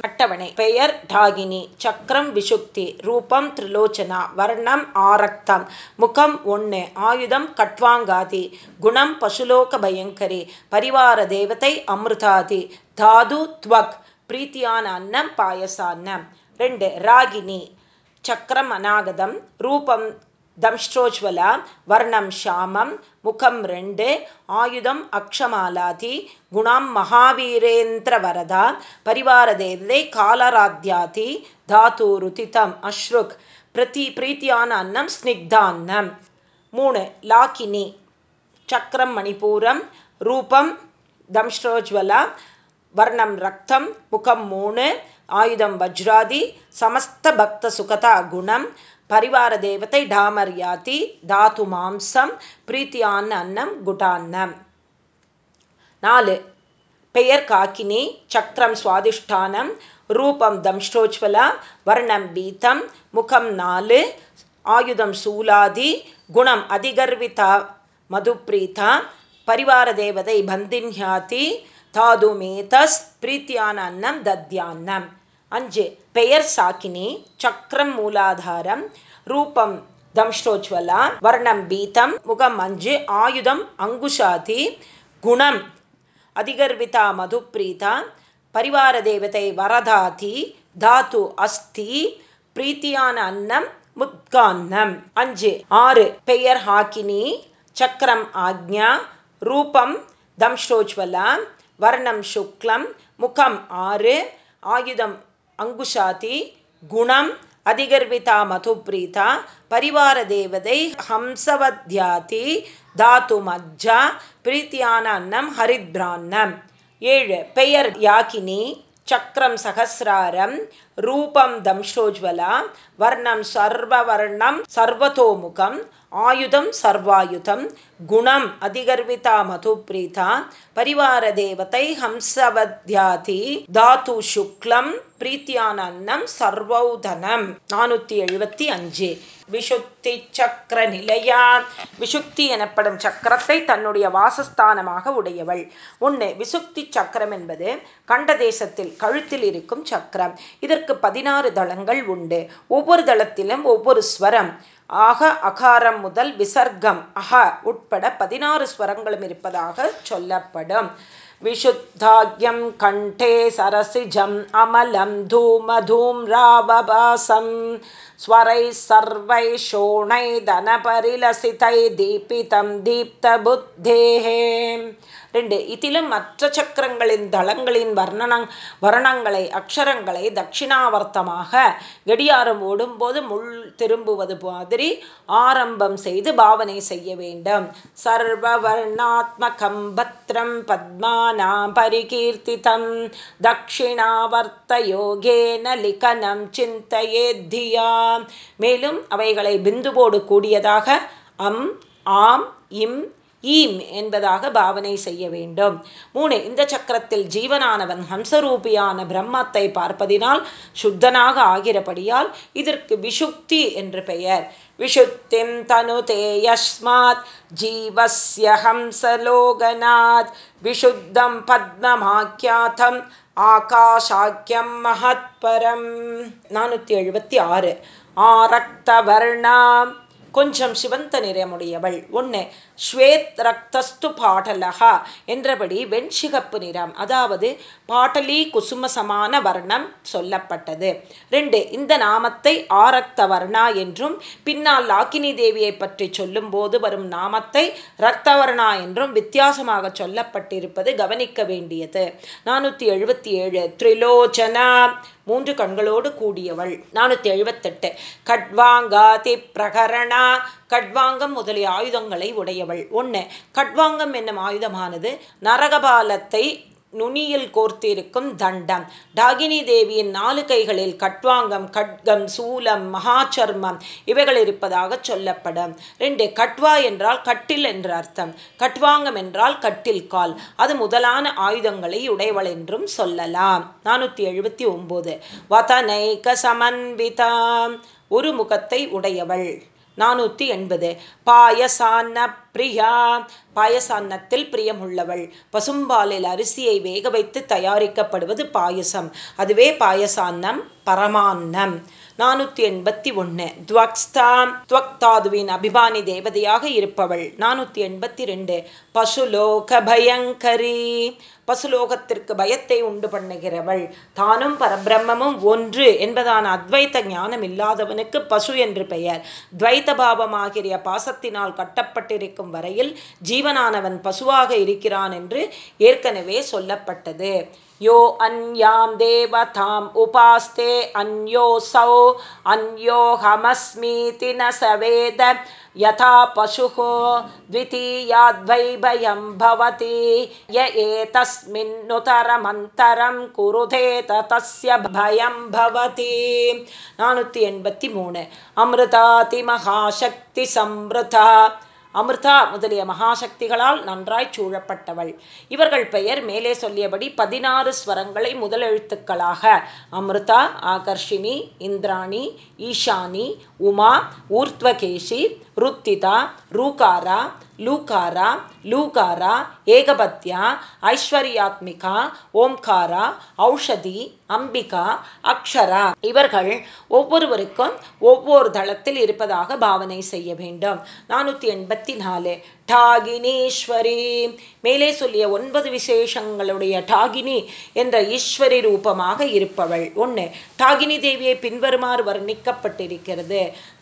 அட்டவணை பெயர் டாகினி சக்கரம் விஷுக்தி ரூபம் திரிலோச்சனா வர்ணம் ஆரக்தம் முகம் ஒன்று ஆயுதம் கட்வாங்காதி குணம் பசுலோக பயங்கரி பரிவார தேவதை அமிர்தாதி தாது துவக் பிரீத்தியான அன்னம் பாயசான்னம். ரெண்டு ராகினி சக்கரம் அநாகதம். ரூபம் தம்ஷ்டோஜ்வலா. வர்ணம் ஷாமம். முகம் ரெண்டு. ஆயுதம் அக்ஷமாலாதி. குணம் மகாவீரேந்திர வரதா பரிவார தேவதை காலராத்யாதி. தாத்து ருதிதம் அஸ்ருக் பிரதி பிரீத்தியான அன்னம் ஸ்னிக்தான்னம். மூணு லாக்கினி. சக்கரம் மணிப்பூரம். ரூபம் தம்ஷ்டோஜ்வலா. வர்ணம் ரத்தம் முகம் மூணு ஆயுதம் வஜ்ராதி சமஸ்த பக்த சுகதா குணம் பரிவார தேவத்தை டாமர் டாமர்யாதி தாத்து மாம்சம் பிரீத்தியான் அன்னம் குடான்னம். நாலு பெயர் காக்கினி சக்கரம் சுவாதிஷ்டானம் ரூபம் தம்ஷ்டோஜ்வலா வர்ணம் பீத்தம் முகம் நாலு ஆயுதம் சூலாதி குணம் அதிகர்விதா மதுப்ரீதா பரிவார தேவதை பந்தின்யாதி தாதுமே தஸ் பிரீத்தியான அன்னம் தத்யான்னம். அஞ்சு பெயர் சாக்கினி சக்கரம் மூலாதாரம் ரூபம் தம்ஷ்டோஜ்வலா வர்ணம் பீதம் முகம் அஞ்சு ஆயுதம் அங்குஷாதி குணம் அதிகர்விதா மதுப்ரீதா பரிவார தேவதை வரதாதி தாத்து அஸ்தி பிரீத்தியான அன்னம் முத்கான்னம். அஞ்சு ஆறு பெயர் ஹாக்கினி சக்கரம் ஆக்ஞா ரூபம் தம்ஷ்டோஜ்வலா வர்ணம் சுக்லம் முகம் ஆறு ஆயுதம் அங்குஷாதி குணம் அதிகர்விதா மதுப்ரீதா பரிவார தேவதை ஹம்சவத்யாதி தாத்து மஜ்ஜா பிரீத்தியான அன்னம் ஹரித்ரான்னம் ஏழு பெயர் யாக்கினி சக்கரம் சகசிராரம் ரூபம் தம்ஷோஜ்வலா வர்ணம் சர்வவர்ணம் சர்வதோமுகம் ஆயுதம் சர்வாயுதம் குணம் அதிகர்விதா மதுப்ரீதா பரிவார தேவதை ஹம்சவத்யாதி தாத்து சுக்லம் பிரீத்தியான அன்னம் சர்வௌதனம். நானூற்றி எழுபத்தி அஞ்சு. விஷுத்தி சக்கர நிலையான். விஷுக்தி எனப்படும் சக்கரத்தை தன்னுடைய வாசஸ்தானமாக உடையவள். ஒன்று விசுக்தி சக்கரம் என்பது கண்ட தேசத்தில் கழுத்தில் இருக்கும் சக்கரம். இதற்கு பதினாறு தளங்கள் உண்டு. ஒவ்வொரு தளத்திலும் ஒவ்வொரு ஸ்வரம். ஆக அகாரம் முதல் விசர்க்கம் அக உட்பட பதினாறு ஸ்வரங்களும் இருப்பதாக சொல்லப்படும். விஷுத்தாக்யம் கண்டே சரசிஜம் அமலம் தூம தூம் ராவபாசம் स्वरैः सर्वैः शोणैदनपरिलसितैः दीपितं दीप्तबुद्धेः ரெண்டு இதிலும் மற்ற சக்கரங்களின் தளங்களின் வர்ணன வர்ணங்களை அக்ஷரங்களை தட்சிணாவர்த்தமாக கடியாரம் ஓடும்போது முள் திரும்புவது மாதிரி ஆரம்பம் செய்து பாவனை செய்ய வேண்டும். சர்வவர்ணாத்மகம் பத்ரம் பத்மானாம் பரிகீர்த்திதம் தட்சிணாவர்த்த யோகேன லிகனம் சிந்தையேத்தியா மேலும் அவைகளை பிந்துவோடு கூடியதாக அம் ஆம் இம் ஈம் என்பதாக பாவனை செய்ய வேண்டும். மூணு இந்த சக்கரத்தில் ஜீவனானவன் ஹம்சரூபியான பிரம்மத்தை பார்ப்பதினால் சுத்தனாக ஆகிறபடியால் இதற்கு விஷுக்தி என்று பெயர். விஷுத்திம் தனு தேயஸ்மாத் ஜீவஸ்ய ஹம்சலோகநாத் விஷுத்தம் பத்மமாக்கியாத்தம் ஆகாஷாக்கியம் மகத்பரம். நானூற்றி எழுபத்தி ஆறு. ஆரக்தவர்ணாம் கொஞ்சம் சிவந்த நிறமுடையவள். ஒன்று ஸ்வேத் ரக்தஸ்து பாடலகா என்றபடி வெண்சிகப்பு நிறம் அதாவது பாட்டலி குசுமசமான வர்ணம் சொல்லப்பட்டது. ரெண்டு இந்த நாமத்தை ஆரக்த வர்ணா என்றும் பின்னால் லாக்கினி தேவியை பற்றி சொல்லும்போது வரும் நாமத்தை ரத்தவர்ணா என்றும் வித்தியாசமாக சொல்லப்பட்டிருப்பது கவனிக்க வேண்டியது. நானூற்றி எழுபத்தி ஏழு த்ரிலோச்சனா மூன்று கண்களோடு கூடியவள். நானூற்றி எழுபத்தெட்டு கட்வாங்காதி பிரகரணா. கட்வாங்கம் முதலிய ஆயுதங்களை உடையவள். ஒன்று கட்வாங்கம் என்னும் ஆயுதமானது நரகபாலத்தை நுனியில் கோர்த்திருக்கும் தண்டம். டாகினி தேவியின் நாலு கைகளில் கட்வாங்கம் கட்கம் சூலம் மகாச்சர்மம் இவைகள் இருப்பதாக சொல்லப்படும். ரெண்டு கட்வா என்றால் கட்டில் என்ற அர்த்தம். கட்வாங்கம் என்றால் கட்டில் கால். அது முதலான ஆயுதங்களை உடையவள் என்றும் சொல்லலாம். நானூற்றி எழுபத்தி ஒன்பது வதனைக சமன்விதாம். ஒரு முகத்தை உடையவள். நானூற்றி எண்பது. பாயசான பிரியா. பாயசான்னத்தில் பிரியமுள்ளவள். பசும்பாலில் அரிசியை வேக வைத்து தயாரிக்கப்படுவது பாயசம். அதுவே பாயசான்னம் பரமான்னம். நானூற்றி எண்பத்தி ஒன்று துவக்ஸ்தாம் துவக்தாதுவின் அபிமானி தேவதையாக இருப்பவள். நானூற்றி எண்பத்தி ரெண்டு. பசுலோக பயங்கரி பசுலோகத்திற்கு பயத்தை உண்டு பண்ணுகிறவள். தானும் பரபிரம்மமும் ஒன்று என்பதான அத்வைத்த ஞானம் இல்லாதவனுக்கு பசு என்று பெயர். துவைத்த பாவமாகிய பாசத்தினால் கட்டப்பட்டிருக்கும் வரையில் ஜீவனானவன் பசுவாக இருக்கிறான் என்று ஏற்கனவே சொல்லப்பட்டது. यो अन्यां देवताम् उपास्ते अन्योऽसौ अन्योऽहमस्मीति न स वेद। यथा पशुः द्वितीयाद्वैभयं भवति। य एतस्मिन्नुतरमन्तरं कुरुते तस्य भयं भवति। नानूत्यमूणे अमृतातिमहाशक्तिसंवृता। அமிர்தா முதலிய மகாசக்திகளால் நன்றாய் சூழப்பட்டவள். இவர்கள் பெயர் மேலே சொல்லியபடி பதினாறு ஸ்வரங்களை முதலெழுத்துக்களாக அமிர்தா ஆகர்ஷினி இந்திராணி ஈஷானி உமா ஊர்த்வகேஷி ருத்திதா ரூகாரா லூகாரா லூகாரா ஏகபத்யா ஐஸ்வர்யாத்மிகா ஓம்காரா ஔஷதி அம்பிகா அக்ஷரா. இவர்கள் ஒவ்வொருவருக்கும் ஒவ்வொரு தளத்தில் இருப்பதாக பாவனை செய்ய வேண்டும். நானூற்றி எண்பத்தி நாலு. டாகினீஸ்வரி. மேலே சொல்லிய ஒன்பது விசேஷங்களுடைய டாகினி என்ற ஈஸ்வரி ரூபமாக இருப்பவள். ஒன்று டாகினி தேவியை பின்வருமாறு வர்ணிக்கப்பட்டிருக்கிறது.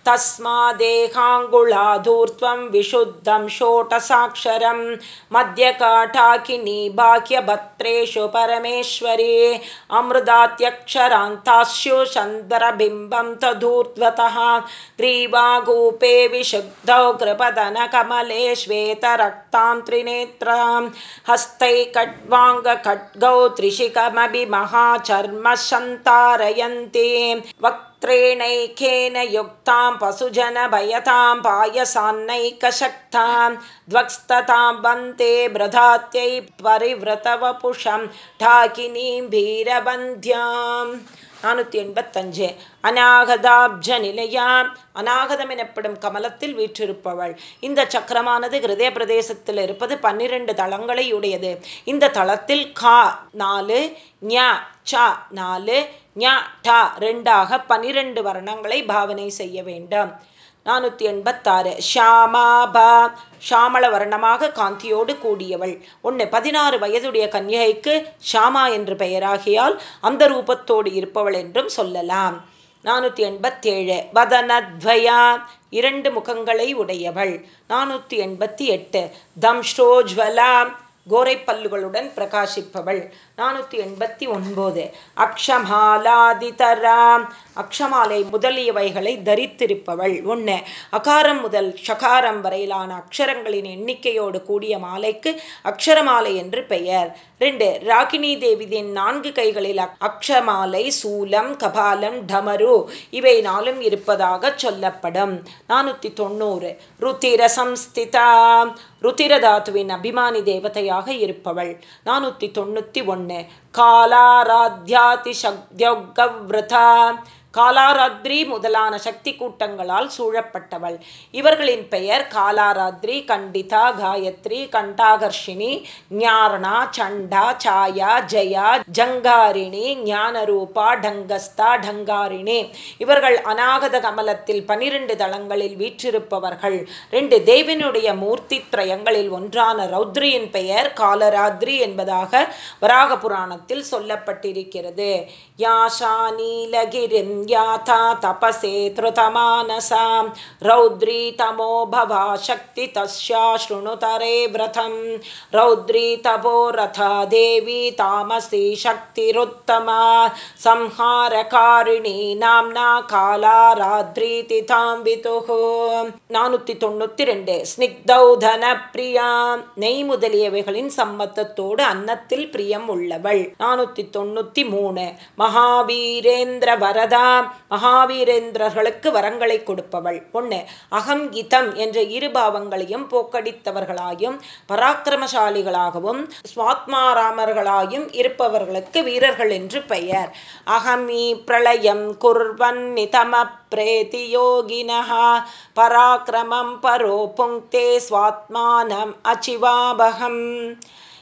தஸ்மா தேகாங்குளாதூர்த்வம் விஷுத்தம் ஷோட்டசாட்சரம் மத்திய காட்டாகினி பாக்கியபத்ரேஷு பரமேஸ்வரி. அமிர்தாத்யக்ஷராந்தாஸ்யு சந்திரபிம்பம் ததூர்த்வதா கிரீவாகூபே விஷுக்தௌ கிருபதன கமலேஸ்வரி ेतरक्तां त्रिनेत्रां हस्तै खड्वाङ्गखट्गौ त्रिषिकमभिमहाचर्म वक्त्रेणैकेन युक्तां पशुजनभयतां पायसान्नैकशक्तां ध्वस्ततां वन्ते भृधात्यै परिवृतवपुषं ढाकिनीं भीरबन्द्याम् நானூற்றி எண்பத்தஞ்சு. அநாகதாப்ஜ நிலையாம் அநாகதம் எனப்படும் கமலத்தில் வீற்றிருப்பவள். இந்த சக்கரமானது ஹிருதய பிரதேசத்தில் இருப்பது பன்னிரண்டு தளங்களை உடையது இந்த தளத்தில் கா நாலு ஞா ச நாலு ஞா ட ரெண்டாக பனிரெண்டு வர்ணங்களை பாவனை செய்ய வேண்டும். நானூற்றி எண்பத்தாறு. ஷாமாபா ஷாமள வர்ணமாக காந்தியோடு கூடியவள். ஒன்று பதினாறு வயதுடைய கன்யகைக்கு ஷாமா என்று பெயராகியால் அந்த ரூபத்தோடு இருப்பவள் என்றும் சொல்லலாம். நானூற்றி எண்பத்தேழு. வதனத்வயா இரண்டு முகங்களை உடையவள். நானூற்றி எண்பத்தி எட்டு. தம்ஷ்ரோஜ்வலா கோரைப்பல்லுகளுடன் பிரகாசிப்பவள். நானூற்றி எண்பத்தி ஒன்பது. அக்ஷமாலாதிதராம் அக்ஷமாலை முதலியவைகளை தரித்திருப்பவள். ஒன்று அகாரம் முதல் ஷகாரம் வரையிலான அக்ஷரங்களின் எண்ணிக்கையோடு கூடிய மாலைக்கு அக்ஷரமாலை என்று பெயர். ரெண்டு ராகினி தேவிதின் நான்கு கைகளில் அக்ஷமாலை சூலம் கபாலம் டமரு இவை நாளும் இருப்பதாக சொல்லப்படும். நானூற்றி தொண்ணூறு. ருத்திர சம்ஸ்திதா ருத்திரதாத்துவின் அபிமானி தேவதையாக இருப்பவள். நானூற்றி தொண்ணூற்றி ஒன்று कालाराध्यातिशब्दवृथा காலாராத்ரி முதலான சக்தி கூட்டங்களால் சூழப்பட்டவள். இவர்களின் பெயர் காலாராத்ரி கண்டிதா காயத்ரி கண்டாகர்ஷினி ஞாரணா சண்டா சாயா ஜயா ஜங்காரிணி ஞானரூபா டங்கஸ்தா டங்காரிணி. இவர்கள் அநாகத கமலத்தில் பனிரெண்டு தளங்களில் வீற்றிருப்பவர்கள். ரெண்டு தேவினுடைய மூர்த்தி திரயங்களில் ஒன்றான ரௌத்ரியின் பெயர் காலராத்ரி என்பதாக வராக புராணத்தில் சொல்லப்பட்டிருக்கிறது. யாஷா நீலகிரிம் याथा तपसे धृतमानसां रौद्री तमो भवा शक्ति तस्या शृणुतरे व्रतं रौद्री तपो रथा देवी तामसी शक्तिरुत्तमा संहारकारिणी नाम्ना कालाराद्रीति ताम्बितुः நானூற்றி தொண்ணூற்றி ரெண்டு ஸ்னிக்தௌதன பிரியா நெய் முதலியவைகளின் சம்மத்தத்தோடு அன்னத்தில் பிரியம் உள்ளவள் நானூற்றி தொண்ணூற்றி மூணு மகாவீரேந்திர வரதா மகாவீரேந்திரர்களுக்கு வரங்களை கொடுப்பவள். ஒன்று அகம் இதம் என்ற இருபாவங்களையும் போக்கடித்தவர்களாயும் பராக்கிரமசாலிகளாகவும் சுவாத்மாராமர்களாயும் இருப்பவர்களுக்கு வீரர்கள் என்று பெயர். அகமி பிரளயம் குர்வன் நிதம பிரேதி யோகினஹா பராக்கிரமம் பரோ புங்கே சுவாத்மானம் அச்சிவாபகம்.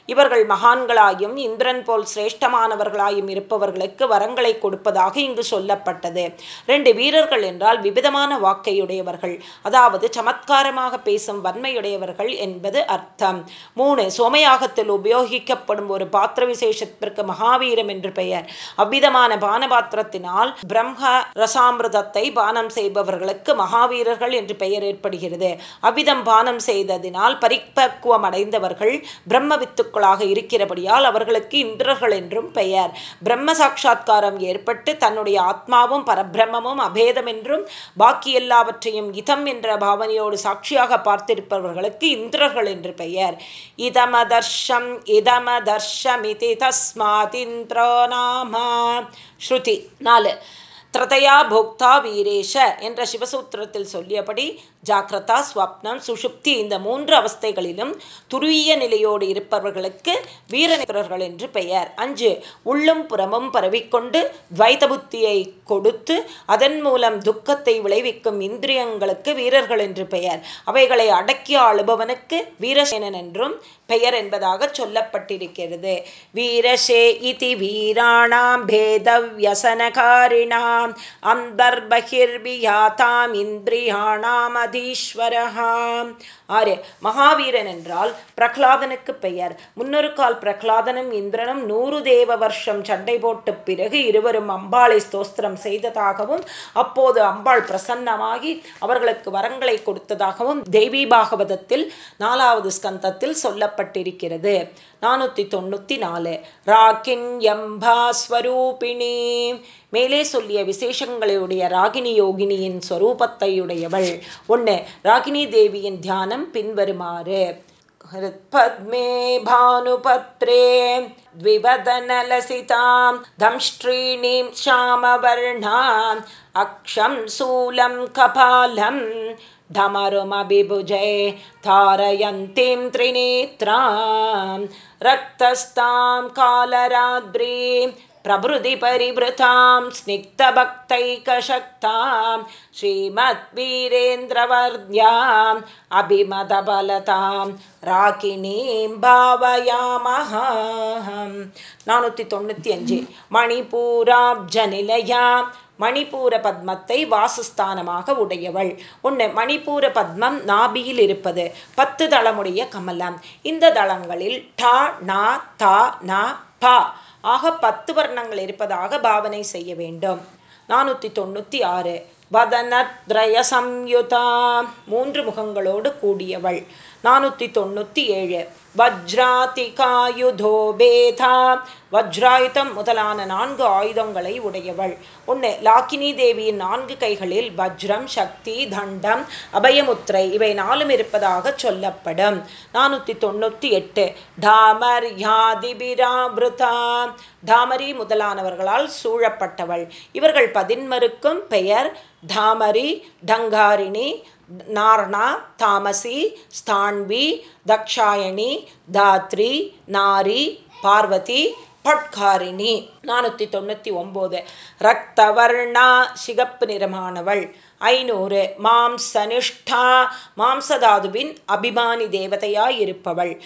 இவர்கள் மகான்களாயும் இந்திரன் போல் சிரேஷ்டமானவர்களாயும் இருப்பவர்களுக்கு வரங்களை கொடுப்பதாக இங்கு சொல்லப்பட்டது. ரெண்டு வீரர்கள் என்றால் விவிதமான வாக்கையுடையவர்கள். அதாவது சமத்காரமாக பேசும் வன்மையுடையவர்கள் என்பது அர்த்தம். மூணு சோமயாகத்தில் உபயோகிக்கப்படும் ஒரு பாத்திர விசேஷத்திற்கு மகாவீரம் என்று பெயர். அவ்விதமான பானபாத்திரத்தினால் பிரம்ம ரசாமிரதத்தை பானம் செய்பவர்களுக்கு மகாவீரர்கள் என்று பெயர் ஏற்படுகிறது. அவ்விதம் பானம் செய்ததினால் பரிபக்குவம் அடைந்தவர்கள் பிரம்ம வித்து வஸ்துக்களாக இருக்கிறபடியால் அவர்களுக்கு இந்திரர்கள் என்றும் பெயர். பிரம்ம சாட்சா்காரம் ஏற்பட்டு தன்னுடைய ஆத்மாவும் பரபிரம்மமும் அபேதம் என்றும் பாக்கி எல்லாவற்றையும் இதம் என்ற பாவனையோடு சாட்சியாக பார்த்திருப்பவர்களுக்கு இந்திரர்கள் என்று பெயர். இதமதர்ஷம் இதமதர்ஷமிதி தஸ்மாத் இந்திரோ நாம. ஸ்ருதி நாலு. திரதையா போக்தா வீரேஷ என்ற சிவசூத்திரத்தில் சொல்லியபடி ஜாக்கிரதா ஸ்வப்னம் சுஷுப்தி இந்த மூன்று அவஸ்தைகளிலும் துருவிய நிலையோடு இருப்பவர்களுக்கு வீரநிபுரர்கள் என்று பெயர். அஞ்சு உள்ளும் புறமும் பரவிக்கொண்டு துவைத புத்தியை கொடுத்து அதன் மூலம் துக்கத்தை விளைவிக்கும் இந்திரியங்களுக்கு வீரர்கள் என்று பெயர். அவைகளை அடக்கி ஆளுபவனுக்கு வீரசேனன் என்றும் பெயர் என்பதாக சொல்லப்பட்டிருக்கிறது. வீரசே இதி வீராணாம் பேதவியசனகாரிணாம். அந்தர்பகிர்வியாதாம் இந்திரியாணாம் அதீஸ்வரஹாம் ஆறு மகாவீரன் என்றால் பிரகலாதனுக்கு பெயர். முன்னொரு கால் பிரகலாதனும் இந்திரனும் நூறு தேவ வருஷம் சண்டை போட்ட பிறகு இருவரும் அம்பாளை ஸ்தோஸ்திரம் செய்ததாகவும் அப்போது அம்பாள் பிரசன்னமாகி அவர்களுக்கு வரங்களை கொடுத்ததாகவும் தேவி பாகவதத்தில் நாலாவது ஸ்கந்தத்தில் சொல்லப்பட்டிருக்கிறது. நானூற்றி தொண்ணூற்றி நாலு. ராகின் எம்பாஸ்வரூபிணி மேலே சொல்லிய விசேஷங்களுடைய ராகினி யோகினியின் ஸ்வரூபத்தையுடையவள் ஒன்று ராகினி தேவியின் தியானம் பின்வருமாறு हृत्पद्मे भानुपत्रे द्विवदनलसितां दंष्ट्रीणीं श्यामवर्णाम् अक्षं शूलं कपालं धमरुमभिभुजे तारयन्तीं त्रिनेत्रां रक्तस्तां कालराद्रीं பிரபுதி பரிபுதாம் ஸ்னிக்தபக்தைகசக்தாம் ஸ்ரீமத் வீரேந்திரவர்தியாம் அபிமதபலதாம் ராகிணீம் பாவயாமஹாம் நானூற்றி தொண்ணூற்றி அஞ்சு மணிபூராப்ஜநிலையாம் மணிபூர பத்மத்தை வாசுஸ்தானமாக உடையவள். ஒன்று மணிப்பூர பத்மம் நாபியில் இருப்பது பத்து தளமுடைய கமலம். இந்த தளங்களில் டா நா தா நா பா ஆக பத்து வர்ணங்கள் இருப்பதாக பாவனை செய்ய வேண்டும். நானூற்றி தொண்ணூற்றி ஆறு வதனத்ரய சம்யுதா மூன்று முகங்களோடு கூடியவள். நானூற்றி தொண்ணூற்றி ஏழு வஜ்ராதிகாயுதோ பேதா. வஜ்ராயுதம் முதலான நான்கு ஆயுதங்களை உடையவள். ஒன்று லாக்கினி தேவியின் நான்கு கைகளில் வஜ்ரம் சக்தி தண்டம் அபயமுத்திரை இவை நாலும் இருப்பதாக சொல்லப்படும். நானூற்றி தொண்ணூற்றி எட்டு. டாமர் யாதிபிராபிருதா தாமரி முதலானவர்களால் சூழப்பட்டவள். இவர்கள் பதின்மருக்கும் பெயர் தாமரி டங்காரிணி நார்னா தாமசி ஸ்தான்வி தக்ஷாயணி தாத்ரி நாரி பார்வதி பட்காரிணி. நானூற்றி தொண்ணூற்றி ஒம்பது. ரக்தவர்ணா சிகப்பு நிறமானவள். ஐநூறு. மாம்சனிஷ்டா மாம்சதாதுவின் அபிமானி தேவதையாயிருப்பவள்.